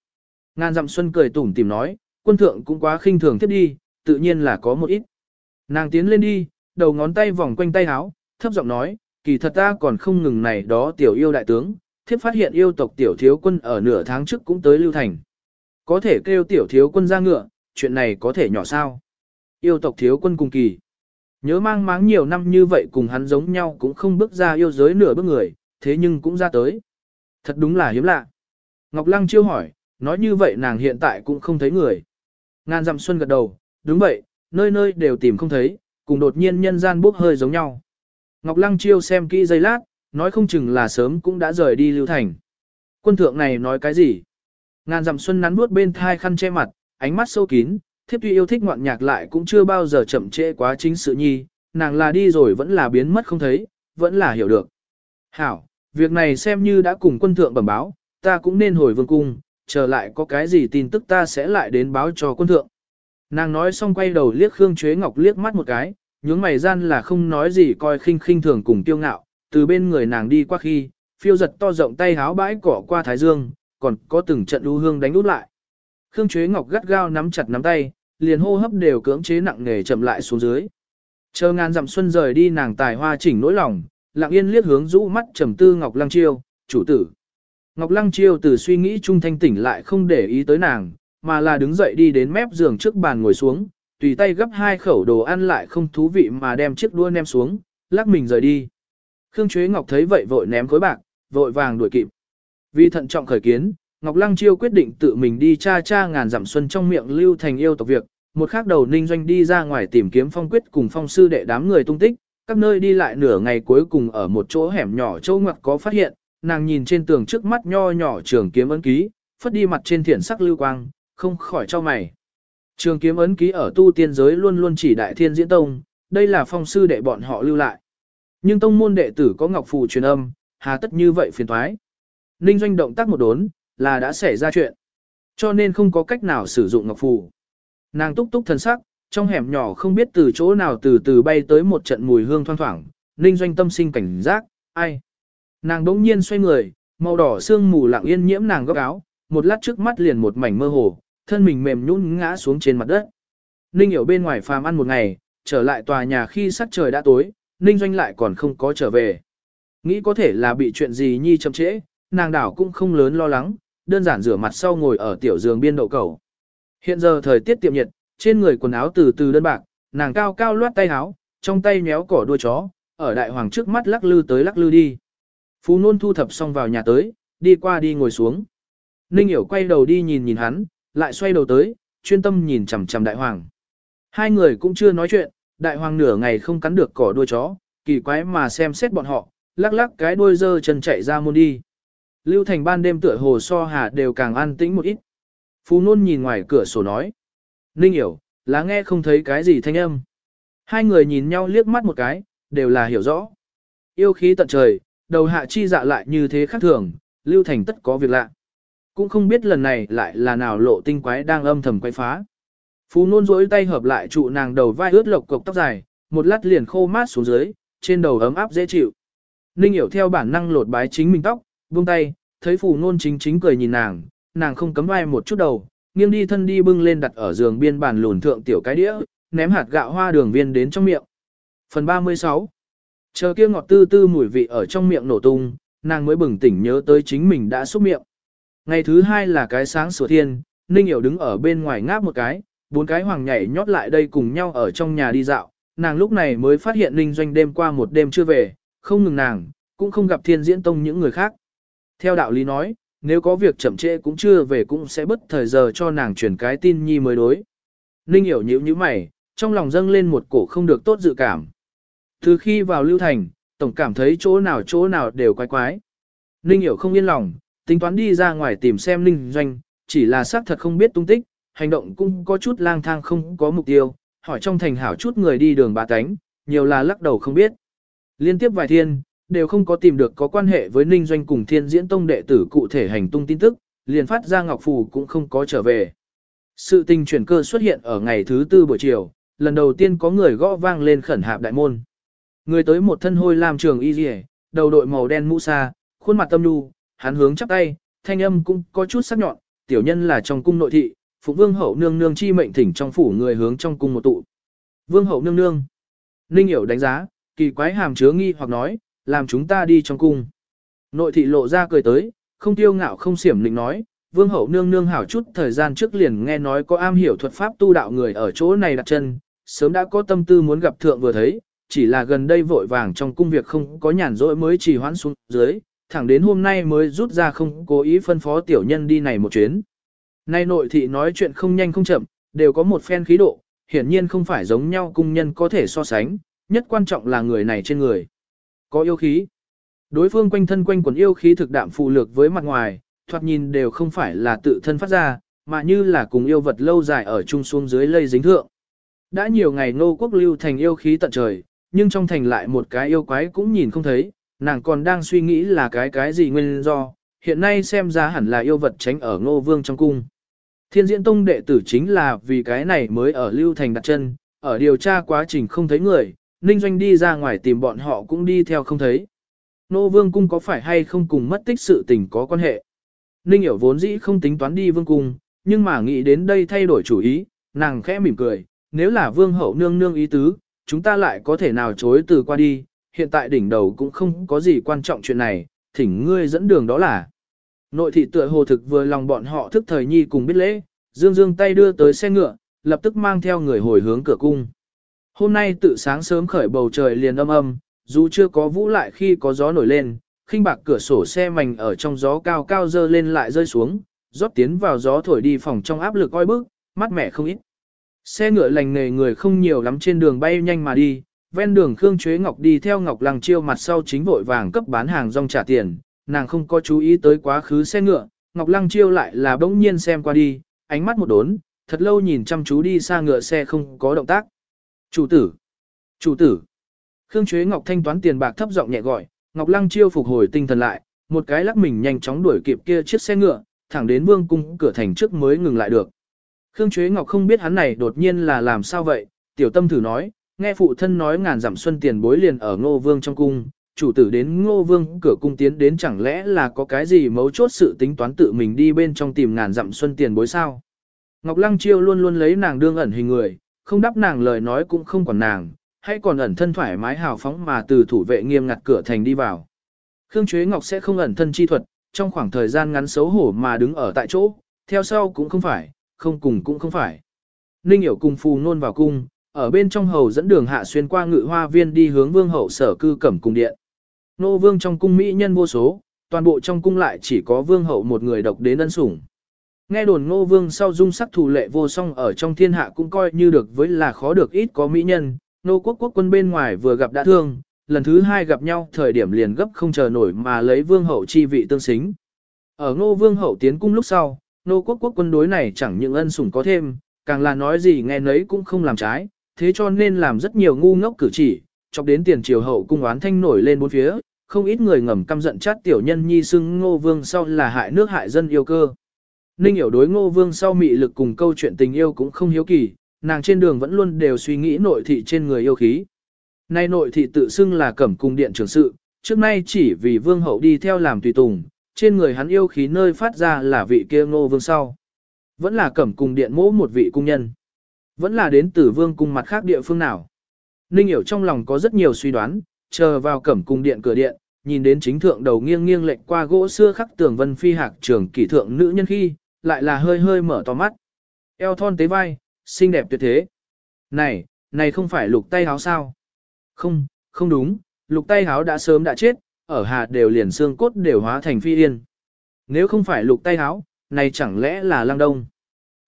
Ngàn dặm xuân cười tủm tìm nói, quân thượng cũng quá khinh thường tiếp đi, tự nhiên là có một ít. Nàng tiến lên đi, đầu ngón tay vòng quanh tay áo, thấp giọng nói, kỳ thật ta còn không ngừng này đó tiểu yêu đại tướng, thiếp phát hiện yêu tộc tiểu thiếu quân ở nửa tháng trước cũng tới lưu thành. Có thể kêu tiểu thiếu quân ra ngựa, chuyện này có thể nhỏ sao. Yêu tộc thiếu quân cùng kỳ. Nhớ mang máng nhiều năm như vậy cùng hắn giống nhau cũng không bước ra yêu giới nửa bước người, thế nhưng cũng ra tới. Thật đúng là hiếm lạ. Ngọc Lăng chiêu hỏi, nói như vậy nàng hiện tại cũng không thấy người. Ngàn dặm xuân gật đầu, đúng vậy, nơi nơi đều tìm không thấy, cùng đột nhiên nhân gian bốc hơi giống nhau. Ngọc Lăng chiêu xem kỹ giây lát, nói không chừng là sớm cũng đã rời đi lưu thành. Quân thượng này nói cái gì? Ngàn dặm xuân nắn bước bên thai khăn che mặt, ánh mắt sâu kín, thiếp tuy yêu thích ngoạn nhạc lại cũng chưa bao giờ chậm trễ quá chính sự nhi, nàng là đi rồi vẫn là biến mất không thấy, vẫn là hiểu được. Hảo, việc này xem như đã cùng quân thượng bẩm báo, ta cũng nên hồi vương cung, chờ lại có cái gì tin tức ta sẽ lại đến báo cho quân thượng. Nàng nói xong quay đầu liếc Khương Chuế Ngọc liếc mắt một cái, nhướng mày gian là không nói gì coi khinh khinh thường cùng tiêu ngạo, từ bên người nàng đi qua khi, phiêu giật to rộng tay háo bãi cỏ qua thái dương, còn có từng trận đu hương đánh út lại. Khương Chế Ngọc gắt gao nắm chặt nắm tay, liền hô hấp đều cưỡng chế nặng nề chậm lại xuống dưới. Chờ ngàn dặm xuân rời đi nàng tài hoa chỉnh nỗi lòng, lặng yên liếc hướng rũ mắt trầm tư Ngọc Lăng Chiêu, chủ tử. Ngọc Lăng Chiêu từ suy nghĩ trung thanh tỉnh lại không để ý tới nàng, mà là đứng dậy đi đến mép giường trước bàn ngồi xuống, tùy tay gấp hai khẩu đồ ăn lại không thú vị mà đem chiếc đua ném xuống, lắc mình rời đi. Khương Chuế Ngọc thấy vậy vội ném khối bạc, vội vàng đuổi kịp. Vì thận trọng khởi kiến, Ngọc Lăng Chiêu quyết định tự mình đi tra tra ngàn dặm xuân trong miệng lưu thành yêu tộc việc, một khắc đầu ninh doanh đi ra ngoài tìm kiếm phong quyết cùng phong sư đệ đám người tung tích, các nơi đi lại nửa ngày cuối cùng ở một chỗ hẻm nhỏ châu ngoặc có phát hiện, nàng nhìn trên tường trước mắt nho nhỏ trường kiếm ấn ký, phất đi mặt trên thiển sắc lưu quang, không khỏi cho mày. Trường kiếm ấn ký ở tu tiên giới luôn luôn chỉ đại thiên diễn tông, đây là phong sư đệ bọn họ lưu lại. Nhưng tông môn đệ tử có ngọc phù truyền âm, hà tất như vậy phiền thoái. Ninh doanh động tác một đốn, là đã xảy ra chuyện. Cho nên không có cách nào sử dụng ngọc phù. Nàng túc túc thần sắc, trong hẻm nhỏ không biết từ chỗ nào từ từ bay tới một trận mùi hương thoang thoảng, ninh doanh tâm sinh cảnh giác, ai. Nàng đỗng nhiên xoay người, màu đỏ sương mù lặng yên nhiễm nàng góc áo, một lát trước mắt liền một mảnh mơ hồ, thân mình mềm nhũn ngã xuống trên mặt đất. Ninh hiểu bên ngoài phàm ăn một ngày, trở lại tòa nhà khi sắc trời đã tối, Ninh doanh lại còn không có trở về. Nghĩ có thể là bị chuyện gì nhi chậm trễ, nàng đảo cũng không lớn lo lắng, đơn giản rửa mặt sau ngồi ở tiểu giường biên đậu cầu. Hiện giờ thời tiết tiệm nhiệt, trên người quần áo từ từ đơn bạc, nàng cao cao loát tay áo, trong tay nhéo cỏ đuôi chó, ở đại hoàng trước mắt lắc lư tới lắc lư đi. Phú nôn thu thập xong vào nhà tới, đi qua đi ngồi xuống. Ninh hiểu quay đầu đi nhìn nhìn hắn, lại xoay đầu tới, chuyên tâm nhìn chằm chằm đại hoàng. Hai người cũng chưa nói chuyện, đại hoàng nửa ngày không cắn được cỏ đuôi chó, kỳ quái mà xem xét bọn họ, lắc lắc cái đuôi dơ chân chạy ra môn đi. Lưu Thành ban đêm tựa hồ so hà đều càng an tĩnh một ít. Phú Nôn nhìn ngoài cửa sổ nói. Ninh hiểu, là nghe không thấy cái gì thanh âm. Hai người nhìn nhau liếc mắt một cái, đều là hiểu rõ. Yêu khí tận trời, đầu hạ chi dạ lại như thế khác thường, Lưu Thành tất có việc lạ. Cũng không biết lần này lại là nào lộ tinh quái đang âm thầm quay phá. Phú nôn rỗi tay hợp lại trụ nàng đầu vai ướt lộc cục tóc dài, một lát liền khô mát xuống dưới, trên đầu ấm áp dễ chịu. Ninh hiểu theo bản năng lột bái chính mình tóc, buông tay, thấy phù nôn chính chính cười nhìn nàng, nàng không cấm vai một chút đầu, nghiêng đi thân đi bưng lên đặt ở giường biên bàn lùn thượng tiểu cái đĩa, ném hạt gạo hoa đường viên đến trong miệng. Phần 36 Chờ kia ngọt tư tư mùi vị ở trong miệng nổ tung, nàng mới bừng tỉnh nhớ tới chính mình đã xúc miệng. Ngày thứ hai là cái sáng sủa thiên, Ninh Hiểu đứng ở bên ngoài ngáp một cái, bốn cái hoàng nhảy nhót lại đây cùng nhau ở trong nhà đi dạo, nàng lúc này mới phát hiện Ninh Doanh đêm qua một đêm chưa về, không ngừng nàng, cũng không gặp thiên diễn tông những người khác. Theo đạo lý nói, nếu có việc chậm trễ cũng chưa về cũng sẽ bất thời giờ cho nàng chuyển cái tin nhi mới đối. Ninh hiểu nhíu nhíu mày, trong lòng dâng lên một cổ không được tốt dự cảm. Từ khi vào Lưu Thành, tổng cảm thấy chỗ nào chỗ nào đều quái quái. Ninh hiểu không yên lòng, tính toán đi ra ngoài tìm xem Ninh Doanh, chỉ là xác thật không biết tung tích, hành động cũng có chút lang thang không có mục tiêu, hỏi trong thành hảo chút người đi đường bà cánh, nhiều là lắc đầu không biết. Liên tiếp vài thiên, đều không có tìm được có quan hệ với Ninh Doanh cùng Thiên Diễn Tông đệ tử cụ thể hành tung tin tức, liền phát ra Ngọc Phù cũng không có trở về. Sự tình chuyển cơ xuất hiện ở ngày thứ tư buổi chiều, lần đầu tiên có người gõ vang lên khẩn hạp đại môn. Người tới một thân hôi làm trường y rìa, đầu đội màu đen mũ sa, khuôn mặt tâm nhu, hắn hướng chắp tay, thanh âm cũng có chút sắc nhọn, tiểu nhân là trong cung nội thị, phụ vương hậu nương nương chi mệnh thỉnh trong phủ người hướng trong cung một tụ. Vương hậu nương nương. Ninh hiểu đánh giá, kỳ quái hàm chứa nghi hoặc nói, làm chúng ta đi trong cung. Nội thị lộ ra cười tới, không tiêu ngạo không xiểm lĩnh nói, vương hậu nương nương hảo chút thời gian trước liền nghe nói có am hiểu thuật pháp tu đạo người ở chỗ này đặt chân, sớm đã có tâm tư muốn gặp thượng vừa thấy, chỉ là gần đây vội vàng trong cung việc không có nhàn rỗi mới trì hoãn xuống dưới, thẳng đến hôm nay mới rút ra không cố ý phân phó tiểu nhân đi này một chuyến. Nay nội thị nói chuyện không nhanh không chậm, đều có một phen khí độ, hiển nhiên không phải giống nhau cung nhân có thể so sánh, nhất quan trọng là người này trên người. Có yêu khí. Đối phương quanh thân quanh quần yêu khí thực đạm phụ lược với mặt ngoài, thoạt nhìn đều không phải là tự thân phát ra, mà như là cùng yêu vật lâu dài ở chung xuống dưới lây dính thượng. Đã nhiều ngày nô quốc lưu thành yêu khí tận trời, nhưng trong thành lại một cái yêu quái cũng nhìn không thấy, nàng còn đang suy nghĩ là cái cái gì nguyên do, hiện nay xem ra hẳn là yêu vật tránh ở ngô vương trong cung. Thiên diễn tông đệ tử chính là vì cái này mới ở lưu thành đặt chân, ở điều tra quá trình không thấy người, Ninh Doanh đi ra ngoài tìm bọn họ cũng đi theo không thấy. Nô Vương Cung có phải hay không cùng mất tích sự tình có quan hệ? Ninh hiểu vốn dĩ không tính toán đi Vương Cung, nhưng mà nghĩ đến đây thay đổi chủ ý, nàng khẽ mỉm cười, nếu là Vương Hậu nương nương ý tứ, chúng ta lại có thể nào chối từ qua đi, hiện tại đỉnh đầu cũng không có gì quan trọng chuyện này, thỉnh ngươi dẫn đường đó là. Nội thị tựa hồ thực vừa lòng bọn họ thức thời nhi cùng biết lễ, dương dương tay đưa tới xe ngựa, lập tức mang theo người hồi hướng cửa cung. Hôm nay tự sáng sớm khởi bầu trời liền âm âm, dù chưa có vũ lại khi có gió nổi lên, khinh bạc cửa sổ xe mảnh ở trong gió cao cao dơ lên lại rơi xuống, rót tiến vào gió thổi đi phòng trong áp lực oi bức, mát mẻ không ít. Xe ngựa lành nghề người không nhiều lắm trên đường bay nhanh mà đi, ven đường Khương Chuế Ngọc đi theo Ngọc Lăng Chiêu mặt sau chính vội vàng cấp bán hàng rong trả tiền, nàng không có chú ý tới quá khứ xe ngựa, Ngọc Lăng Chiêu lại là bỗng nhiên xem qua đi, ánh mắt một đốn, thật lâu nhìn chăm chú đi xa ngựa xe không có động tác. Chủ tử! Chủ tử! Khương Chuế Ngọc thanh toán tiền bạc thấp giọng nhẹ gọi, Ngọc Lăng chiêu phục hồi tinh thần lại, một cái lắc mình nhanh chóng đuổi kịp kia chiếc xe ngựa, thẳng đến vương cung cửa thành trước mới ngừng lại được. Khương Chuế Ngọc không biết hắn này đột nhiên là làm sao vậy, tiểu tâm thử nói, nghe phụ thân nói ngàn dặm xuân tiền bối liền ở ngô vương trong cung, chủ tử đến ngô vương cửa cung tiến đến chẳng lẽ là có cái gì mấu chốt sự tính toán tự mình đi bên trong tìm ngàn dặm xuân tiền bối sao. Ngọc Lăng Chiêu luôn luôn lấy nàng đương ẩn hình người, không đáp nàng lời nói cũng không quản nàng, hay còn ẩn thân thoải mái hào phóng mà từ thủ vệ nghiêm ngặt cửa thành đi vào. Khương Chuế Ngọc sẽ không ẩn thân chi thuật, trong khoảng thời gian ngắn xấu hổ mà đứng ở tại chỗ, theo sau cũng không phải, không cùng cũng không phải. Ninh hiểu cùng phù nôn vào cung, ở bên trong hầu dẫn đường hạ xuyên qua ngự hoa viên đi hướng vương hậu sở cư cẩm cung điện. Nô vương trong cung mỹ nhân vô số, toàn bộ trong cung lại chỉ có vương hậu một người độc đến ân sủng. Nghe đồn ngô vương sau dung sắc thủ lệ vô song ở trong thiên hạ cũng coi như được với là khó được ít có mỹ nhân, nô quốc quốc quân bên ngoài vừa gặp đã thương, lần thứ hai gặp nhau thời điểm liền gấp không chờ nổi mà lấy vương hậu chi vị tương xính. Ở ngô vương hậu tiến cung lúc sau, nô quốc quốc quân đối này chẳng những ân sủng có thêm, càng là nói gì nghe nấy cũng không làm trái, thế cho nên làm rất nhiều ngu ngốc cử chỉ, chọc đến tiền triều hậu cung oán thanh nổi lên bốn phía, không ít người ngầm căm giận chát tiểu nhân nhi xưng ngô vương sau là hại nước hại dân yêu cơ. Ninh hiểu đối ngô vương sau mị lực cùng câu chuyện tình yêu cũng không hiếu kỳ, nàng trên đường vẫn luôn đều suy nghĩ nội thị trên người yêu khí. Nay nội thị tự xưng là cẩm cung điện trưởng sự, trước nay chỉ vì vương hậu đi theo làm tùy tùng, trên người hắn yêu khí nơi phát ra là vị kia ngô vương sau. Vẫn là cẩm cung điện mỗ một vị cung nhân. Vẫn là đến từ vương cung mặt khác địa phương nào. Ninh hiểu trong lòng có rất nhiều suy đoán, chờ vào cẩm cung điện cửa điện, nhìn đến chính thượng đầu nghiêng nghiêng lệch qua gỗ xưa khắc tường vân phi hạc trường kỷ thượng nữ nhân khi, lại là hơi hơi mở to mắt. Eo thon tế vai, xinh đẹp tuyệt thế. Này, này không phải lục tay háo sao? Không, không đúng, lục tay háo đã sớm đã chết, ở hà đều liền xương cốt đều hóa thành phi yên. Nếu không phải lục tay háo, này chẳng lẽ là lang đông?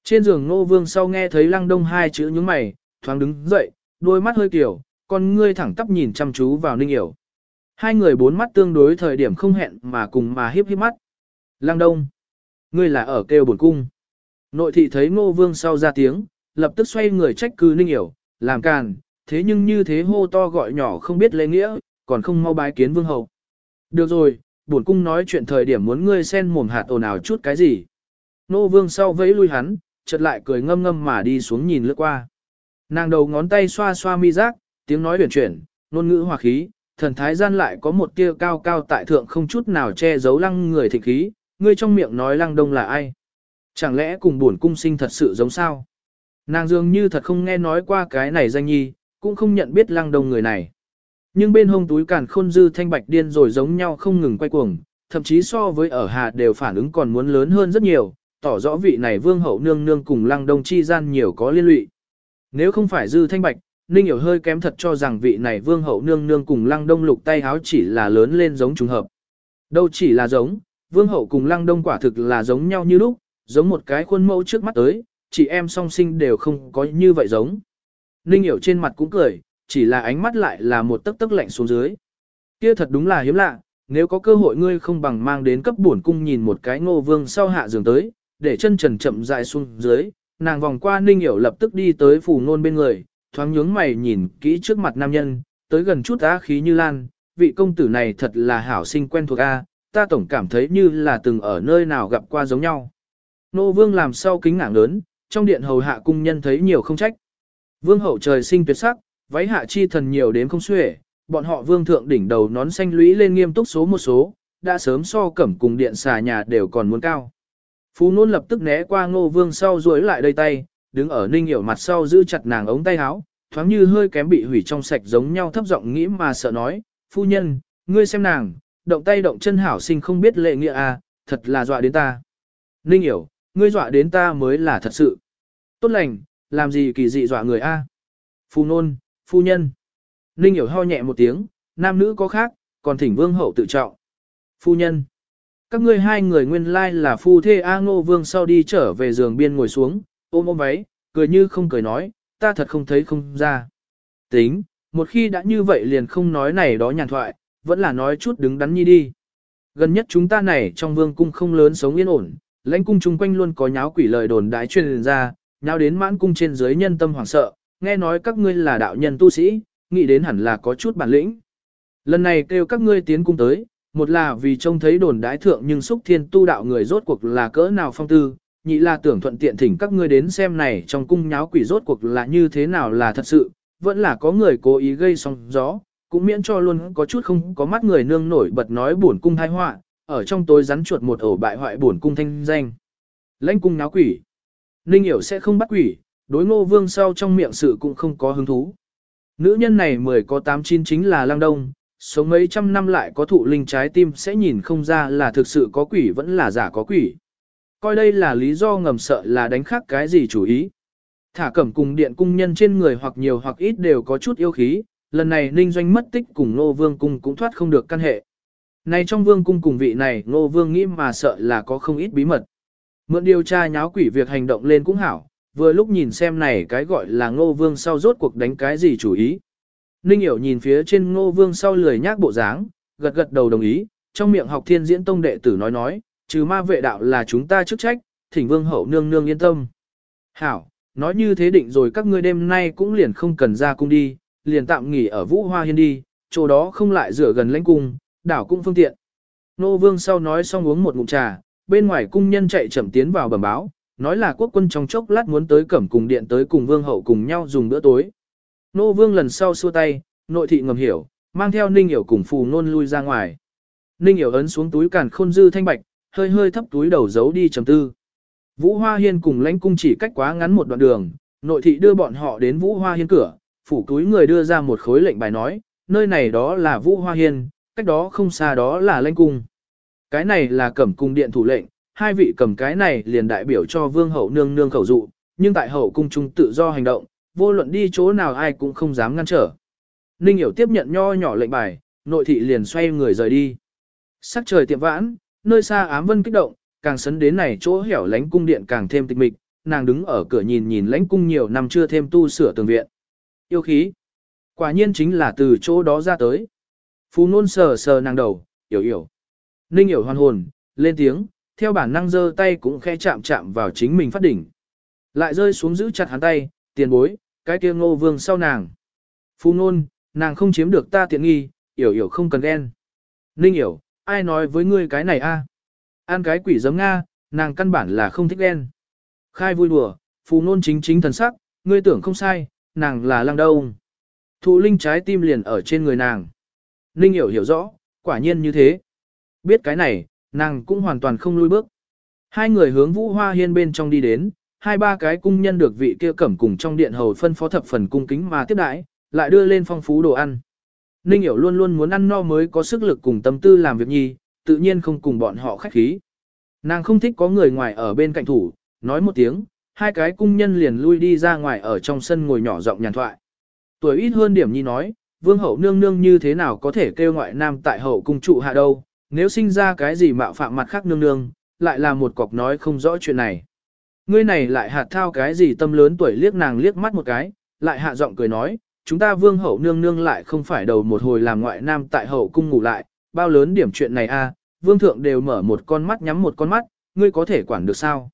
Trên giường Ngô vương sau nghe thấy lăng đông hai chữ nhướng mày, thoáng đứng dậy, đôi mắt hơi kiểu, con ngươi thẳng tắp nhìn chăm chú vào ninh hiểu. Hai người bốn mắt tương đối thời điểm không hẹn mà cùng mà hiếp hiếp mắt. Lăng đông ngươi là ở kêu buồn cung. Nội thị thấy ngô vương sau ra tiếng, lập tức xoay người trách cứ ninh hiểu, làm càn, thế nhưng như thế hô to gọi nhỏ không biết lễ nghĩa, còn không mau bái kiến vương hậu. Được rồi, buồn cung nói chuyện thời điểm muốn ngươi xen mồm hạt ồn ào chút cái gì. Ngô vương sau vẫy lui hắn, chợt lại cười ngâm ngâm mà đi xuống nhìn lướt qua. Nàng đầu ngón tay xoa xoa mi giác, tiếng nói huyền chuyển, ngôn ngữ hòa khí, thần thái gian lại có một tia cao cao tại thượng không chút nào che giấu lăng người thịnh khí, ngươi trong miệng nói lăng đông là ai? Chẳng lẽ cùng buồn cung sinh thật sự giống sao? Nàng dường như thật không nghe nói qua cái này danh nhi, cũng không nhận biết lăng đông người này. Nhưng bên hông túi càn khôn dư thanh bạch điên rồi giống nhau không ngừng quay cuồng, thậm chí so với ở hạ đều phản ứng còn muốn lớn hơn rất nhiều, tỏ rõ vị này vương hậu nương nương cùng lăng đông chi gian nhiều có liên lụy. Nếu không phải dư thanh bạch, Ninh hiểu hơi kém thật cho rằng vị này vương hậu nương nương cùng lăng đông lục tay háo chỉ là lớn lên giống trùng hợp. Đâu chỉ là giống, Vương hậu cùng lăng đông quả thực là giống nhau như lúc, giống một cái khuôn mẫu trước mắt tới, chị em song sinh đều không có như vậy giống. Ninh hiểu trên mặt cũng cười, chỉ là ánh mắt lại là một tấc tấc lạnh xuống dưới. Kia thật đúng là hiếm lạ, nếu có cơ hội ngươi không bằng mang đến cấp bổn cung nhìn một cái ngô vương sau hạ giường tới, để chân trần chậm dài xuống dưới, nàng vòng qua Ninh hiểu lập tức đi tới phủ nôn bên người, thoáng nhướng mày nhìn kỹ trước mặt nam nhân, tới gần chút á khí như lan, vị công tử này thật là hảo sinh quen thuộc a, ta tổng cảm thấy như là từng ở nơi nào gặp qua giống nhau. Nô vương làm sau kính ngảng lớn, trong điện hầu hạ cung nhân thấy nhiều không trách. Vương hậu trời sinh tuyệt sắc, váy hạ chi thần nhiều đến không xuể, bọn họ vương thượng đỉnh đầu nón xanh lũy lên nghiêm túc số một số, đã sớm so cẩm cùng điện xà nhà đều còn muốn cao. Phú nôn lập tức né qua ngô vương sau duỗi lại đây tay, đứng ở ninh hiểu mặt sau giữ chặt nàng ống tay áo, thoáng như hơi kém bị hủy trong sạch giống nhau thấp giọng nghĩ mà sợ nói, phu nhân, ngươi xem nàng, động tay động chân hảo sinh không biết lệ nghĩa à, thật là dọa đến ta. Ninh hiểu, ngươi dọa đến ta mới là thật sự. Tốt lành, làm gì kỳ dị dọa người a? À? Phu nôn, phu nhân. Ninh hiểu ho nhẹ một tiếng, nam nữ có khác, còn thỉnh vương hậu tự trọng. Phu nhân. Các ngươi hai người nguyên lai là phu thê A Ngô Vương sau đi trở về giường biên ngồi xuống, ôm ôm váy, cười như không cười nói, ta thật không thấy không ra. Tính, một khi đã như vậy liền không nói này đó nhàn thoại, vẫn là nói chút đứng đắn nhi đi. Gần nhất chúng ta này trong vương cung không lớn sống yên ổn, lãnh cung chung quanh luôn có nháo quỷ lời đồn đái truyền ra, nháo đến mãn cung trên dưới nhân tâm hoảng sợ, nghe nói các ngươi là đạo nhân tu sĩ, nghĩ đến hẳn là có chút bản lĩnh. Lần này kêu các ngươi tiến cung tới, một là vì trông thấy đồn đái thượng nhưng xúc thiên tu đạo người rốt cuộc là cỡ nào phong tư, nhị là tưởng thuận tiện thỉnh các ngươi đến xem này trong cung nháo quỷ rốt cuộc là như thế nào là thật sự, vẫn là có người cố ý gây sóng gió, cũng miễn cho luôn có chút không có mắt người nương nổi bật nói buồn cung thai họa, ở trong tối rắn chuột một ổ bại hoại buồn cung thanh danh. Lãnh cung náo quỷ. Ninh hiểu sẽ không bắt quỷ, đối ngô vương sau trong miệng sự cũng không có hứng thú. Nữ nhân này mười có tám chín chính là lang đông, sống mấy trăm năm lại có thụ linh trái tim sẽ nhìn không ra là thực sự có quỷ vẫn là giả có quỷ. Coi đây là lý do ngầm sợ là đánh khác cái gì chủ ý. Thả cẩm cùng điện cung nhân trên người hoặc nhiều hoặc ít đều có chút yêu khí, lần này ninh doanh mất tích cùng nô vương cung cũng thoát không được căn hệ. Này trong vương cung cùng vị này nô vương nghĩ mà sợ là có không ít bí mật. Mượn điều tra nháo quỷ việc hành động lên cũng hảo, vừa lúc nhìn xem này cái gọi là nô vương sau rốt cuộc đánh cái gì chủ ý. Ninh hiểu nhìn phía trên ngô vương sau lười nhác bộ dáng, gật gật đầu đồng ý, trong miệng học thiên diễn tông đệ tử nói nói, trừ ma vệ đạo là chúng ta chức trách, thỉnh vương hậu nương nương yên tâm. Hảo, nói như thế định rồi các ngươi đêm nay cũng liền không cần ra cung đi, liền tạm nghỉ ở vũ hoa hiên đi, chỗ đó không lại rửa gần lãnh cung, đảo cũng phương tiện. Nô vương sau nói xong uống một ngụm trà, bên ngoài cung nhân chạy chậm tiến vào bẩm báo, nói là quốc quân trong chốc lát muốn tới cẩm cùng điện tới cùng vương hậu cùng nhau dùng bữa tối. Nô vương lần sau xua tay, nội thị ngầm hiểu, mang theo ninh hiểu cùng phù nôn lui ra ngoài. Ninh hiểu ấn xuống túi càn khôn dư thanh bạch, hơi hơi thấp túi đầu giấu đi trầm tư. Vũ Hoa Hiên cùng lãnh cung chỉ cách quá ngắn một đoạn đường, nội thị đưa bọn họ đến Vũ Hoa Hiên cửa, phủ túi người đưa ra một khối lệnh bài nói, nơi này đó là Vũ Hoa Hiên, cách đó không xa đó là lãnh cung. Cái này là cẩm cung điện thủ lệnh, hai vị cầm cái này liền đại biểu cho vương hậu nương nương khẩu dụ, nhưng tại hậu cung trung tự do hành động, vô luận đi chỗ nào ai cũng không dám ngăn trở. Ninh hiểu tiếp nhận nho nhỏ lệnh bài, nội thị liền xoay người rời đi. Sắc trời tiệm vãn, nơi xa ám vân kích động, càng sấn đến này chỗ hẻo lánh cung điện càng thêm tịch mịch, nàng đứng ở cửa nhìn nhìn lãnh cung nhiều năm chưa thêm tu sửa tường viện. Yêu khí. Quả nhiên chính là từ chỗ đó ra tới. Phú nôn sờ sờ nàng đầu, hiểu hiểu. Ninh hiểu hoàn hồn, lên tiếng, theo bản năng giơ tay cũng khẽ chạm chạm vào chính mình phát đỉnh. Lại rơi xuống giữ chặt hắn tay, tiền bối, cái kia ngô vương sau nàng. Phu nôn, nàng không chiếm được ta tiện nghi, hiểu hiểu không cần ghen. Ninh hiểu, ai nói với ngươi cái này a? Ăn cái quỷ giấm Nga, nàng căn bản là không thích ghen. Khai vui đùa, phù nôn chính chính thần sắc, ngươi tưởng không sai, nàng là lăng đâu. Thụ linh trái tim liền ở trên người nàng. Ninh hiểu hiểu rõ, quả nhiên như thế. Biết cái này, nàng cũng hoàn toàn không lui bước. Hai người hướng vũ hoa hiên bên trong đi đến, hai ba cái cung nhân được vị kia cẩm cùng trong điện hầu phân phó thập phần cung kính mà tiếp đãi, lại đưa lên phong phú đồ ăn. Ninh hiểu luôn luôn muốn ăn no mới có sức lực cùng tâm tư làm việc nhi, tự nhiên không cùng bọn họ khách khí. Nàng không thích có người ngoài ở bên cạnh thủ, nói một tiếng, hai cái cung nhân liền lui đi ra ngoài ở trong sân ngồi nhỏ giọng nhàn thoại. Tuổi ít hơn điểm nhi nói, vương hậu nương nương như thế nào có thể kêu ngoại nam tại hậu cung trụ hạ đâu, nếu sinh ra cái gì mạo phạm mặt khác nương nương, lại là một cọc nói không rõ chuyện này. Ngươi này lại hạt thao cái gì tâm lớn tuổi liếc nàng liếc mắt một cái, lại hạ giọng cười nói, chúng ta vương hậu nương nương lại không phải đầu một hồi làm ngoại nam tại hậu cung ngủ lại, bao lớn điểm chuyện này a, vương thượng đều mở một con mắt nhắm một con mắt, ngươi có thể quản được sao?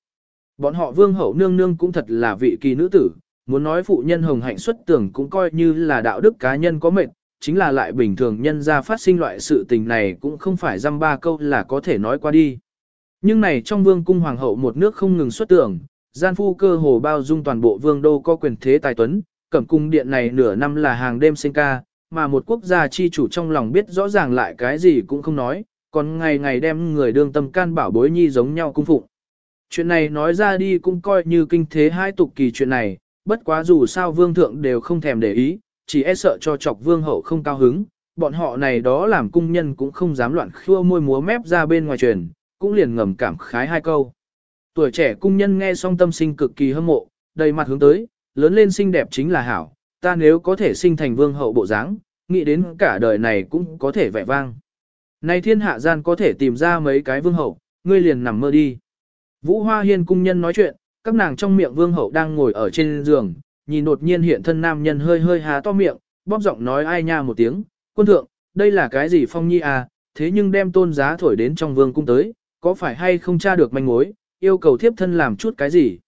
Bọn họ vương hậu nương nương cũng thật là vị kỳ nữ tử, muốn nói phụ nhân hồng hạnh xuất tưởng cũng coi như là đạo đức cá nhân có mệnh, chính là lại bình thường nhân ra phát sinh loại sự tình này cũng không phải dăm ba câu là có thể nói qua đi. Nhưng này trong vương cung hoàng hậu một nước không ngừng xuất tưởng, gian phu cơ hồ bao dung toàn bộ vương đô có quyền thế tài tuấn, cẩm cung điện này nửa năm là hàng đêm sinh ca, mà một quốc gia chi chủ trong lòng biết rõ ràng lại cái gì cũng không nói, còn ngày ngày đem người đương tâm can bảo bối nhi giống nhau cung phụng. Chuyện này nói ra đi cũng coi như kinh thế hai tục kỳ chuyện này, bất quá dù sao vương thượng đều không thèm để ý, chỉ e sợ cho chọc vương hậu không cao hứng, bọn họ này đó làm cung nhân cũng không dám loạn khua môi múa mép ra bên ngoài truyền, cũng liền ngầm cảm khái hai câu. Tuổi trẻ cung nhân nghe xong tâm sinh cực kỳ hâm mộ, đầy mặt hướng tới, lớn lên xinh đẹp chính là hảo, ta nếu có thể sinh thành vương hậu bộ dáng, nghĩ đến cả đời này cũng có thể vẻ vang. nay thiên hạ gian có thể tìm ra mấy cái vương hậu, ngươi liền nằm mơ đi. Vũ Hoa Hiên cung nhân nói chuyện, các nàng trong miệng vương hậu đang ngồi ở trên giường, nhìn đột nhiên hiện thân nam nhân hơi hơi há to miệng, bóp giọng nói ai nha một tiếng, quân thượng, đây là cái gì phong nhi à, thế nhưng đem tôn giá thổi đến trong vương cung tới, có phải hay không tra được manh mối, yêu cầu thiếp thân làm chút cái gì.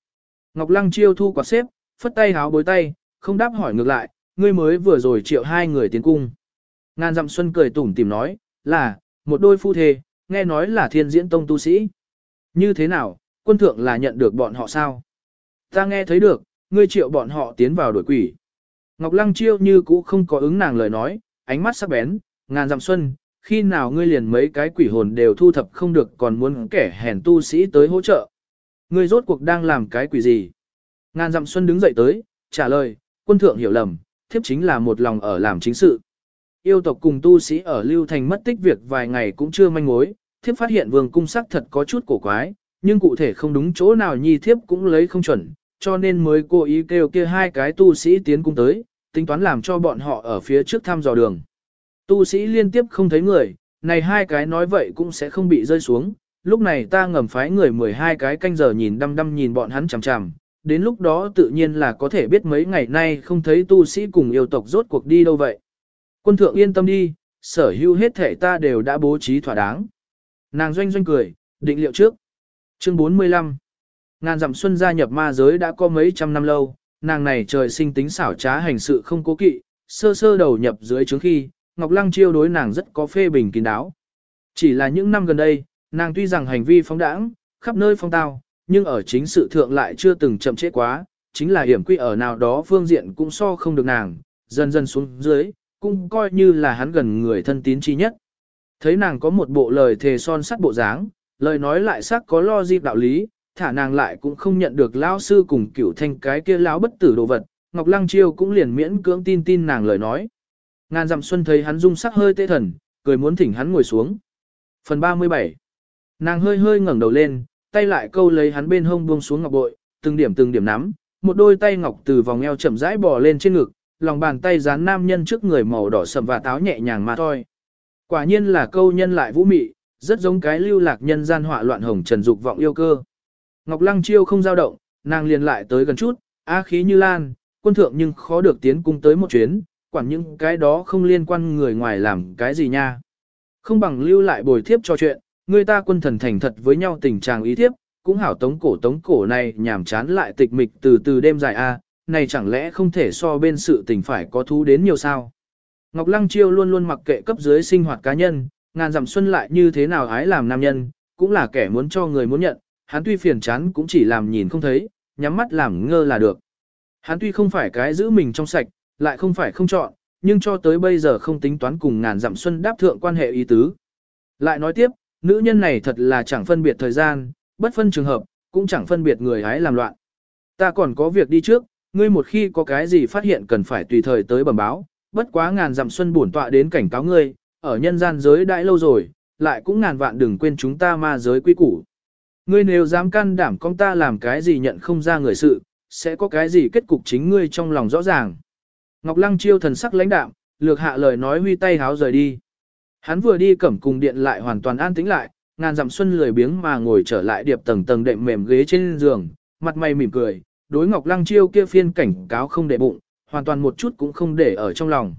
Ngọc Lăng chiêu thu quạt xếp, phất tay háo bối tay, không đáp hỏi ngược lại, ngươi mới vừa rồi triệu hai người tiến cung. Ngàn dặm xuân cười tủm tìm nói, là, một đôi phu thê, nghe nói là thiên diễn tông tu sĩ. Như thế nào, quân thượng là nhận được bọn họ sao? Ta nghe thấy được, ngươi triệu bọn họ tiến vào đuổi quỷ. Ngọc Lăng chiêu như cũ không có ứng nàng lời nói, ánh mắt sắc bén, ngàn dặm xuân, khi nào ngươi liền mấy cái quỷ hồn đều thu thập không được còn muốn kẻ hèn tu sĩ tới hỗ trợ. Ngươi rốt cuộc đang làm cái quỷ gì? Ngàn dặm xuân đứng dậy tới, trả lời, quân thượng hiểu lầm, thiếp chính là một lòng ở làm chính sự. Yêu tộc cùng tu sĩ ở Lưu Thành mất tích việc vài ngày cũng chưa manh mối, thiếp phát hiện vương cung sắc thật có chút cổ quái, nhưng cụ thể không đúng chỗ nào nhi thiếp cũng lấy không chuẩn, cho nên mới cố ý kêu kia hai cái tu sĩ tiến cung tới, tính toán làm cho bọn họ ở phía trước thăm dò đường. Tu sĩ liên tiếp không thấy người, này hai cái nói vậy cũng sẽ không bị rơi xuống, lúc này ta ngầm phái người 12 cái canh giờ nhìn đăm đăm nhìn bọn hắn chằm chằm, đến lúc đó tự nhiên là có thể biết mấy ngày nay không thấy tu sĩ cùng yêu tộc rốt cuộc đi đâu vậy. Quân thượng yên tâm đi, sở hữu hết thể ta đều đã bố trí thỏa đáng. Nàng doanh doanh cười, định liệu trước. Chương 45 Ngàn dặm xuân gia nhập ma giới đã có mấy trăm năm lâu, nàng này trời sinh tính xảo trá hành sự không cố kỵ, sơ sơ đầu nhập dưới trướng khi, Ngọc Lăng chiêu đối nàng rất có phê bình kín đáo. Chỉ là những năm gần đây, nàng tuy rằng hành vi phóng đãng, khắp nơi phong tao, nhưng ở chính sự thượng lại chưa từng chậm trễ quá, chính là hiểm quy ở nào đó phương diện cũng so không được nàng, dần dần xuống dưới, cũng coi như là hắn gần người thân tín chi nhất. Thấy nàng có một bộ lời thề son sắt bộ dáng, lời nói lại sắc có lo dịp đạo lý, thả nàng lại cũng không nhận được lão sư cùng cửu thanh cái kia lão bất tử đồ vật, Ngọc Lăng Chiêu cũng liền miễn cưỡng tin tin nàng lời nói. Ngàn dặm xuân thấy hắn dung sắc hơi tê thần, cười muốn thỉnh hắn ngồi xuống. Phần 37 Nàng hơi hơi ngẩng đầu lên, tay lại câu lấy hắn bên hông buông xuống ngọc bội, từng điểm từng điểm nắm, một đôi tay ngọc từ vòng eo chậm rãi bò lên trên ngực, lòng bàn tay dán nam nhân trước người màu đỏ sầm và táo nhẹ nhàng mà thôi. Quả nhiên là câu nhân lại vũ mị, rất giống cái lưu lạc nhân gian họa loạn hồng trần dục vọng yêu cơ. Ngọc Lăng Chiêu không dao động, nàng liền lại tới gần chút, á khí như lan, quân thượng nhưng khó được tiến cung tới một chuyến, quản những cái đó không liên quan người ngoài làm cái gì nha. Không bằng lưu lại bồi thiếp cho chuyện, người ta quân thần thành thật với nhau tình trạng ý thiếp, cũng hảo tống cổ tống cổ này nhảm chán lại tịch mịch từ từ đêm dài a, này chẳng lẽ không thể so bên sự tình phải có thú đến nhiều sao. Ngọc Lăng Chiêu luôn luôn mặc kệ cấp dưới sinh hoạt cá nhân, ngàn dặm xuân lại như thế nào ái làm nam nhân, cũng là kẻ muốn cho người muốn nhận, hắn tuy phiền chán cũng chỉ làm nhìn không thấy, nhắm mắt làm ngơ là được. Hắn tuy không phải cái giữ mình trong sạch, lại không phải không chọn, nhưng cho tới bây giờ không tính toán cùng ngàn dặm xuân đáp thượng quan hệ ý tứ. Lại nói tiếp, nữ nhân này thật là chẳng phân biệt thời gian, bất phân trường hợp, cũng chẳng phân biệt người hái làm loạn. Ta còn có việc đi trước, ngươi một khi có cái gì phát hiện cần phải tùy thời tới bẩm báo, bất quá ngàn dặm xuân bổn tọa đến cảnh cáo ngươi, ở nhân gian giới đãi lâu rồi, lại cũng ngàn vạn đừng quên chúng ta ma giới quy củ. Ngươi nếu dám can đảm con ta làm cái gì nhận không ra người sự, sẽ có cái gì kết cục chính ngươi trong lòng rõ ràng. Ngọc Lăng chiêu thần sắc lãnh đạm, lược hạ lời nói huy tay háo rời đi. Hắn vừa đi cẩm cùng điện lại hoàn toàn an tĩnh lại, ngàn dặm xuân lười biếng mà ngồi trở lại điệp tầng tầng đệm mềm ghế trên giường, mặt mày mỉm cười, đối Ngọc Lăng chiêu kia phiên cảnh cáo không để bụng, hoàn toàn một chút cũng không để ở trong lòng.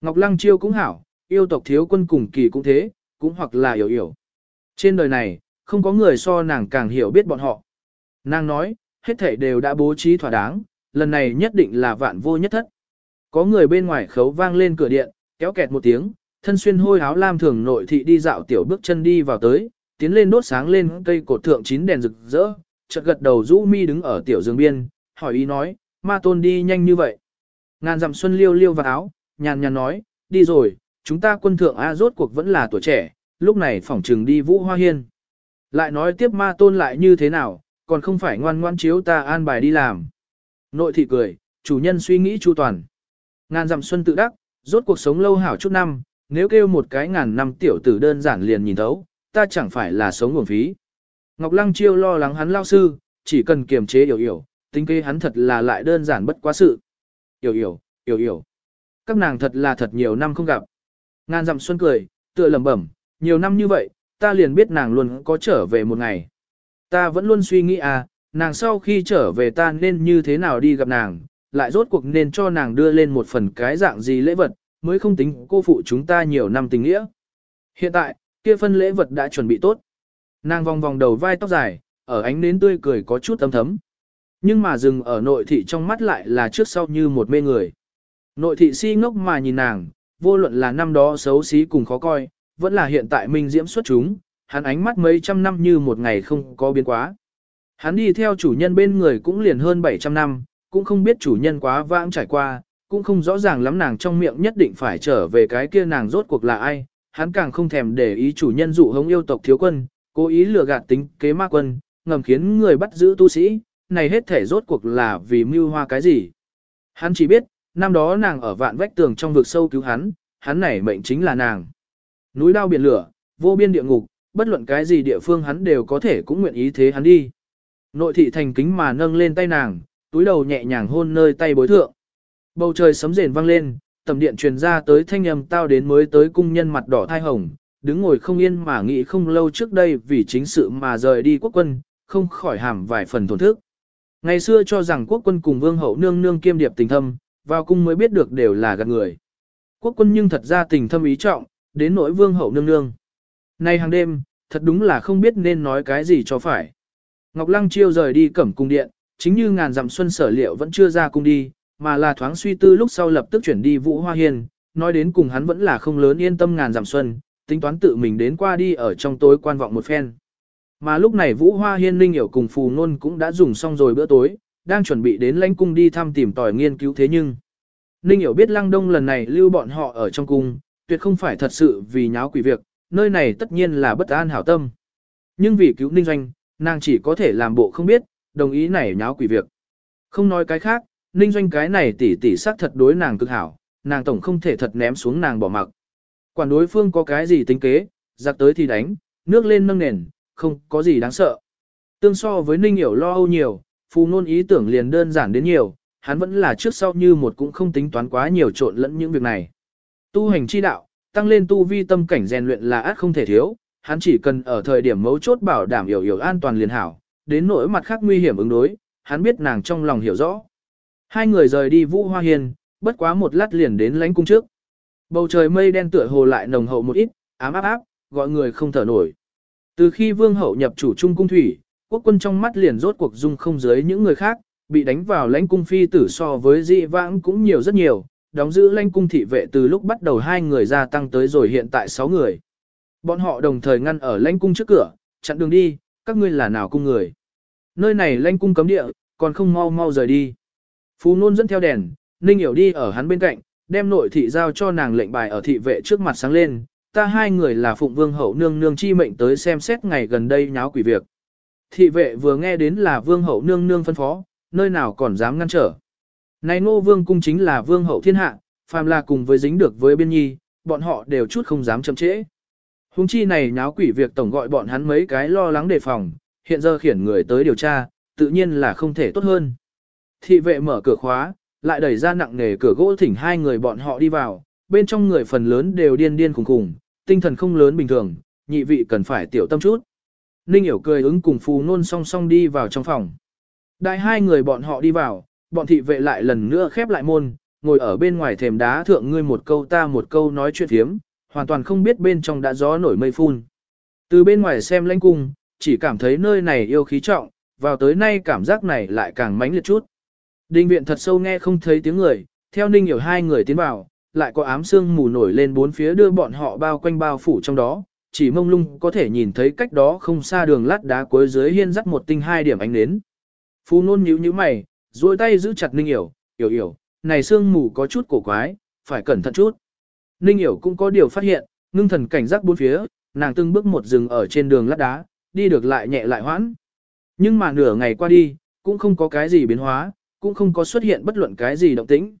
Ngọc Lăng chiêu cũng hảo, yêu tộc thiếu quân cùng kỳ cũng thế, cũng hoặc là hiểu hiểu. Trên đời này, không có người so nàng càng hiểu biết bọn họ. Nàng nói, hết thảy đều đã bố trí thỏa đáng, lần này nhất định là vạn vô nhất thất. Có người bên ngoài khấu vang lên cửa điện, kéo kẹt một tiếng, thân xuyên hôi áo lam thường nội thị đi dạo tiểu bước chân đi vào tới, tiến lên đốt sáng lên cây cột thượng chín đèn rực rỡ, chợt gật đầu rũ mi đứng ở tiểu giường biên, hỏi ý nói, ma tôn đi nhanh như vậy. Ngàn dặm xuân liêu liêu vào áo, nhàn nhàn nói, đi rồi, chúng ta quân thượng A rốt cuộc vẫn là tuổi trẻ, lúc này phỏng trừng đi vũ hoa hiên. Lại nói tiếp ma tôn lại như thế nào, còn không phải ngoan ngoan chiếu ta an bài đi làm. Nội thị cười, chủ nhân suy nghĩ chu toàn. Ngàn dặm xuân tự đắc, rốt cuộc sống lâu hảo chút năm, nếu kêu một cái ngàn năm tiểu tử đơn giản liền nhìn thấu, ta chẳng phải là sống nguồn phí. Ngọc Lăng Chiêu lo lắng hắn lao sư, chỉ cần kiềm chế hiểu hiểu, tính kế hắn thật là lại đơn giản bất quá sự. Hiểu hiểu, hiểu hiểu. Các nàng thật là thật nhiều năm không gặp. Ngàn dặm xuân cười, tựa lẩm bẩm, nhiều năm như vậy, ta liền biết nàng luôn có trở về một ngày. Ta vẫn luôn suy nghĩ à, nàng sau khi trở về ta nên như thế nào đi gặp nàng, lại rốt cuộc nên cho nàng đưa lên một phần cái dạng gì lễ vật, mới không tính cô phụ chúng ta nhiều năm tình nghĩa. Hiện tại, kia phân lễ vật đã chuẩn bị tốt. Nàng vòng vòng đầu vai tóc dài, ở ánh nến tươi cười có chút ấm thấm. Nhưng mà dừng ở nội thị trong mắt lại là trước sau như một mê người. Nội thị si ngốc mà nhìn nàng, vô luận là năm đó xấu xí cùng khó coi, vẫn là hiện tại minh diễm xuất chúng, hắn ánh mắt mấy trăm năm như một ngày không có biến quá. Hắn đi theo chủ nhân bên người cũng liền hơn 700 năm, cũng không biết chủ nhân quá vãng trải qua, cũng không rõ ràng lắm nàng trong miệng nhất định phải trở về cái kia nàng rốt cuộc là ai, hắn càng không thèm để ý chủ nhân dụ hống yêu tộc thiếu quân, cố ý lừa gạt tính kế ma quân, ngầm khiến người bắt giữ tu sĩ, này hết thể rốt cuộc là vì mưu hoa cái gì. Hắn chỉ biết, năm đó nàng ở vạn vách tường trong vực sâu cứu hắn, hắn này mệnh chính là nàng. Núi đao biển lửa, vô biên địa ngục, bất luận cái gì địa phương hắn đều có thể cũng nguyện ý thế hắn đi. Nội thị thành kính mà nâng lên tay nàng, túi đầu nhẹ nhàng hôn nơi tay bối thượng. Bầu trời sấm rền vang lên, tầm điện truyền ra tới thanh âm tao đến mới tới cung nhân mặt đỏ thai hồng, đứng ngồi không yên mà nghĩ không lâu trước đây vì chính sự mà rời đi quốc quân, không khỏi hàm vài phần tổn thức. Ngày xưa cho rằng quốc quân cùng vương hậu nương nương kiêm điệp tình thâm, vào cung mới biết được đều là gạt người. Quốc quân nhưng thật ra tình thâm ý trọng, đến nỗi vương hậu nương nương. Nay hàng đêm, thật đúng là không biết nên nói cái gì cho phải. Ngọc Lăng chiêu rời đi cẩm cung điện, chính như ngàn dặm xuân sở liệu vẫn chưa ra cung đi, mà là thoáng suy tư lúc sau lập tức chuyển đi Vũ Hoa Hiên, nói đến cùng hắn vẫn là không lớn yên tâm ngàn dặm xuân, tính toán tự mình đến qua đi ở trong tối quan vọng một phen. Mà lúc này Vũ Hoa Hiên Ninh hiểu cùng Phù Nôn cũng đã dùng xong rồi bữa tối, đang chuẩn bị đến lãnh cung đi thăm tìm tòi nghiên cứu thế nhưng. Ninh hiểu biết Lăng Đông lần này lưu bọn họ ở trong cung, tuyệt không phải thật sự vì nháo quỷ việc, nơi này tất nhiên là bất an hảo tâm. Nhưng vì cứu Ninh Doanh, nàng chỉ có thể làm bộ không biết, đồng ý này nháo quỷ việc. Không nói cái khác, Ninh Doanh cái này tỉ tỉ sắc thật đối nàng cực hảo, nàng tổng không thể thật ném xuống nàng bỏ mặc. Quản đối phương có cái gì tính kế, giặc tới thì đánh, nước lên nâng nền, không có gì đáng sợ. Tương so với Ninh Hiểu lo âu nhiều, phù nôn ý tưởng liền đơn giản đến nhiều, hắn vẫn là trước sau như một cũng không tính toán quá nhiều trộn lẫn những việc này. Tu hành chi đạo, tăng lên tu vi tâm cảnh rèn luyện là át không thể thiếu, hắn chỉ cần ở thời điểm mấu chốt bảo đảm hiểu hiểu an toàn liền hảo, đến nỗi mặt khác nguy hiểm ứng đối, hắn biết nàng trong lòng hiểu rõ. Hai người rời đi Vũ Hoa Hiên, bất quá một lát liền đến lãnh cung trước. Bầu trời mây đen tựa hồ lại nồng hậu một ít, ám áp áp, gọi người không thở nổi. Từ khi vương hậu nhập chủ trung cung thủy, quốc quân trong mắt liền rốt cuộc dung không dưới những người khác, bị đánh vào lãnh cung phi tử so với dị vãng cũng nhiều rất nhiều, đóng giữ lãnh cung thị vệ từ lúc bắt đầu hai người gia tăng tới rồi hiện tại sáu người. Bọn họ đồng thời ngăn ở lãnh cung trước cửa, chặn đường đi, các ngươi là nào cung người. Nơi này lanh cung cấm địa, còn không mau mau rời đi. Phú nôn dẫn theo đèn, Ninh hiểu đi ở hắn bên cạnh, đem nội thị giao cho nàng lệnh bài ở thị vệ trước mặt sáng lên, ta hai người là phụng vương hậu nương nương chi mệnh tới xem xét ngày gần đây nháo quỷ việc. Thị vệ vừa nghe đến là vương hậu nương nương phân phó, nơi nào còn dám ngăn trở. Này ngô vương cung chính là vương hậu thiên hạ, phàm là cùng với dính được với biên nhi, bọn họ đều chút không dám chậm trễ. Hùng chi này nháo quỷ việc tổng gọi bọn hắn mấy cái lo lắng đề phòng, hiện giờ khiển người tới điều tra, tự nhiên là không thể tốt hơn. Thị vệ mở cửa khóa, lại đẩy ra nặng nề cửa gỗ thỉnh hai người bọn họ đi vào, bên trong người phần lớn đều điên điên khùng khùng, tinh thần không lớn bình thường, nhị vị cần phải tiểu tâm chút. Ninh hiểu cười ứng cùng phù nôn song song đi vào trong phòng. Đại hai người bọn họ đi vào, bọn thị vệ lại lần nữa khép lại môn, ngồi ở bên ngoài thềm đá thượng ngươi một câu ta một câu nói chuyện thiếm, hoàn toàn không biết bên trong đã gió nổi mây phun. Từ bên ngoài xem lãnh cung, chỉ cảm thấy nơi này yêu khí trọng, vào tới nay cảm giác này lại càng mãnh liệt chút. Đình viện thật sâu nghe không thấy tiếng người, theo ninh hiểu hai người tiến vào, lại có ám sương mù nổi lên bốn phía đưa bọn họ bao quanh bao phủ trong đó, chỉ mông lung có thể nhìn thấy cách đó không xa đường lát đá cuối dưới hiên dắt một tinh hai điểm ánh nến. Phu nôn nhíu nhíu mày, duỗi tay giữ chặt ninh hiểu, hiểu hiểu, này sương mù có chút cổ quái, phải cẩn thận chút. Ninh hiểu cũng có điều phát hiện, ngưng thần cảnh giác bốn phía, nàng từng bước một dừng ở trên đường lát đá, đi được lại nhẹ lại hoãn. Nhưng mà nửa ngày qua đi, cũng không có cái gì biến hóa, cũng không có xuất hiện bất luận cái gì động tĩnh.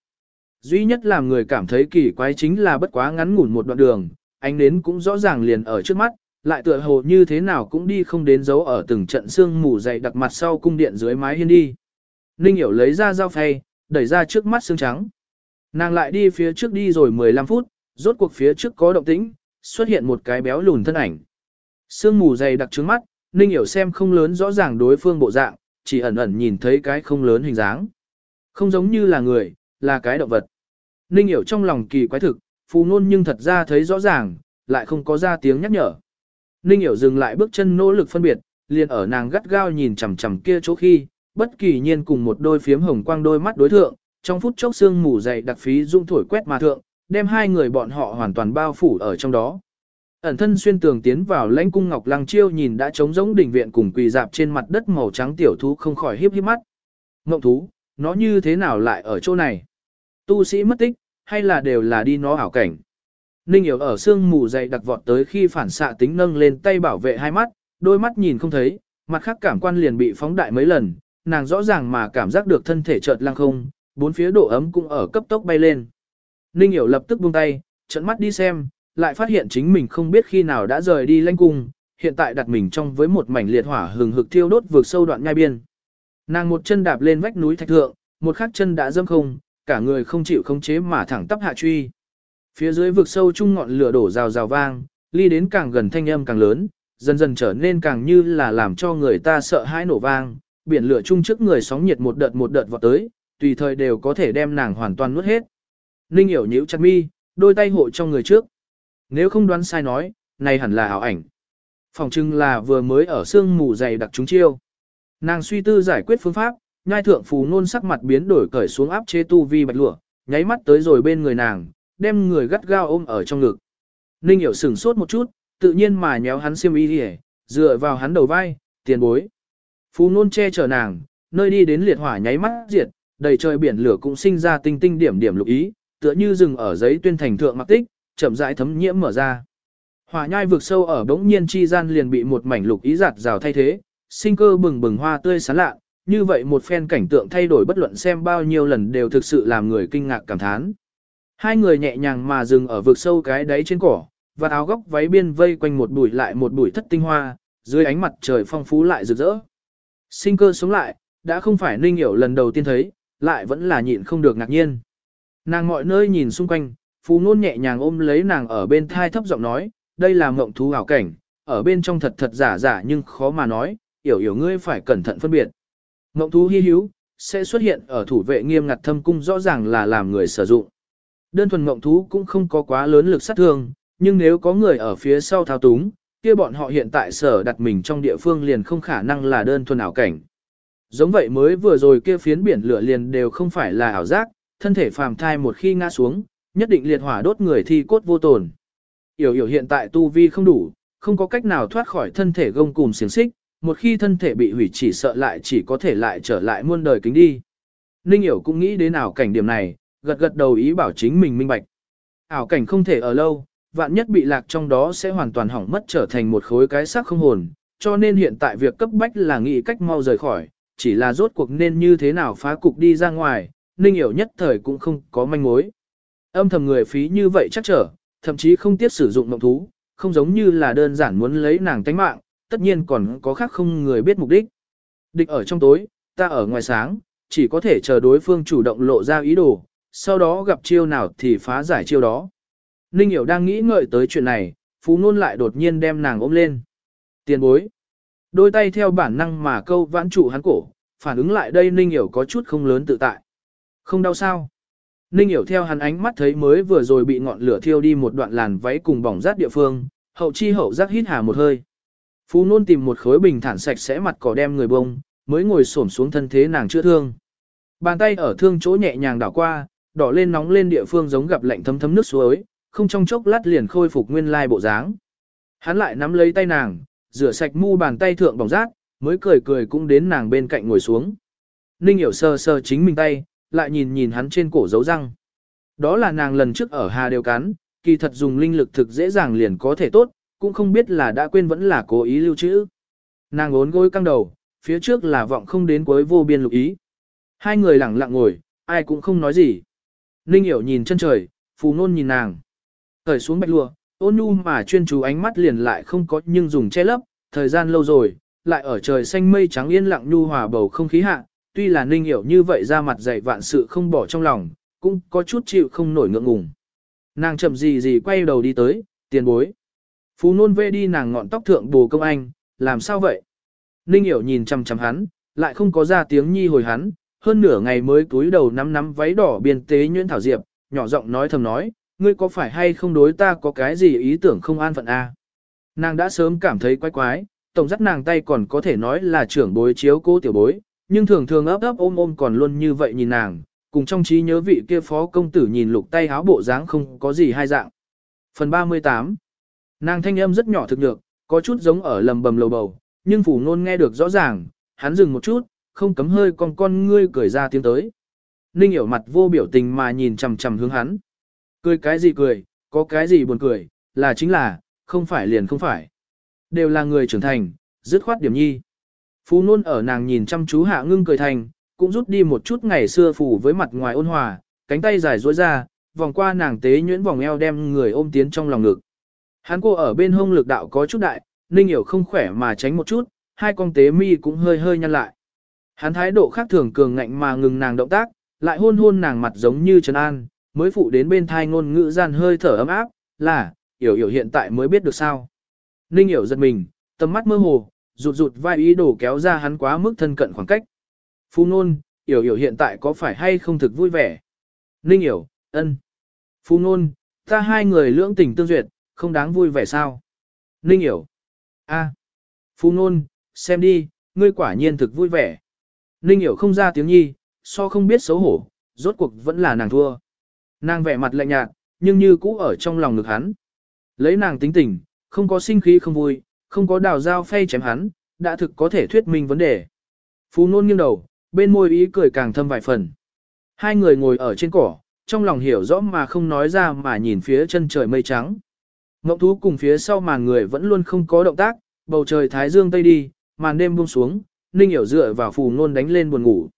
Duy nhất làm người cảm thấy kỳ quái chính là bất quá ngắn ngủn một đoạn đường, ánh nến cũng rõ ràng liền ở trước mắt, lại tựa hồ như thế nào cũng đi không đến dấu ở từng trận xương mù dày đặc mặt sau cung điện dưới mái hiên đi. Ninh hiểu lấy ra dao phay, đẩy ra trước mắt xương trắng. Nàng lại đi phía trước đi rồi 15 phút, rốt cuộc phía trước có động tĩnh, xuất hiện một cái béo lùn thân ảnh. Sương mù dày đặc trước mắt, Ninh hiểu xem không lớn rõ ràng đối phương bộ dạng, chỉ ẩn ẩn nhìn thấy cái không lớn hình dáng. Không giống như là người, là cái động vật. Ninh hiểu trong lòng kỳ quái thực, phù nôn nhưng thật ra thấy rõ ràng, lại không có ra tiếng nhắc nhở. Ninh hiểu dừng lại bước chân nỗ lực phân biệt, liền ở nàng gắt gao nhìn chằm chằm kia chỗ khi, bất kỳ nhiên cùng một đôi phiếm hồng quang đôi mắt đối thượng, trong phút chốc sương mù dày đặc phí dung thổi quét mà thượng, đem hai người bọn họ hoàn toàn bao phủ ở trong đó. Ẩn thân xuyên tường tiến vào lãnh cung Ngọc Lăng Chiêu nhìn đã trống rỗng đỉnh viện cùng quỳ dạp trên mặt đất màu trắng tiểu thú không khỏi hiếp híp mắt. Ngộng thú, nó như thế nào lại ở chỗ này? Tu sĩ mất tích, hay là đều là đi nó ảo cảnh? Ninh hiểu ở xương mù dày đặc vọt tới khi phản xạ tính nâng lên tay bảo vệ hai mắt, đôi mắt nhìn không thấy, mặt khác cảm quan liền bị phóng đại mấy lần, nàng rõ ràng mà cảm giác được thân thể chợt lăng không, bốn phía độ ấm cũng ở cấp tốc bay lên. Ninh hiểu lập tức buông tay, trận mắt đi xem, lại phát hiện chính mình không biết khi nào đã rời đi lanh cung, hiện tại đặt mình trong với một mảnh liệt hỏa hừng hực thiêu đốt vượt sâu đoạn nhai biên. Nàng một chân đạp lên vách núi thạch thượng, một khắc chân đã dâm không, cả người không chịu khống chế mà thẳng tắp hạ truy. Phía dưới vực sâu chung ngọn lửa đổ rào rào vang, ly đến càng gần thanh âm càng lớn, dần dần trở nên càng như là làm cho người ta sợ hãi nổ vang, biển lửa chung trước người sóng nhiệt một đợt một đợt vọt tới, tùy thời đều có thể đem nàng hoàn toàn nuốt hết. Ninh hiểu nhíu chặt mi, đôi tay hộ trong người trước. Nếu không đoán sai nói, này hẳn là ảo ảnh. Phòng trưng là vừa mới ở sương mù dày đặc chúng chiêu. Nàng suy tư giải quyết phương pháp, nhai thượng phù nôn sắc mặt biến đổi cởi xuống áp chế tu vi bạch lụa, nháy mắt tới rồi bên người nàng, đem người gắt gao ôm ở trong ngực. Ninh hiểu sửng sốt một chút, tự nhiên mà nhéo hắn xiêm y hề, dựa vào hắn đầu vai, tiền bối. Phù nôn che chở nàng, nơi đi đến liệt hỏa nháy mắt diệt, đầy trời biển lửa cũng sinh ra tinh tinh điểm điểm lục ý, tựa như rừng ở giấy tuyên thành thượng mặc tích, chậm rãi thấm nhiễm mở ra. Hỏa nhai vực sâu ở bỗng nhiên chi gian liền bị một mảnh lục ý giạt rào thay thế, sinh cơ bừng bừng hoa tươi sáng lạ, như vậy một phen cảnh tượng thay đổi bất luận xem bao nhiêu lần đều thực sự làm người kinh ngạc cảm thán. Hai người nhẹ nhàng mà dừng ở vực sâu cái đáy trên cỏ, và áo góc váy biên vây quanh một bụi lại một bụi thất tinh hoa, dưới ánh mặt trời phong phú lại rực rỡ. Sinh cơ sống lại, đã không phải Ninh Hiểu lần đầu tiên thấy, lại vẫn là nhịn không được ngạc nhiên. Nàng mọi nơi nhìn xung quanh, Phù Nôn nhẹ nhàng ôm lấy nàng ở bên thai thấp giọng nói, đây là mộng thú ảo cảnh, ở bên trong thật thật giả giả nhưng khó mà nói, hiểu hiểu ngươi phải cẩn thận phân biệt. Mộng thú hy hữu, sẽ xuất hiện ở thủ vệ nghiêm ngặt thâm cung rõ ràng là làm người sử dụng. Đơn thuần mộng thú cũng không có quá lớn lực sát thương, nhưng nếu có người ở phía sau thao túng, kia bọn họ hiện tại sở đặt mình trong địa phương liền không khả năng là đơn thuần ảo cảnh. Giống vậy mới vừa rồi kia phiến biển lửa liền đều không phải là ảo giác, thân thể phàm thai một khi ngã xuống, nhất định liệt hỏa đốt người thi cốt vô tồn. Yểu yểu hiện tại tu vi không đủ, không có cách nào thoát khỏi thân thể gông cùm xiềng xích, một khi thân thể bị hủy chỉ sợ lại chỉ có thể lại trở lại muôn đời kính đi. Ninh Yểu cũng nghĩ đến ảo cảnh điểm này, gật gật đầu ý bảo chính mình minh bạch. Ảo cảnh không thể ở lâu, vạn nhất bị lạc trong đó sẽ hoàn toàn hỏng mất trở thành một khối cái xác không hồn, cho nên hiện tại việc cấp bách là nghĩ cách mau rời khỏi, chỉ là rốt cuộc nên như thế nào phá cục đi ra ngoài, Ninh Yểu nhất thời cũng không có manh mối. Âm thầm người phí như vậy chắc trở, thậm chí không tiếc sử dụng mộng thú, không giống như là đơn giản muốn lấy nàng tánh mạng, tất nhiên còn có khác không người biết mục đích. Địch ở trong tối, ta ở ngoài sáng, chỉ có thể chờ đối phương chủ động lộ ra ý đồ, sau đó gặp chiêu nào thì phá giải chiêu đó. Ninh Hiểu đang nghĩ ngợi tới chuyện này, Phú Nôn lại đột nhiên đem nàng ôm lên. Tiền bối. Đôi tay theo bản năng mà câu vãn trụ hắn cổ, phản ứng lại đây Ninh Hiểu có chút không lớn tự tại. Không đau sao. Ninh Hiểu theo hắn ánh mắt thấy mới vừa rồi bị ngọn lửa thiêu đi một đoạn làn váy cùng bỏng rát địa phương, hậu chi hậu giác hít hà một hơi. Phú Nôn tìm một khối bình thản sạch sẽ mặt cỏ đem người bông, mới ngồi xổm xuống thân thế nàng chữa thương. Bàn tay ở thương chỗ nhẹ nhàng đảo qua, đỏ lên nóng lên địa phương giống gặp lạnh thấm thấm nước suối, không trong chốc lát liền khôi phục nguyên lai bộ dáng. Hắn lại nắm lấy tay nàng, rửa sạch mu bàn tay thượng bỏng rát, mới cười cười cũng đến nàng bên cạnh ngồi xuống. Ninh hiểu sơ sơ chính mình tay, lại nhìn nhìn hắn trên cổ dấu răng. Đó là nàng lần trước ở Hà đều cắn, kỳ thật dùng linh lực thực dễ dàng liền có thể tốt, cũng không biết là đã quên vẫn là cố ý lưu trữ. Nàng ốn gối căng đầu, phía trước là vọng không đến cuối vô biên lục ý. Hai người lặng lặng ngồi, ai cũng không nói gì. Ninh hiểu nhìn chân trời, phù nôn nhìn nàng. Thời xuống bạch lụa, ôn nhu mà chuyên chú ánh mắt liền lại không có nhưng dùng che lấp, thời gian lâu rồi, lại ở trời xanh mây trắng yên lặng nhu hòa bầu không khí hạ, tuy là ninh hiểu như vậy ra mặt dày vạn sự không bỏ trong lòng, cũng có chút chịu không nổi ngượng ngùng. Nàng chậm gì gì quay đầu đi tới, tiền bối. Phú nôn vê đi nàng ngọn tóc thượng bồ công anh, làm sao vậy? Ninh hiểu nhìn chằm chằm hắn, lại không có ra tiếng nhi hồi hắn, hơn nửa ngày mới túi đầu nắm nắm váy đỏ biên tế nhuyễn thảo diệp, nhỏ giọng nói thầm nói, ngươi có phải hay không đối ta có cái gì ý tưởng không an phận a? À? Nàng đã sớm cảm thấy quái quái, tổng dắt nàng tay còn có thể nói là trưởng bối chiếu cố tiểu bối, nhưng thường thường ấp ấp ôm ôm còn luôn như vậy nhìn nàng, cùng trong trí nhớ vị kia phó công tử nhìn lục tay áo bộ dáng không có gì hai dạng. Phần 38 Nàng thanh âm rất nhỏ thực được, có chút giống ở lầm bầm lầu bầu, nhưng phủ nôn nghe được rõ ràng, hắn dừng một chút, không cấm hơi con con ngươi cười ra tiếng tới. Ninh hiểu mặt vô biểu tình mà nhìn chằm chằm hướng hắn. Cười cái gì cười, có cái gì buồn cười, là chính là, không phải liền không phải. Đều là người trưởng thành, dứt khoát điểm nhi. Phú nôn ở nàng nhìn chăm chú hạ ngưng cười thành, cũng rút đi một chút ngày xưa phủ với mặt ngoài ôn hòa, cánh tay dài duỗi ra, vòng qua nàng tế nhuyễn vòng eo đem người ôm tiến trong lòng ngực. Hắn cô ở bên hông lực đạo có chút đại, ninh hiểu không khỏe mà tránh một chút, hai con tế mi cũng hơi hơi nhăn lại. Hắn thái độ khác thường cường ngạnh mà ngừng nàng động tác, lại hôn hôn nàng mặt giống như trấn an, mới phụ đến bên thai ngôn ngữ gian hơi thở ấm áp, là, hiểu hiểu hiện tại mới biết được sao. Ninh hiểu giật mình, tầm mắt mơ hồ, rụt rụt vai ý đồ kéo ra hắn quá mức thân cận khoảng cách. Phu nôn, Yểu Yểu hiện tại có phải hay không thực vui vẻ? Ninh Yểu, ân. Phu nôn, ta hai người lưỡng tình tương duyệt, không đáng vui vẻ sao? Ninh Yểu. a. Phu nôn, xem đi, ngươi quả nhiên thực vui vẻ. Ninh Yểu không ra tiếng nhi, so không biết xấu hổ, rốt cuộc vẫn là nàng thua. Nàng vẻ mặt lạnh nhạt, nhưng như cũ ở trong lòng ngực hắn. Lấy nàng tính tình, không có sinh khí không vui, không có đào dao phay chém hắn, đã thực có thể thuyết minh vấn đề. Phú nôn nghiêng đầu, bên môi ý cười càng thâm vài phần. Hai người ngồi ở trên cỏ, trong lòng hiểu rõ mà không nói ra mà nhìn phía chân trời mây trắng. Ngọc thú cùng phía sau màn người vẫn luôn không có động tác, bầu trời thái dương tây đi, màn đêm buông xuống, Ninh hiểu dựa vào phù nôn đánh lên buồn ngủ.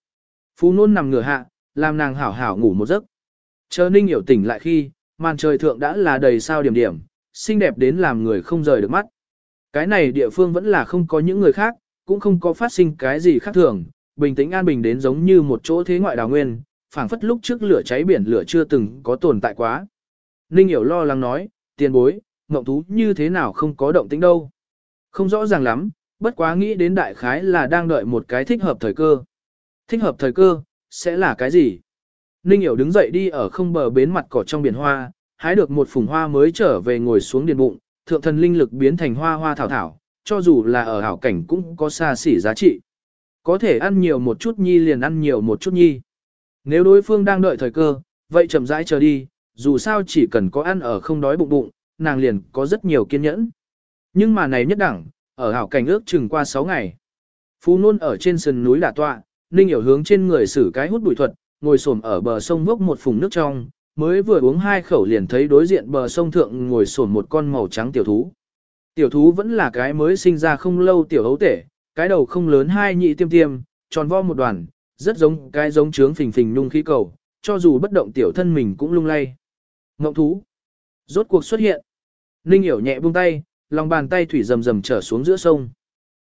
Phù nôn nằm ngửa hạ, làm nàng hảo hảo ngủ một giấc. Chờ Ninh hiểu tỉnh lại khi, màn trời thượng đã là đầy sao điểm điểm, xinh đẹp đến làm người không rời được mắt. Cái này địa phương vẫn là không có những người khác, cũng không có phát sinh cái gì khác thường, bình tĩnh an bình đến giống như một chỗ thế ngoại đào nguyên, phảng phất lúc trước lửa cháy biển lửa chưa từng có tồn tại quá. Ninh hiểu lo lắng nói, tiền bối, mộng thú như thế nào không có động tĩnh đâu. Không rõ ràng lắm, bất quá nghĩ đến đại khái là đang đợi một cái thích hợp thời cơ. Thích hợp thời cơ, sẽ là cái gì? Ninh hiểu đứng dậy đi ở không bờ bến mặt cỏ trong biển hoa, hái được một phùng hoa mới trở về ngồi xuống điền bụng, thượng thần linh lực biến thành hoa hoa thảo thảo, cho dù là ở hảo cảnh cũng có xa xỉ giá trị. Có thể ăn nhiều một chút nhi liền ăn nhiều một chút nhi. Nếu đối phương đang đợi thời cơ, vậy chậm rãi chờ đi, dù sao chỉ cần có ăn ở không đói bụng bụng, nàng liền có rất nhiều kiên nhẫn. Nhưng mà này nhất đẳng, ở hảo cảnh ước chừng qua 6 ngày. Phú nôn ở trên sườn núi đả tọa, Ninh hiểu hướng trên người xử cái hút bụi thuật, ngồi xổm ở bờ sông vốc một phùng nước trong, mới vừa uống hai khẩu liền thấy đối diện bờ sông thượng ngồi sổn một con màu trắng tiểu thú. Tiểu thú vẫn là cái mới sinh ra không lâu tiểu hấu tể, cái đầu không lớn hai nhị tiêm tiêm, tròn vo một đoàn, rất giống cái giống trướng phình phình nung khí cầu, cho dù bất động tiểu thân mình cũng lung lay. Ngộng thú. Rốt cuộc xuất hiện. Ninh hiểu nhẹ buông tay, lòng bàn tay thủy rầm rầm trở xuống giữa sông.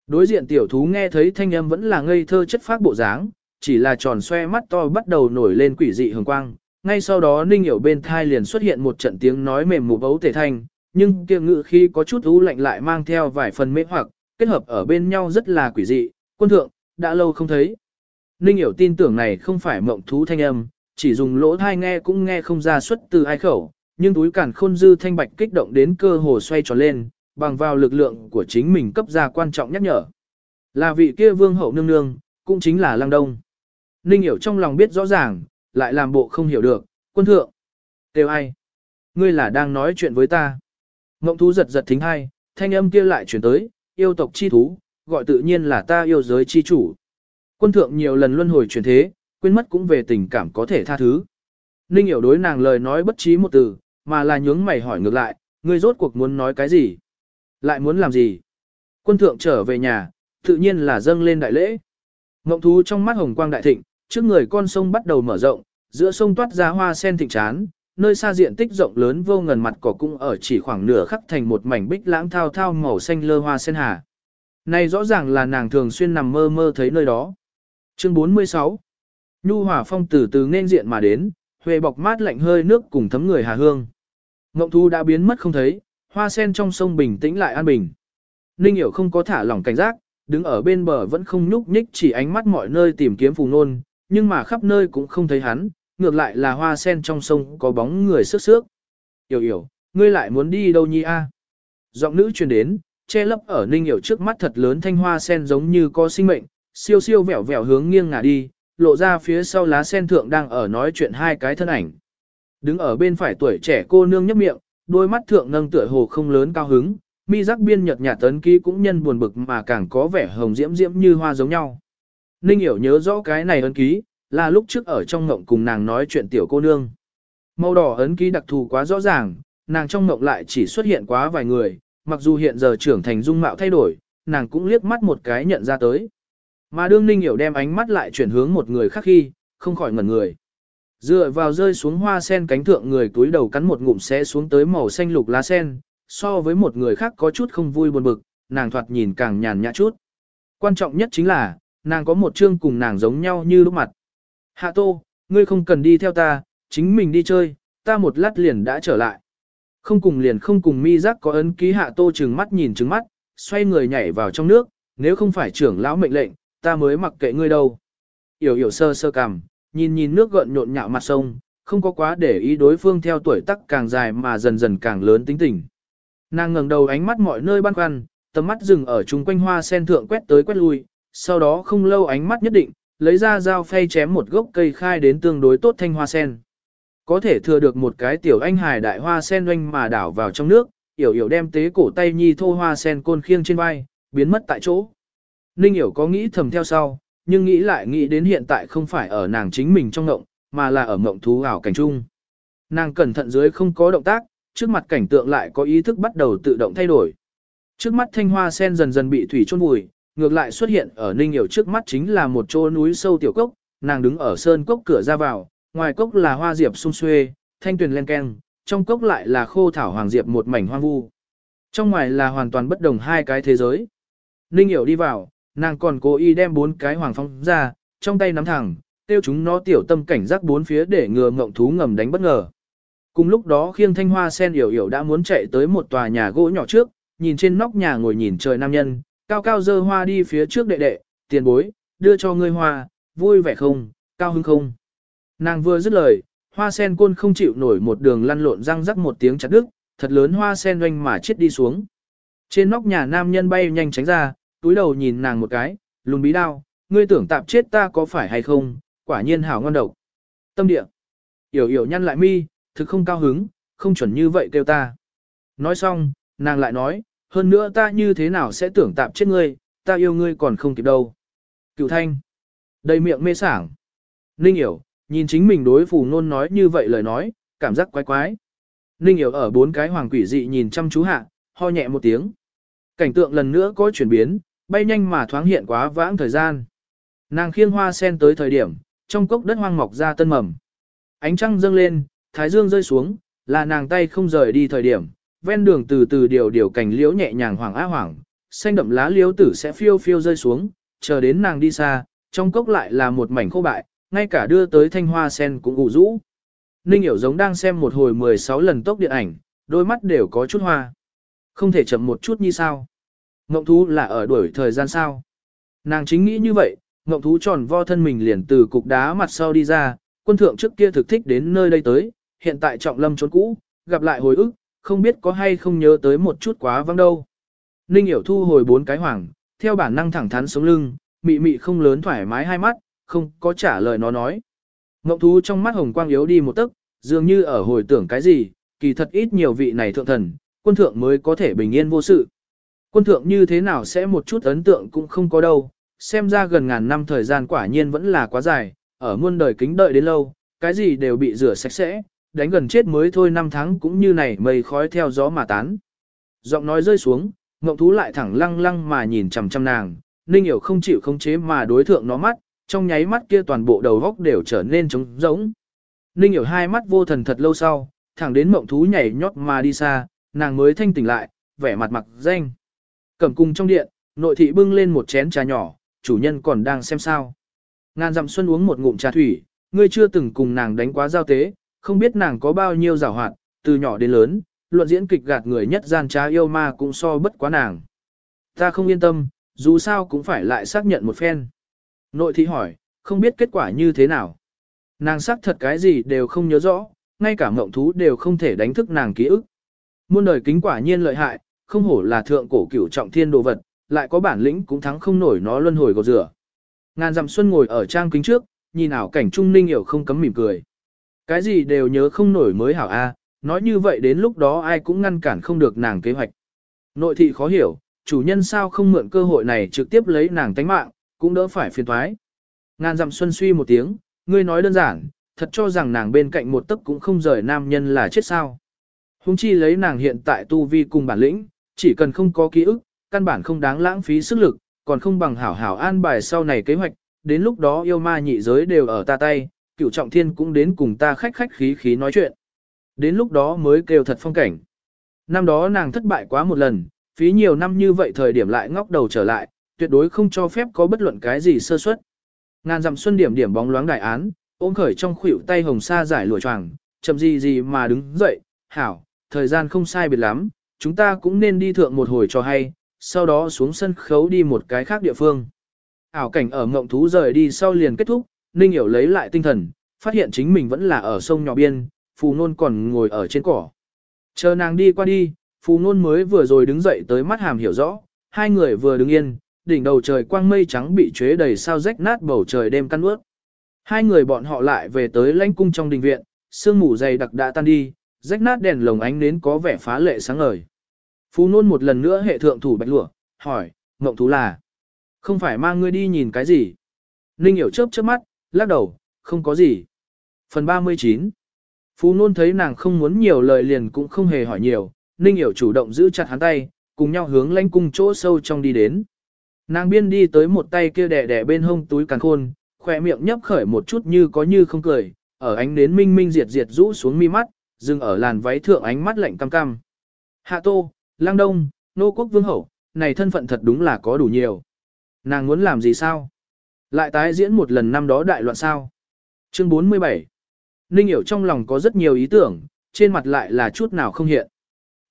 Đối diện tiểu thú nghe thấy thanh âm vẫn là ngây thơ chất phác bộ dáng, chỉ là tròn xoe mắt to bắt đầu nổi lên quỷ dị hường quang. Ngay sau đó Ninh hiểu bên thai liền xuất hiện một trận tiếng nói mềm mù bấu tể thanh, nhưng kia ngự khi có chút ú lạnh lại mang theo vài phần mê hoặc, kết hợp ở bên nhau rất là quỷ dị, quân thượng, đã lâu không thấy. Ninh hiểu tin tưởng này không phải mộng thú thanh âm, chỉ dùng lỗ thai nghe cũng nghe không ra xuất từ ai khẩu, nhưng túi cản khôn dư thanh bạch kích động đến cơ hồ xoay tròn lên, bằng vào lực lượng của chính mình cấp ra quan trọng nhắc nhở. Là vị kia vương hậu nương nương, cũng chính là lăng đông. Ninh hiểu trong lòng biết rõ ràng, lại làm bộ không hiểu được, quân thượng. Têu ai? Ngươi là đang nói chuyện với ta. Mộng thú giật giật thính hai, thanh âm kia lại chuyển tới, yêu tộc chi thú, gọi tự nhiên là ta yêu giới chi chủ. Quân thượng nhiều lần luân hồi chuyển thế, quên mất cũng về tình cảm có thể tha thứ. Ninh hiểu đối nàng lời nói bất trí một từ, mà là nhướng mày hỏi ngược lại, ngươi rốt cuộc muốn nói cái gì? Lại muốn làm gì? Quân thượng trở về nhà, tự nhiên là dâng lên đại lễ. Ngộng thú trong mắt hồng quang đại thịnh, trước người con sông bắt đầu mở rộng, giữa sông toát ra hoa sen thịnh chán, nơi xa diện tích rộng lớn vô ngần mặt cỏ cũng ở chỉ khoảng nửa khắc thành một mảnh bích lãng thao thao màu xanh lơ hoa sen hà. Này rõ ràng là nàng thường xuyên nằm mơ mơ thấy nơi đó. Chương 46 Nhu hỏa phong từ từ nên diện mà đến, huệ bọc mát lạnh hơi nước cùng thấm người hà hương. Ngộng thu đã biến mất không thấy, hoa sen trong sông bình tĩnh lại an bình. Ninh hiểu không có thả lỏng cảnh giác, đứng ở bên bờ vẫn không nhúc nhích chỉ ánh mắt mọi nơi tìm kiếm phù nôn, nhưng mà khắp nơi cũng không thấy hắn, ngược lại là hoa sen trong sông có bóng người sức sước. Yểu yểu, ngươi lại muốn đi đâu nhi a? Giọng nữ truyền đến, che lấp ở ninh hiểu trước mắt thật lớn thanh hoa sen giống như có sinh mệnh, siêu siêu vẹo vẹo hướng nghiêng ngả đi, lộ ra phía sau lá sen thượng đang ở nói chuyện hai cái thân ảnh. Đứng ở bên phải tuổi trẻ cô nương nhấp miệng, đôi mắt thượng nâng tựa hồ không lớn cao hứng, mi giác biên nhật nhạt tấn ký cũng nhân buồn bực mà càng có vẻ hồng diễm diễm như hoa giống nhau. Ninh hiểu nhớ rõ cái này ấn ký, là lúc trước ở trong ngộng cùng nàng nói chuyện tiểu cô nương. Màu đỏ ấn ký đặc thù quá rõ ràng, nàng trong ngộng lại chỉ xuất hiện quá vài người, mặc dù hiện giờ trưởng thành dung mạo thay đổi, nàng cũng liếc mắt một cái nhận ra tới. Mà đương ninh hiểu đem ánh mắt lại chuyển hướng một người khác khi, không khỏi ngẩn người. Dựa vào rơi xuống hoa sen cánh thượng người túi đầu cắn một ngụm sẽ xuống tới màu xanh lục lá sen, so với một người khác có chút không vui buồn bực, nàng thoạt nhìn càng nhàn nhã chút. Quan trọng nhất chính là, nàng có một chương cùng nàng giống nhau như lúc mặt. Hạ Tô, ngươi không cần đi theo ta, chính mình đi chơi, ta một lát liền đã trở lại. Không cùng liền không cùng mi giác có ấn ký Hạ Tô trừng mắt nhìn trừng mắt, xoay người nhảy vào trong nước, nếu không phải trưởng lão mệnh lệnh, ta mới mặc kệ ngươi đâu. Yểu yểu sơ sơ cằm, nhìn nhìn nước gợn nhộn nhạo mặt sông, không có quá để ý đối phương theo tuổi tác càng dài mà dần dần càng lớn tính tình. Nàng ngẩng đầu ánh mắt mọi nơi băn khoăn, tầm mắt dừng ở chung quanh hoa sen thượng quét tới quét lui, sau đó không lâu ánh mắt nhất định, lấy ra dao phay chém một gốc cây khai đến tương đối tốt thanh hoa sen. Có thể thừa được một cái tiểu anh hài đại hoa sen doanh mà đảo vào trong nước, yểu yểu đem tế cổ tay nhi thô hoa sen côn khiêng trên vai, biến mất tại chỗ. Ninh yểu có nghĩ thầm theo sau, nhưng nghĩ lại nghĩ đến hiện tại không phải ở nàng chính mình trong ngộng, mà là ở ngộng thú ảo cảnh trung. Nàng cẩn thận dưới không có động tác, trước mặt cảnh tượng lại có ý thức bắt đầu tự động thay đổi. Trước mắt thanh hoa sen dần dần bị thủy chôn vùi, ngược lại xuất hiện ở Ninh Hiểu trước mắt chính là một chỗ núi sâu tiểu cốc, nàng đứng ở sơn cốc cửa ra vào, ngoài cốc là hoa diệp sung xuê, thanh tuyền len keng, trong cốc lại là khô thảo hoàng diệp một mảnh hoang vu. Trong ngoài là hoàn toàn bất đồng hai cái thế giới. Ninh Hiểu đi vào, nàng còn cố ý đem bốn cái hoàng phong ra, trong tay nắm thẳng, tiêu chúng nó tiểu tâm cảnh giác bốn phía để ngừa ngộng thú ngầm đánh bất ngờ. Cùng lúc đó khiêng thanh hoa sen hiểu hiểu đã muốn chạy tới một tòa nhà gỗ nhỏ trước, nhìn trên nóc nhà ngồi nhìn trời nam nhân, cao cao dơ hoa đi phía trước đệ đệ, tiền bối, đưa cho ngươi hoa, vui vẻ không, cao hứng không. Nàng vừa dứt lời, hoa sen côn không chịu nổi một đường lăn lộn răng rắc một tiếng chặt đứt, thật lớn hoa sen doanh mà chết đi xuống. Trên nóc nhà nam nhân bay nhanh tránh ra, túi đầu nhìn nàng một cái, lùn bí đao, ngươi tưởng tạp chết ta có phải hay không, quả nhiên hảo ngon độc. Tâm địa. Yểu yểu nhăn lại mi, thực không cao hứng, không chuẩn như vậy kêu ta. Nói xong, nàng lại nói, hơn nữa ta như thế nào sẽ tưởng tạp chết ngươi, ta yêu ngươi còn không kịp đâu. Cửu thanh. Đầy miệng mê sảng. Ninh hiểu, nhìn chính mình đối phù nôn nói như vậy lời nói, cảm giác quái quái. Ninh hiểu ở bốn cái hoàng quỷ dị nhìn chăm chú hạ, ho nhẹ một tiếng. Cảnh tượng lần nữa có chuyển biến, bay nhanh mà thoáng hiện quá vãng thời gian. Nàng khiêng hoa sen tới thời điểm, trong cốc đất hoang mọc ra tân mầm. Ánh trăng dâng lên, thái dương rơi xuống, là nàng tay không rời đi thời điểm, ven đường từ từ điều điều cành liễu nhẹ nhàng hoàng á hoàng, xanh đậm lá liễu tử sẽ phiêu phiêu rơi xuống, chờ đến nàng đi xa, trong cốc lại là một mảnh khô bại, ngay cả đưa tới thanh hoa sen cũng ủ rũ. Ninh hiểu giống đang xem một hồi 16 lần tốc điện ảnh, đôi mắt đều có chút hoa. Không thể chậm một chút như sao. Ngộng thú là ở đuổi thời gian sao. Nàng chính nghĩ như vậy, ngộng thú tròn vo thân mình liền từ cục đá mặt sau đi ra, quân thượng trước kia thực thích đến nơi đây tới, hiện tại trọng lâm trốn cũ, gặp lại hồi ức, không biết có hay không nhớ tới một chút quá vắng đâu. Ninh hiểu thu hồi bốn cái hoàng, theo bản năng thẳng thắn sống lưng, mị mị không lớn thoải mái hai mắt, không có trả lời nó nói. Ngộng thú trong mắt hồng quang yếu đi một tấc, dường như ở hồi tưởng cái gì, kỳ thật ít nhiều vị này thượng thần, quân thượng mới có thể bình yên vô sự. Quân thượng như thế nào sẽ một chút ấn tượng cũng không có đâu, xem ra gần ngàn năm thời gian quả nhiên vẫn là quá dài, ở muôn đời kính đợi đến lâu, cái gì đều bị rửa sạch sẽ, đánh gần chết mới thôi năm tháng cũng như này mây khói theo gió mà tán. Giọng nói rơi xuống, ngộng thú lại thẳng lăng lăng mà nhìn chằm chằm nàng, ninh hiểu không chịu không chế mà đối thượng nó mắt, trong nháy mắt kia toàn bộ đầu góc đều trở nên trống rỗng. Ninh hiểu hai mắt vô thần thật lâu sau, thẳng đến mộng thú nhảy nhót mà đi xa, nàng mới thanh tỉnh lại, vẻ mặt mặc danh. Cầm cung trong điện, nội thị bưng lên một chén trà nhỏ, chủ nhân còn đang xem sao. Ngàn dặm xuân uống một ngụm trà thủy, ngươi chưa từng cùng nàng đánh quá giao tế, không biết nàng có bao nhiêu giảo hoạt, từ nhỏ đến lớn, luận diễn kịch gạt người nhất gian trá yêu ma cũng so bất quá nàng. Ta không yên tâm, dù sao cũng phải lại xác nhận một phen. Nội thị hỏi, không biết kết quả như thế nào. Nàng xác thật cái gì đều không nhớ rõ, ngay cả mộng thú đều không thể đánh thức nàng ký ức. Muôn đời kính quả nhiên lợi hại, không hổ là thượng cổ cửu trọng thiên đồ vật, lại có bản lĩnh cũng thắng không nổi nó luân hồi gột rửa. Ngàn dặm xuân ngồi ở trang kính trước, nhìn ảo cảnh trung ninh hiểu không cấm mỉm cười. Cái gì đều nhớ không nổi mới hảo a, nói như vậy đến lúc đó ai cũng ngăn cản không được nàng kế hoạch. Nội thị khó hiểu, chủ nhân sao không mượn cơ hội này trực tiếp lấy nàng tánh mạng, cũng đỡ phải phiền thoái. Ngàn dặm xuân suy một tiếng, ngươi nói đơn giản, thật cho rằng nàng bên cạnh một tấc cũng không rời nam nhân là chết sao. Hùng chi lấy nàng hiện tại tu vi cùng bản lĩnh, chỉ cần không có ký ức, căn bản không đáng lãng phí sức lực, còn không bằng hảo hảo an bài sau này kế hoạch, đến lúc đó yêu ma nhị giới đều ở ta tay, cửu trọng thiên cũng đến cùng ta khách khách khí khí nói chuyện. Đến lúc đó mới kêu thật phong cảnh. Năm đó nàng thất bại quá một lần, phí nhiều năm như vậy thời điểm lại ngóc đầu trở lại, tuyệt đối không cho phép có bất luận cái gì sơ suất. Ngàn dặm xuân điểm điểm bóng loáng đại án, ôm khởi trong khuỷu tay hồng sa giải lụa choàng, chậm gì gì mà đứng dậy, hảo, thời gian không sai biệt lắm, chúng ta cũng nên đi thượng một hồi cho hay, sau đó xuống sân khấu đi một cái khác địa phương. Ảo cảnh ở ngộng thú rời đi sau liền kết thúc, Ninh Hiểu lấy lại tinh thần, phát hiện chính mình vẫn là ở sông nhỏ biên, Phù Nôn còn ngồi ở trên cỏ. Chờ nàng đi qua đi, Phù Nôn mới vừa rồi đứng dậy tới mắt hàm hiểu rõ, hai người vừa đứng yên, đỉnh đầu trời quang mây trắng bị chế đầy sao rách nát bầu trời đêm căn ướt. Hai người bọn họ lại về tới lãnh cung trong đình viện, sương mù dày đặc đã tan đi, rách nát đèn lồng ánh nến có vẻ phá lệ sáng ngời. Phú nôn một lần nữa hệ thượng thủ bạch lụa, hỏi, mộng thú là, không phải mang ngươi đi nhìn cái gì. Ninh hiểu chớp chớp mắt, lắc đầu, không có gì. Phần 39 Phú nôn thấy nàng không muốn nhiều lời liền cũng không hề hỏi nhiều, Ninh hiểu chủ động giữ chặt hắn tay, cùng nhau hướng lãnh cung chỗ sâu trong đi đến. Nàng biên đi tới một tay kia đẻ đẻ bên hông túi càng khôn, khỏe miệng nhấp khởi một chút như có như không cười, ở ánh nến minh minh diệt diệt rũ xuống mi mắt, dừng ở làn váy thượng ánh mắt lạnh cam cam. Hạ Tô, Lang Đông, Nô Quốc Vương Hậu, này thân phận thật đúng là có đủ nhiều. Nàng muốn làm gì sao? Lại tái diễn một lần năm đó đại loạn sao? Chương 47 Ninh hiểu trong lòng có rất nhiều ý tưởng, trên mặt lại là chút nào không hiện.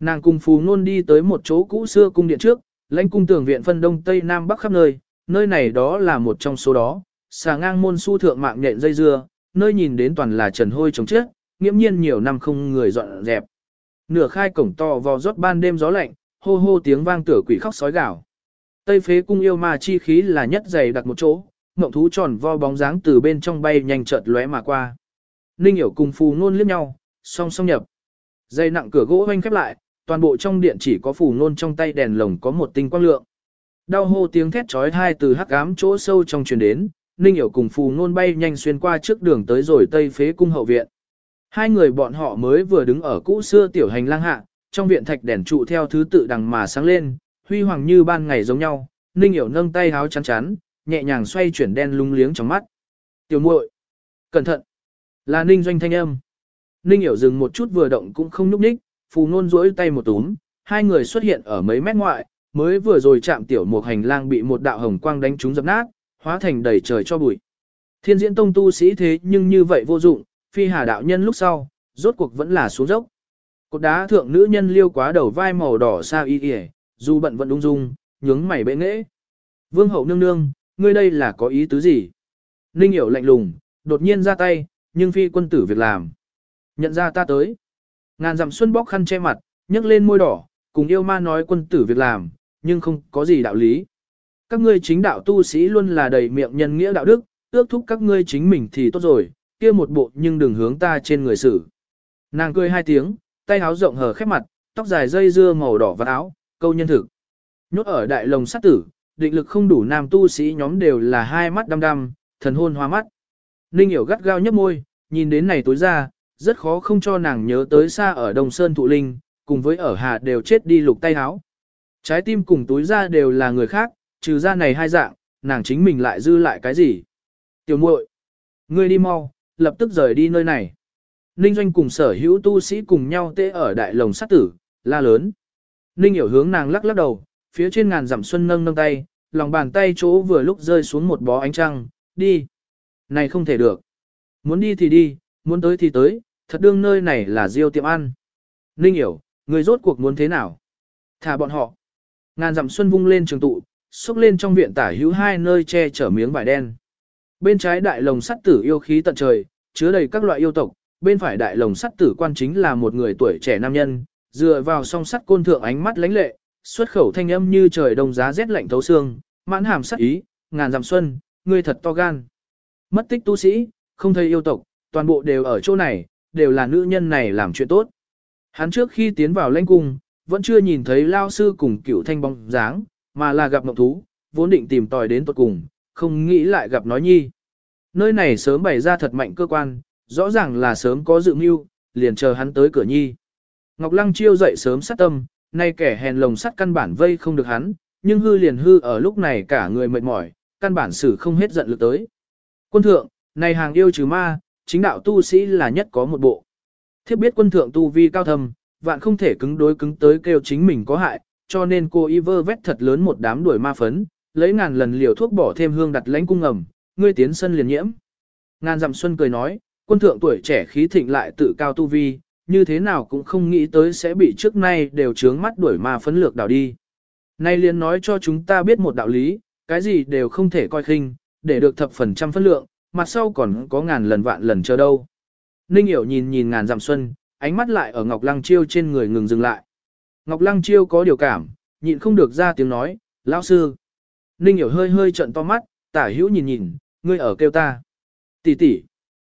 Nàng cùng Phù Nôn đi tới một chỗ cũ xưa cung điện trước, lãnh cung tường viện phân đông tây nam bắc khắp nơi, nơi này đó là một trong số đó, xà ngang môn su thượng mạng nhện dây dưa, nơi nhìn đến toàn là trần hôi trống chết, nghiễm nhiên nhiều năm không người dọn dẹp. Nửa khai cổng to vò rót ban đêm gió lạnh, hô hô tiếng vang tửa quỷ khóc sói gào. Tây phế cung yêu ma chi khí là nhất dày đặt một chỗ, ngộng thú tròn vo bóng dáng từ bên trong bay nhanh chợt lóe mà qua. Ninh hiểu cùng phù nôn liếc nhau, song song nhập. Dây nặng cửa gỗ hoanh khép lại, toàn bộ trong điện chỉ có phù nôn trong tay đèn lồng có một tinh quang lượng. Đau hô tiếng thét chói tai từ hắc ám chỗ sâu trong truyền đến, Ninh hiểu cùng phù nôn bay nhanh xuyên qua trước đường tới rồi tây phế cung hậu viện. Hai người bọn họ mới vừa đứng ở cũ xưa tiểu hành lang hạ, trong viện thạch đèn trụ theo thứ tự đằng mà sáng lên, huy hoàng như ban ngày giống nhau, Ninh Hiểu nâng tay háo chắn chắn, nhẹ nhàng xoay chuyển đen lung liếng trong mắt. Tiểu muội, cẩn thận, là Ninh Doanh thanh âm. Ninh Hiểu dừng một chút vừa động cũng không nhúc nhích, phù nôn duỗi tay một túm, hai người xuất hiện ở mấy mét ngoại, mới vừa rồi chạm tiểu một hành lang bị một đạo hồng quang đánh trúng dập nát, hóa thành đầy trời cho bụi. Thiên diễn tông tu sĩ thế nhưng như vậy vô dụng, phi hà đạo nhân lúc sau, rốt cuộc vẫn là xuống dốc. Cột đá thượng nữ nhân liêu quá đầu vai màu đỏ sao y y, dù bận vẫn ung dung, nhướng mày bệ nghệ. Vương hậu nương nương, ngươi đây là có ý tứ gì? Ninh hiểu lạnh lùng, đột nhiên ra tay, nhưng phi quân tử việc làm. Nhận ra ta tới. Ngàn dặm xuân bóc khăn che mặt, nhấc lên môi đỏ, cùng yêu ma nói quân tử việc làm, nhưng không có gì đạo lý. Các ngươi chính đạo tu sĩ luôn là đầy miệng nhân nghĩa đạo đức, ước thúc các ngươi chính mình thì tốt rồi, kia một bộ nhưng đừng hướng ta trên người xử. Nàng cười hai tiếng, tay áo rộng hở khép mặt, tóc dài dây dưa màu đỏ và áo, câu nhân thực. Nhốt ở đại lồng sát tử, định lực không đủ nam tu sĩ nhóm đều là hai mắt đăm đăm, thần hôn hoa mắt. Ninh hiểu gắt gao nhấp môi, nhìn đến này tối ra, rất khó không cho nàng nhớ tới xa ở Đồng Sơn Thụ Linh, cùng với ở Hà đều chết đi lục tay áo. Trái tim cùng túi ra đều là người khác, trừ ra này hai dạng, nàng chính mình lại dư lại cái gì. Tiểu muội, ngươi đi mau, lập tức rời đi nơi này. Ninh Doanh cùng sở hữu tu sĩ cùng nhau tê ở đại lồng sát tử, la lớn. Ninh hiểu hướng nàng lắc lắc đầu, phía trên ngàn dặm xuân nâng nâng tay, lòng bàn tay chỗ vừa lúc rơi xuống một bó ánh trăng, đi. Này không thể được. Muốn đi thì đi, muốn tới thì tới, thật đương nơi này là diêu tiệm ăn. Ninh hiểu, người rốt cuộc muốn thế nào? Thả bọn họ. Ngàn dặm xuân vung lên trường tụ, xúc lên trong viện tả hữu hai nơi che chở miếng vải đen. Bên trái đại lồng sắt tử yêu khí tận trời, chứa đầy các loại yêu tộc, bên phải đại lồng sắt tử quan chính là một người tuổi trẻ nam nhân, dựa vào song sắt côn thượng ánh mắt lánh lệ, xuất khẩu thanh âm như trời đông giá rét lạnh thấu xương, mãn hàm sắc ý, ngàn dặm xuân, ngươi thật to gan. Mất tích tu sĩ, không thấy yêu tộc, toàn bộ đều ở chỗ này, đều là nữ nhân này làm chuyện tốt. Hắn trước khi tiến vào lãnh cung, vẫn chưa nhìn thấy lao sư cùng Cựu thanh bóng dáng, mà là gặp mộng thú, vốn định tìm tòi đến tuột cùng, không nghĩ lại gặp nói nhi. Nơi này sớm bày ra thật mạnh cơ quan, rõ ràng là sớm có dự mưu, liền chờ hắn tới cửa nhi. Ngọc Lăng chiêu dậy sớm sát tâm, nay kẻ hèn lồng sắt căn bản vây không được hắn, nhưng hư liền hư ở lúc này cả người mệt mỏi, căn bản xử không hết giận lực tới. Quân thượng, này hàng yêu trừ ma, chính đạo tu sĩ là nhất có một bộ. Thiếp biết quân thượng tu vi cao thầm, vạn không thể cứng đối cứng tới kêu chính mình có hại, cho nên cô y vơ vét thật lớn một đám đuổi ma phấn, lấy ngàn lần liều thuốc bỏ thêm hương đặt lãnh cung ngầm, ngươi tiến sân liền nhiễm. Ngàn dặm xuân cười nói, quân thượng tuổi trẻ khí thịnh lại tự cao tu vi, như thế nào cũng không nghĩ tới sẽ bị trước nay đều trướng mắt đuổi mà phấn lược đảo đi. Nay liền nói cho chúng ta biết một đạo lý, cái gì đều không thể coi khinh, để được thập phần trăm phân lượng, mặt sau còn có ngàn lần vạn lần chờ đâu. Ninh hiểu nhìn nhìn ngàn dặm xuân, ánh mắt lại ở Ngọc Lăng Chiêu trên người ngừng dừng lại. Ngọc Lăng Chiêu có điều cảm, nhịn không được ra tiếng nói, lão sư. Ninh hiểu hơi hơi trợn to mắt, tả hữu nhìn nhìn, ngươi ở kêu ta. Tỷ tỷ.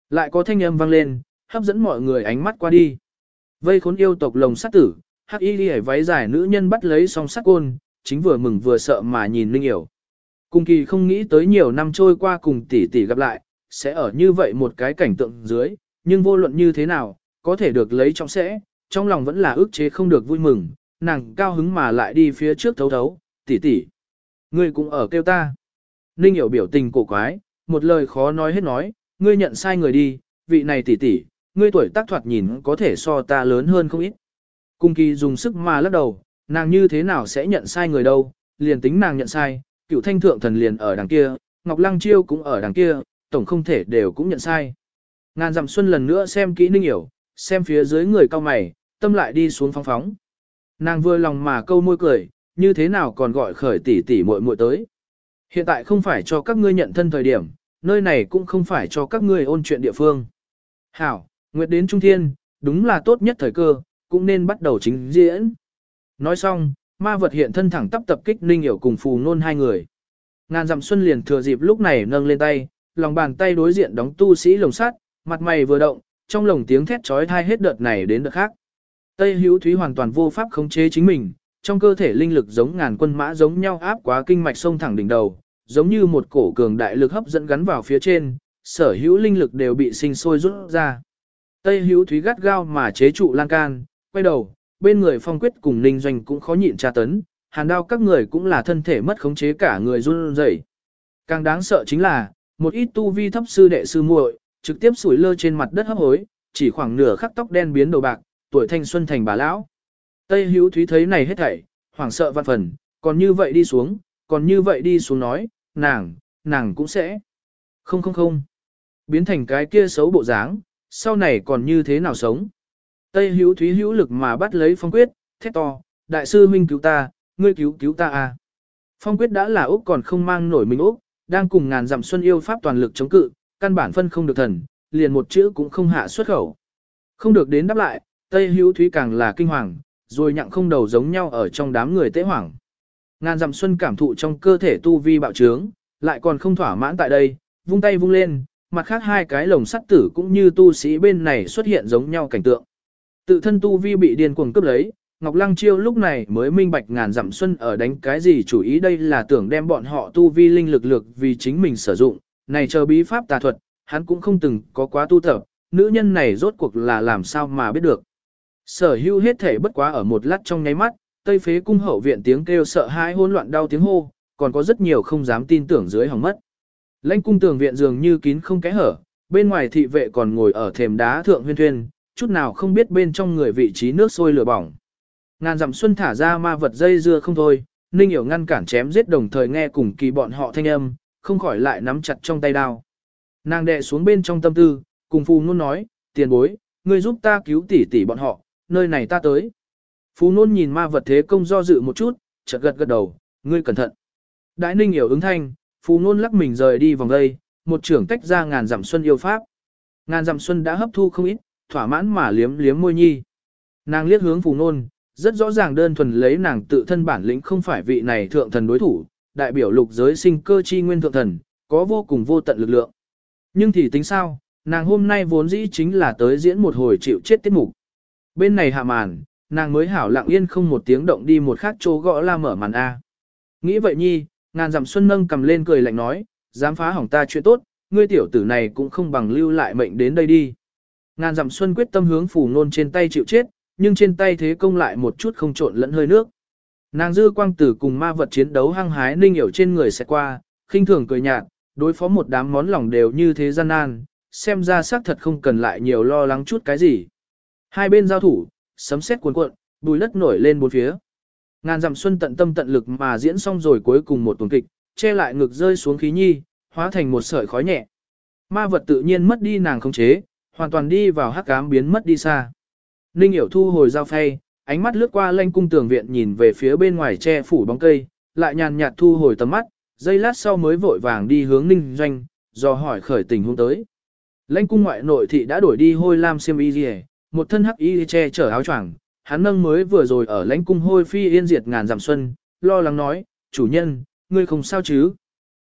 Lại có thanh âm vang lên, hấp dẫn mọi người ánh mắt qua đi. Vây khốn yêu tộc lồng sát tử, hắc y đi váy dài nữ nhân bắt lấy song sắt côn, chính vừa mừng vừa sợ mà nhìn linh hiểu. Cùng kỳ không nghĩ tới nhiều năm trôi qua cùng tỷ tỷ gặp lại, sẽ ở như vậy một cái cảnh tượng dưới, nhưng vô luận như thế nào, có thể được lấy trong sẽ, trong lòng vẫn là ước chế không được vui mừng, nàng cao hứng mà lại đi phía trước thấu thấu, tỷ tỷ. Ngươi cũng ở kêu ta. Ninh hiểu biểu tình cổ quái, một lời khó nói hết nói, ngươi nhận sai người đi, vị này tỷ tỷ, ngươi tuổi tác thoạt nhìn có thể so ta lớn hơn không ít. Cung kỳ dùng sức mà lắc đầu, nàng như thế nào sẽ nhận sai người đâu, liền tính nàng nhận sai, cựu thanh thượng thần liền ở đằng kia, Ngọc Lăng Chiêu cũng ở đằng kia, tổng không thể đều cũng nhận sai. Ngàn dặm xuân lần nữa xem kỹ ninh hiểu, xem phía dưới người cao mày, tâm lại đi xuống phóng phóng. Nàng vừa lòng mà câu môi cười, như thế nào còn gọi khởi tỷ tỷ muội muội tới. Hiện tại không phải cho các ngươi nhận thân thời điểm, nơi này cũng không phải cho các ngươi ôn chuyện địa phương. Hảo, Nguyệt đến Trung Thiên, đúng là tốt nhất thời cơ, cũng nên bắt đầu chính diễn. Nói xong, ma vật hiện thân thẳng tắp tập kích Ninh Hiểu cùng Phù Nôn hai người. Ngàn dặm xuân liền thừa dịp lúc này nâng lên tay, lòng bàn tay đối diện đóng tu sĩ lồng sắt, mặt mày vừa động, trong lồng tiếng thét chói tai hết đợt này đến đợt khác. Tây Hữu Thúy hoàn toàn vô pháp khống chế chính mình, trong cơ thể linh lực giống ngàn quân mã giống nhau áp quá kinh mạch sông thẳng đỉnh đầu, giống như một cổ cường đại lực hấp dẫn gắn vào phía trên, sở hữu linh lực đều bị sinh sôi rút ra. Tây Hữu Thúy gắt gao mà chế trụ lan can, quay đầu, bên người phong quyết cùng ninh doanh cũng khó nhịn tra tấn, hàn đao các người cũng là thân thể mất khống chế cả người run rẩy. Càng đáng sợ chính là, một ít tu vi thấp sư đệ sư muội, trực tiếp sủi lơ trên mặt đất hấp hối, chỉ khoảng nửa khắc tóc đen biến đầu bạc, tuổi thanh xuân thành bà lão. Tây Hữu Thúy thấy này hết thảy, hoảng sợ văn phần, còn như vậy đi xuống, còn như vậy đi xuống nói, nàng, nàng cũng sẽ. Không không không. Biến thành cái kia xấu bộ dáng, sau này còn như thế nào sống. Tây Hữu Thúy hữu lực mà bắt lấy phong quyết, thét to, đại sư huynh cứu ta, ngươi cứu cứu ta à. Phong quyết đã là Úc còn không mang nổi mình Úc, đang cùng ngàn dặm xuân yêu pháp toàn lực chống cự, căn bản phân không được thần, liền một chữ cũng không hạ xuất khẩu. Không được đến đáp lại, Tây Hữu Thúy càng là kinh hoàng, rồi nhặng không đầu giống nhau ở trong đám người tế hoảng. Ngàn dặm xuân cảm thụ trong cơ thể tu vi bạo trướng, lại còn không thỏa mãn tại đây, vung tay vung lên, mặt khác hai cái lồng sắt tử cũng như tu sĩ bên này xuất hiện giống nhau cảnh tượng. Tự thân tu vi bị điên cuồng cướp lấy, Ngọc Lăng Chiêu lúc này mới minh bạch ngàn dặm xuân ở đánh cái gì chủ ý đây là tưởng đem bọn họ tu vi linh lực lực vì chính mình sử dụng, này chờ bí pháp tà thuật, hắn cũng không từng có quá tu tập, nữ nhân này rốt cuộc là làm sao mà biết được. Sở hưu hết thể bất quá ở một lát trong nháy mắt, tây phế cung hậu viện tiếng kêu sợ hãi hỗn loạn đau tiếng hô, còn có rất nhiều không dám tin tưởng dưới hỏng mất. Lãnh cung tường viện dường như kín không kẽ hở, bên ngoài thị vệ còn ngồi ở thềm đá thượng huyên thuyên, chút nào không biết bên trong người vị trí nước sôi lửa bỏng. Ngàn dặm xuân thả ra ma vật dây dưa không thôi, Ninh hiểu ngăn cản chém giết đồng thời nghe cùng kỳ bọn họ thanh âm, không khỏi lại nắm chặt trong tay đao. Nàng đệ xuống bên trong tâm tư, cùng phù nôn nói, tiền bối, ngươi giúp ta cứu tỷ tỷ bọn họ, nơi này ta tới. Phù nôn nhìn ma vật thế công do dự một chút, chợt gật gật đầu, ngươi cẩn thận. Đại ninh hiểu ứng thanh, phù nôn lắc mình rời đi vòng đây, một trưởng tách ra ngàn dặm xuân yêu pháp. Ngàn dặm xuân đã hấp thu không ít, thỏa mãn mà liếm liếm môi nhi. Nàng liếc hướng phù nôn, rất rõ ràng đơn thuần lấy nàng tự thân bản lĩnh không phải vị này thượng thần đối thủ, đại biểu lục giới sinh cơ chi nguyên thượng thần, có vô cùng vô tận lực lượng. Nhưng thì tính sao, nàng hôm nay vốn dĩ chính là tới diễn một hồi chịu chết tiết mục. Bên này hạ màn, nàng mới hảo lặng yên không một tiếng động đi một khác chỗ gõ la mở màn A. Nghĩ vậy nhi, ngàn dặm xuân nâng cầm lên cười lạnh nói, dám phá hỏng ta chuyện tốt, ngươi tiểu tử này cũng không bằng lưu lại mệnh đến đây đi. Ngàn dặm xuân quyết tâm hướng phủ nôn trên tay chịu chết, nhưng trên tay thế công lại một chút không trộn lẫn hơi nước. Nàng dư quang tử cùng ma vật chiến đấu hăng hái ninh hiểu trên người sẽ qua, khinh thường cười nhạt, đối phó một đám món lòng đều như thế gian nan, xem ra xác thật không cần lại nhiều lo lắng chút cái gì. Hai bên giao thủ, sấm sét cuồn cuộn, bùi đất nổi lên bốn phía. Ngàn dặm xuân tận tâm tận lực mà diễn xong rồi cuối cùng một tuần kịch, che lại ngực rơi xuống khí nhi, hóa thành một sợi khói nhẹ. Ma vật tự nhiên mất đi nàng khống chế, hoàn toàn đi vào hắc ám biến mất đi xa. Ninh hiểu thu hồi dao phay, ánh mắt lướt qua lanh cung tường viện nhìn về phía bên ngoài che phủ bóng cây, lại nhàn nhạt thu hồi tầm mắt, giây lát sau mới vội vàng đi hướng ninh doanh, do hỏi khởi tình huống tới. Lanh cung ngoại nội thị đã đổi đi hôi lam xiêm y rìa, một thân hắc y che chở áo choàng, hắn nâng mới vừa rồi ở lãnh cung hôi phi yên diệt ngàn dặm xuân, lo lắng nói, chủ nhân, ngươi không sao chứ?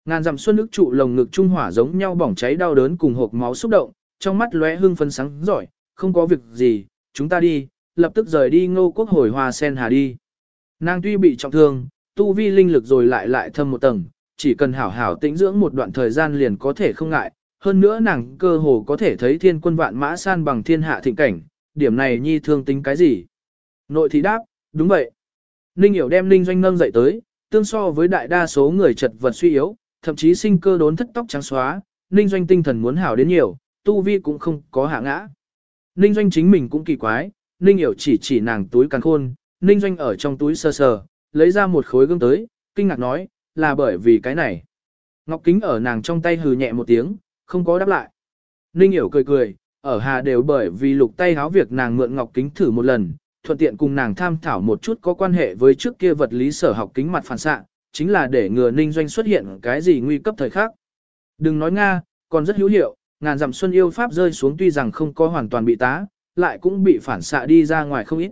Ngàn dặm xuân ức trụ lồng ngực trung hỏa giống nhau bỏng cháy đau đớn cùng hộp máu xúc động, trong mắt lóe hương phấn sáng giỏi, không có việc gì, chúng ta đi, lập tức rời đi ngô quốc hồi hoa sen hà đi. Nàng tuy bị trọng thương, tu vi linh lực rồi lại lại thâm một tầng, chỉ cần hảo hảo tĩnh dưỡng một đoạn thời gian liền có thể không ngại, hơn nữa nàng cơ hồ có thể thấy thiên quân vạn mã san bằng thiên hạ thịnh cảnh, điểm này nhi thương tính cái gì? Nội thị đáp, đúng vậy. Ninh hiểu đem Ninh doanh nâng dậy tới, tương so với đại đa số người chật vật suy yếu, thậm chí sinh cơ đốn thất tóc trắng xóa, Ninh doanh tinh thần muốn hảo đến nhiều, tu vi cũng không có hạ ngã. Ninh doanh chính mình cũng kỳ quái, Ninh hiểu chỉ chỉ nàng túi càng khôn, Ninh doanh ở trong túi sờ sờ, lấy ra một khối gương tới, kinh ngạc nói, là bởi vì cái này. Ngọc kính ở nàng trong tay hừ nhẹ một tiếng, không có đáp lại. Ninh hiểu cười cười, ở hà đều bởi vì lục tay háo việc nàng mượn ngọc kính thử một lần, thuận tiện cùng nàng tham thảo một chút có quan hệ với trước kia vật lý sở học kính mặt phản xạ, chính là để ngừa ninh doanh xuất hiện cái gì nguy cấp thời khắc. Đừng nói Nga, còn rất hữu hiệu, ngàn dặm xuân yêu pháp rơi xuống tuy rằng không có hoàn toàn bị tá, lại cũng bị phản xạ đi ra ngoài không ít.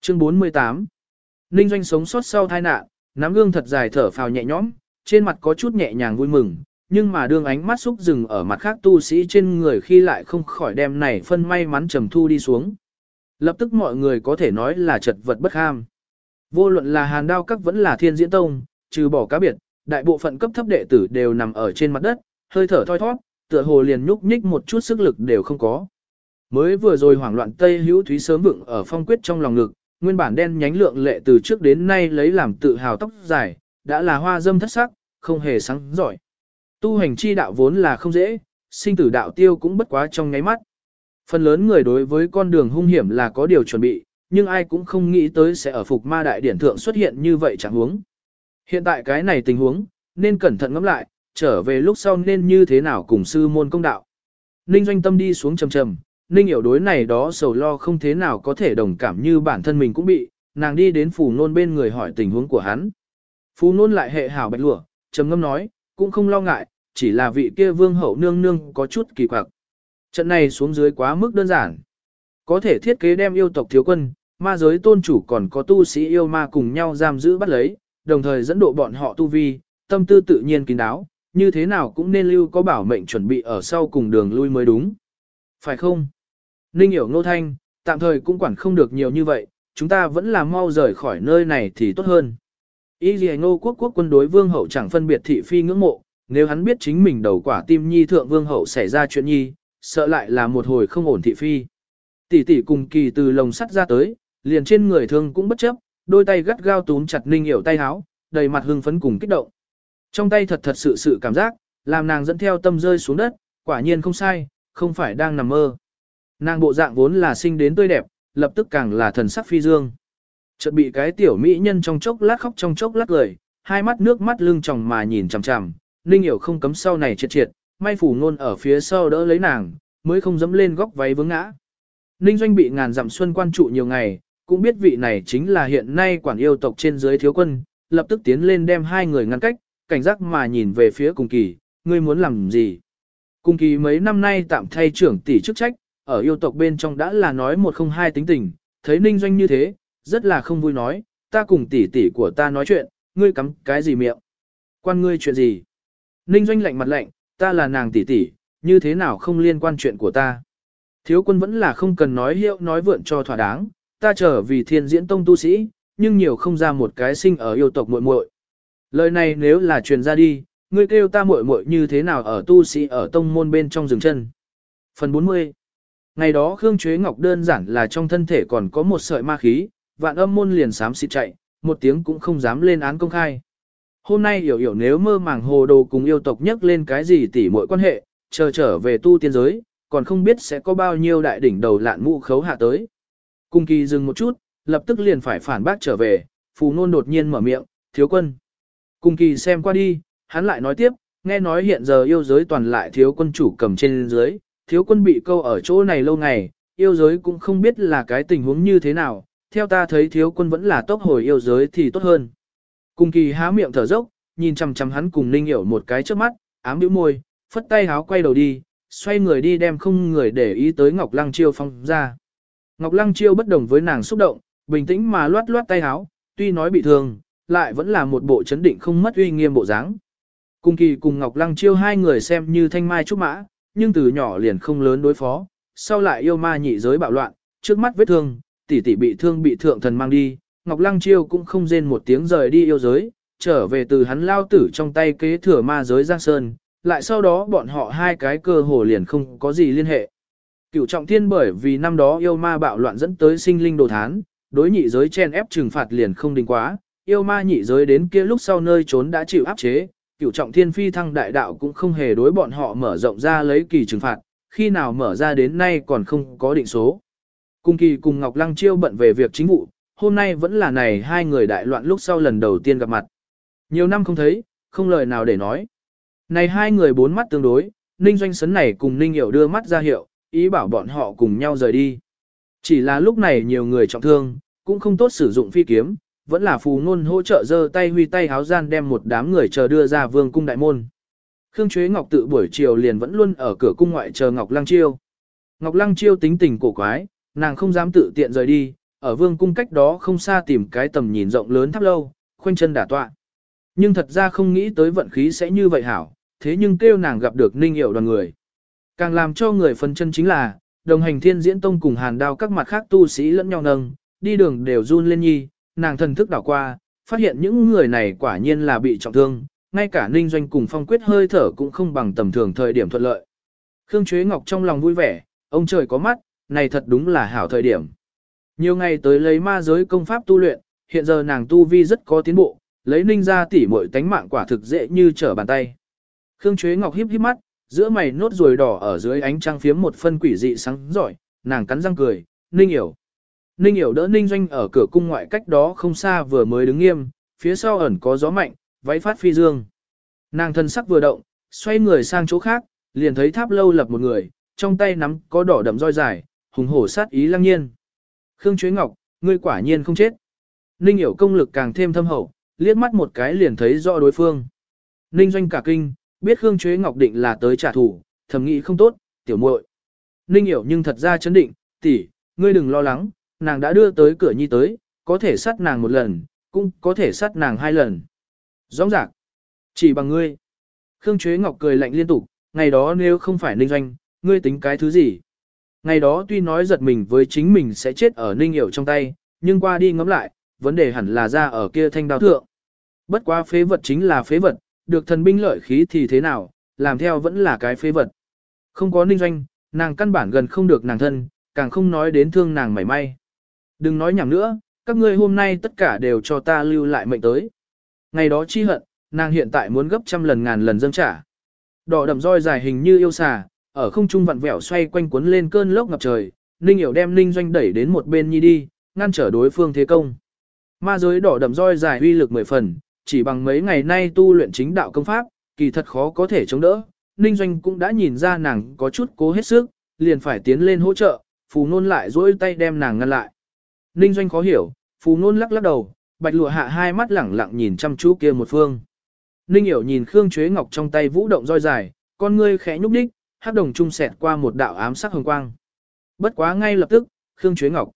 Chương 48 Ninh doanh sống sót sau tai nạn, nắm gương thật dài thở phào nhẹ nhõm, trên mặt có chút nhẹ nhàng vui mừng, nhưng mà đương ánh mắt xúc dừng ở mặt khác tu sĩ trên người khi lại không khỏi đem này phân may mắn trầm thu đi xuống. Lập tức mọi người có thể nói là chật vật bất ham. Vô luận là hàn đao các vẫn là thiên diễn tông, trừ bỏ cá biệt, đại bộ phận cấp thấp đệ tử đều nằm ở trên mặt đất, hơi thở thoi thoát, tựa hồ liền nhúc nhích một chút sức lực đều không có. Mới vừa rồi hoảng loạn Tây Hữu Thúy sớm vựng ở phong quyết trong lòng ngực, nguyên bản đen nhánh lượng lệ từ trước đến nay lấy làm tự hào tóc dài, đã là hoa dâm thất sắc, không hề sáng giỏi. Tu hành chi đạo vốn là không dễ, sinh tử đạo tiêu cũng bất quá trong nháy mắt. Phần lớn người đối với con đường hung hiểm là có điều chuẩn bị, nhưng ai cũng không nghĩ tới sẽ ở phục ma đại điển thượng xuất hiện như vậy chẳng huống. Hiện tại cái này tình huống, nên cẩn thận ngẫm lại, trở về lúc sau nên như thế nào cùng sư môn công đạo. Ninh doanh tâm đi xuống trầm trầm, Ninh hiểu đối này đó sầu lo không thế nào có thể đồng cảm như bản thân mình cũng bị, nàng đi đến phù nôn bên người hỏi tình huống của hắn. Phù nôn lại hệ hảo bạch lụa, trầm ngâm nói, cũng không lo ngại, chỉ là vị kia vương hậu nương nương có chút kỳ quặc. Trận này xuống dưới quá mức đơn giản. Có thể thiết kế đem yêu tộc thiếu quân, ma giới tôn chủ còn có tu sĩ yêu ma cùng nhau giam giữ bắt lấy, đồng thời dẫn độ bọn họ tu vi, tâm tư tự nhiên kín đáo, như thế nào cũng nên lưu có bảo mệnh chuẩn bị ở sau cùng đường lui mới đúng. Phải không? Ninh hiểu nô thanh, tạm thời cũng quản không được nhiều như vậy, chúng ta vẫn là mau rời khỏi nơi này thì tốt hơn. Ý gì ngô quốc quốc quân đối vương hậu chẳng phân biệt thị phi ngưỡng mộ, nếu hắn biết chính mình đầu quả tim nhi thượng vương hậu xảy ra chuyện nhi, sợ lại là một hồi không ổn thị phi. Tỷ tỷ cùng kỳ từ lồng sắt ra tới, liền trên người thương cũng bất chấp, đôi tay gắt gao túm chặt ninh hiểu tay háo, đầy mặt hưng phấn cùng kích động. Trong tay thật thật sự sự cảm giác, làm nàng dẫn theo tâm rơi xuống đất, quả nhiên không sai, không phải đang nằm mơ. Nàng bộ dạng vốn là sinh đến tươi đẹp, lập tức càng là thần sắc phi dương. Chợt bị cái tiểu mỹ nhân trong chốc lát khóc trong chốc lát cười, hai mắt nước mắt lưng tròng mà nhìn chằm chằm, Ninh hiểu không cấm sau này triệt triệt, may phủ ngôn ở phía sau đỡ lấy nàng, mới không dám lên góc váy vướng ngã. Ninh doanh bị ngàn dặm xuân quan trụ nhiều ngày, cũng biết vị này chính là hiện nay quản yêu tộc trên dưới thiếu quân, lập tức tiến lên đem hai người ngăn cách, cảnh giác mà nhìn về phía cùng kỳ, ngươi muốn làm gì? Cùng kỳ mấy năm nay tạm thay trưởng tỷ chức trách, ở yêu tộc bên trong đã là nói một không hai tính tình, thấy ninh doanh như thế, rất là không vui nói, ta cùng tỷ tỷ của ta nói chuyện, ngươi cắm cái gì miệng? Quan ngươi chuyện gì? Ninh doanh lạnh mặt lạnh, ta là nàng tỷ tỷ, như thế nào không liên quan chuyện của ta? Thiếu quân vẫn là không cần nói hiệu nói vượn cho thỏa đáng, ta trở vì thiên diễn tông tu sĩ, nhưng nhiều không ra một cái sinh ở yêu tộc muội muội. Lời này nếu là truyền ra đi, ngươi kêu ta muội muội như thế nào ở tu sĩ ở tông môn bên trong rừng chân. Phần 40 Ngày đó Khương Chuế Ngọc đơn giản là trong thân thể còn có một sợi ma khí, vạn âm môn liền sám xịt chạy, một tiếng cũng không dám lên án công khai. Hôm nay hiểu hiểu nếu mơ màng hồ đồ cùng yêu tộc nhắc lên cái gì tỉ mọi quan hệ, chờ trở về tu tiên giới, còn không biết sẽ có bao nhiêu đại đỉnh đầu lạn ngũ khấu hạ tới. Cung kỳ dừng một chút, lập tức liền phải phản bác trở về, phù nôn đột nhiên mở miệng, thiếu quân. Cung kỳ xem qua đi, hắn lại nói tiếp, nghe nói hiện giờ yêu giới toàn lại thiếu quân chủ cầm trên dưới, thiếu quân bị câu ở chỗ này lâu ngày, yêu giới cũng không biết là cái tình huống như thế nào, theo ta thấy thiếu quân vẫn là tốc hồi yêu giới thì tốt hơn. Cùng kỳ há miệng thở dốc, nhìn chằm chằm hắn cùng Ninh Hiểu một cái trước mắt, ám bĩu môi, phất tay háo quay đầu đi, xoay người đi đem không người để ý tới Ngọc Lăng Chiêu phong ra. Ngọc Lăng Chiêu bất đồng với nàng xúc động, bình tĩnh mà loát loát tay háo, tuy nói bị thương, lại vẫn là một bộ chấn định không mất uy nghiêm bộ dáng. Cùng kỳ cùng Ngọc Lăng Chiêu hai người xem như thanh mai trúc mã, nhưng từ nhỏ liền không lớn đối phó, sau lại yêu ma nhị giới bạo loạn, trước mắt vết thương, tỷ tỷ bị thương bị thượng thần mang đi, Ngọc Lăng Chiêu cũng không rên một tiếng rời đi yêu giới, trở về từ hắn lao tử trong tay kế thừa ma giới Giang Sơn, lại sau đó bọn họ hai cái cơ hồ liền không có gì liên hệ. Cửu trọng thiên bởi vì năm đó yêu ma bạo loạn dẫn tới sinh linh đồ thán, đối nhị giới chen ép trừng phạt liền không đình quá, yêu ma nhị giới đến kia lúc sau nơi trốn đã chịu áp chế, cửu trọng thiên phi thăng đại đạo cũng không hề đối bọn họ mở rộng ra lấy kỳ trừng phạt, khi nào mở ra đến nay còn không có định số. Cung kỳ cùng Ngọc Lăng chiêu bận về việc chính vụ, hôm nay vẫn là này hai người đại loạn lúc sau lần đầu tiên gặp mặt. Nhiều năm không thấy, không lời nào để nói. Này hai người bốn mắt tương đối, Ninh Doanh Sấn này cùng Ninh Hiểu đưa mắt ra hiệu, ý bảo bọn họ cùng nhau rời đi. Chỉ là lúc này nhiều người trọng thương, cũng không tốt sử dụng phi kiếm, vẫn là phù ngôn hỗ trợ giơ tay huy tay háo gian đem một đám người chờ đưa ra vương cung đại môn. Khương Chuế Ngọc tự buổi chiều liền vẫn luôn ở cửa cung ngoại chờ Ngọc Lăng Chiêu. Ngọc Lăng Chiêu tính tình cổ quái, nàng không dám tự tiện rời đi, ở vương cung cách đó không xa tìm cái tầm nhìn rộng lớn tháp lâu, khoanh chân đả tọa. Nhưng thật ra không nghĩ tới vận khí sẽ như vậy hảo, thế nhưng kêu nàng gặp được ninh hiểu đoàn người. Càng làm cho người phân chân chính là, đồng hành thiên diễn tông cùng hàn đao các mặt khác tu sĩ lẫn nhau nâng, đi đường đều run lên nhi, nàng thần thức đảo qua, phát hiện những người này quả nhiên là bị trọng thương, ngay cả ninh doanh cùng phong quyết hơi thở cũng không bằng tầm thường thời điểm thuận lợi. Khương Chuế Ngọc trong lòng vui vẻ, ông trời có mắt, này thật đúng là hảo thời điểm. Nhiều ngày tới lấy ma giới công pháp tu luyện, hiện giờ nàng tu vi rất có tiến bộ, lấy ninh ra tỉ muội tánh mạng quả thực dễ như trở bàn tay. Khương Chuế Ngọc híp híp mắt, giữa mày nốt ruồi đỏ ở dưới ánh trăng phiếm một phân quỷ dị sáng giỏi, nàng cắn răng cười, Ninh hiểu. Ninh hiểu đỡ Ninh Doanh ở cửa cung ngoại cách đó không xa vừa mới đứng nghiêm, phía sau ẩn có gió mạnh, váy phát phi dương. Nàng thân sắc vừa động, xoay người sang chỗ khác, liền thấy tháp lâu lập một người, trong tay nắm có đỏ đậm roi dài, hùng hổ sát ý lăng nhiên. Khương Chuế Ngọc, ngươi quả nhiên không chết. Ninh hiểu công lực càng thêm thâm hậu, liếc mắt một cái liền thấy rõ đối phương. Ninh Doanh cả kinh, biết Khương Chuế Ngọc định là tới trả thù, thầm nghĩ không tốt, tiểu muội. Ninh hiểu nhưng thật ra chấn định, tỷ, ngươi đừng lo lắng, nàng đã đưa tới cửa nhi tới, có thể sát nàng một lần, cũng có thể sát nàng hai lần. Rõ ràng, chỉ bằng ngươi. Khương Chuế Ngọc cười lạnh liên tục, ngày đó nếu không phải Ninh Doanh, ngươi tính cái thứ gì? Ngày đó tuy nói giật mình với chính mình sẽ chết ở Ninh Hiểu trong tay, nhưng qua đi ngẫm lại, vấn đề hẳn là ra ở kia thanh đao thượng. Bất quá phế vật chính là phế vật, được thần binh lợi khí thì thế nào, làm theo vẫn là cái phế vật. Không có ninh doanh, nàng căn bản gần không được nàng thân, càng không nói đến thương nàng mảy may. Đừng nói nhảm nữa, các ngươi hôm nay tất cả đều cho ta lưu lại mệnh tới. Ngày đó chi hận, nàng hiện tại muốn gấp trăm lần ngàn lần dâng trả. Đỏ đậm roi dài hình như yêu xà, ở không trung vặn vẹo xoay quanh cuốn lên cơn lốc ngập trời, Ninh Hiểu đem Ninh Doanh đẩy đến một bên nhi đi, ngăn trở đối phương thế công. Ma giới đỏ đậm roi dài uy lực mười phần, chỉ bằng mấy ngày nay tu luyện chính đạo công pháp, kỳ thật khó có thể chống đỡ. Ninh Doanh cũng đã nhìn ra nàng có chút cố hết sức, liền phải tiến lên hỗ trợ, Phù Nôn lại duỗi tay đem nàng ngăn lại. Ninh Doanh khó hiểu, Phù Nôn lắc lắc đầu, bạch lụa hạ hai mắt lẳng lặng nhìn chăm chú kia một phương. Ninh Hiểu nhìn Khương Chuế Ngọc trong tay vũ động roi dài, con ngươi khẽ nhúc đích, hắc đồng trung xẹt qua một đạo ám sắc hồng quang. Bất quá ngay lập tức, Khương Chuế Ngọc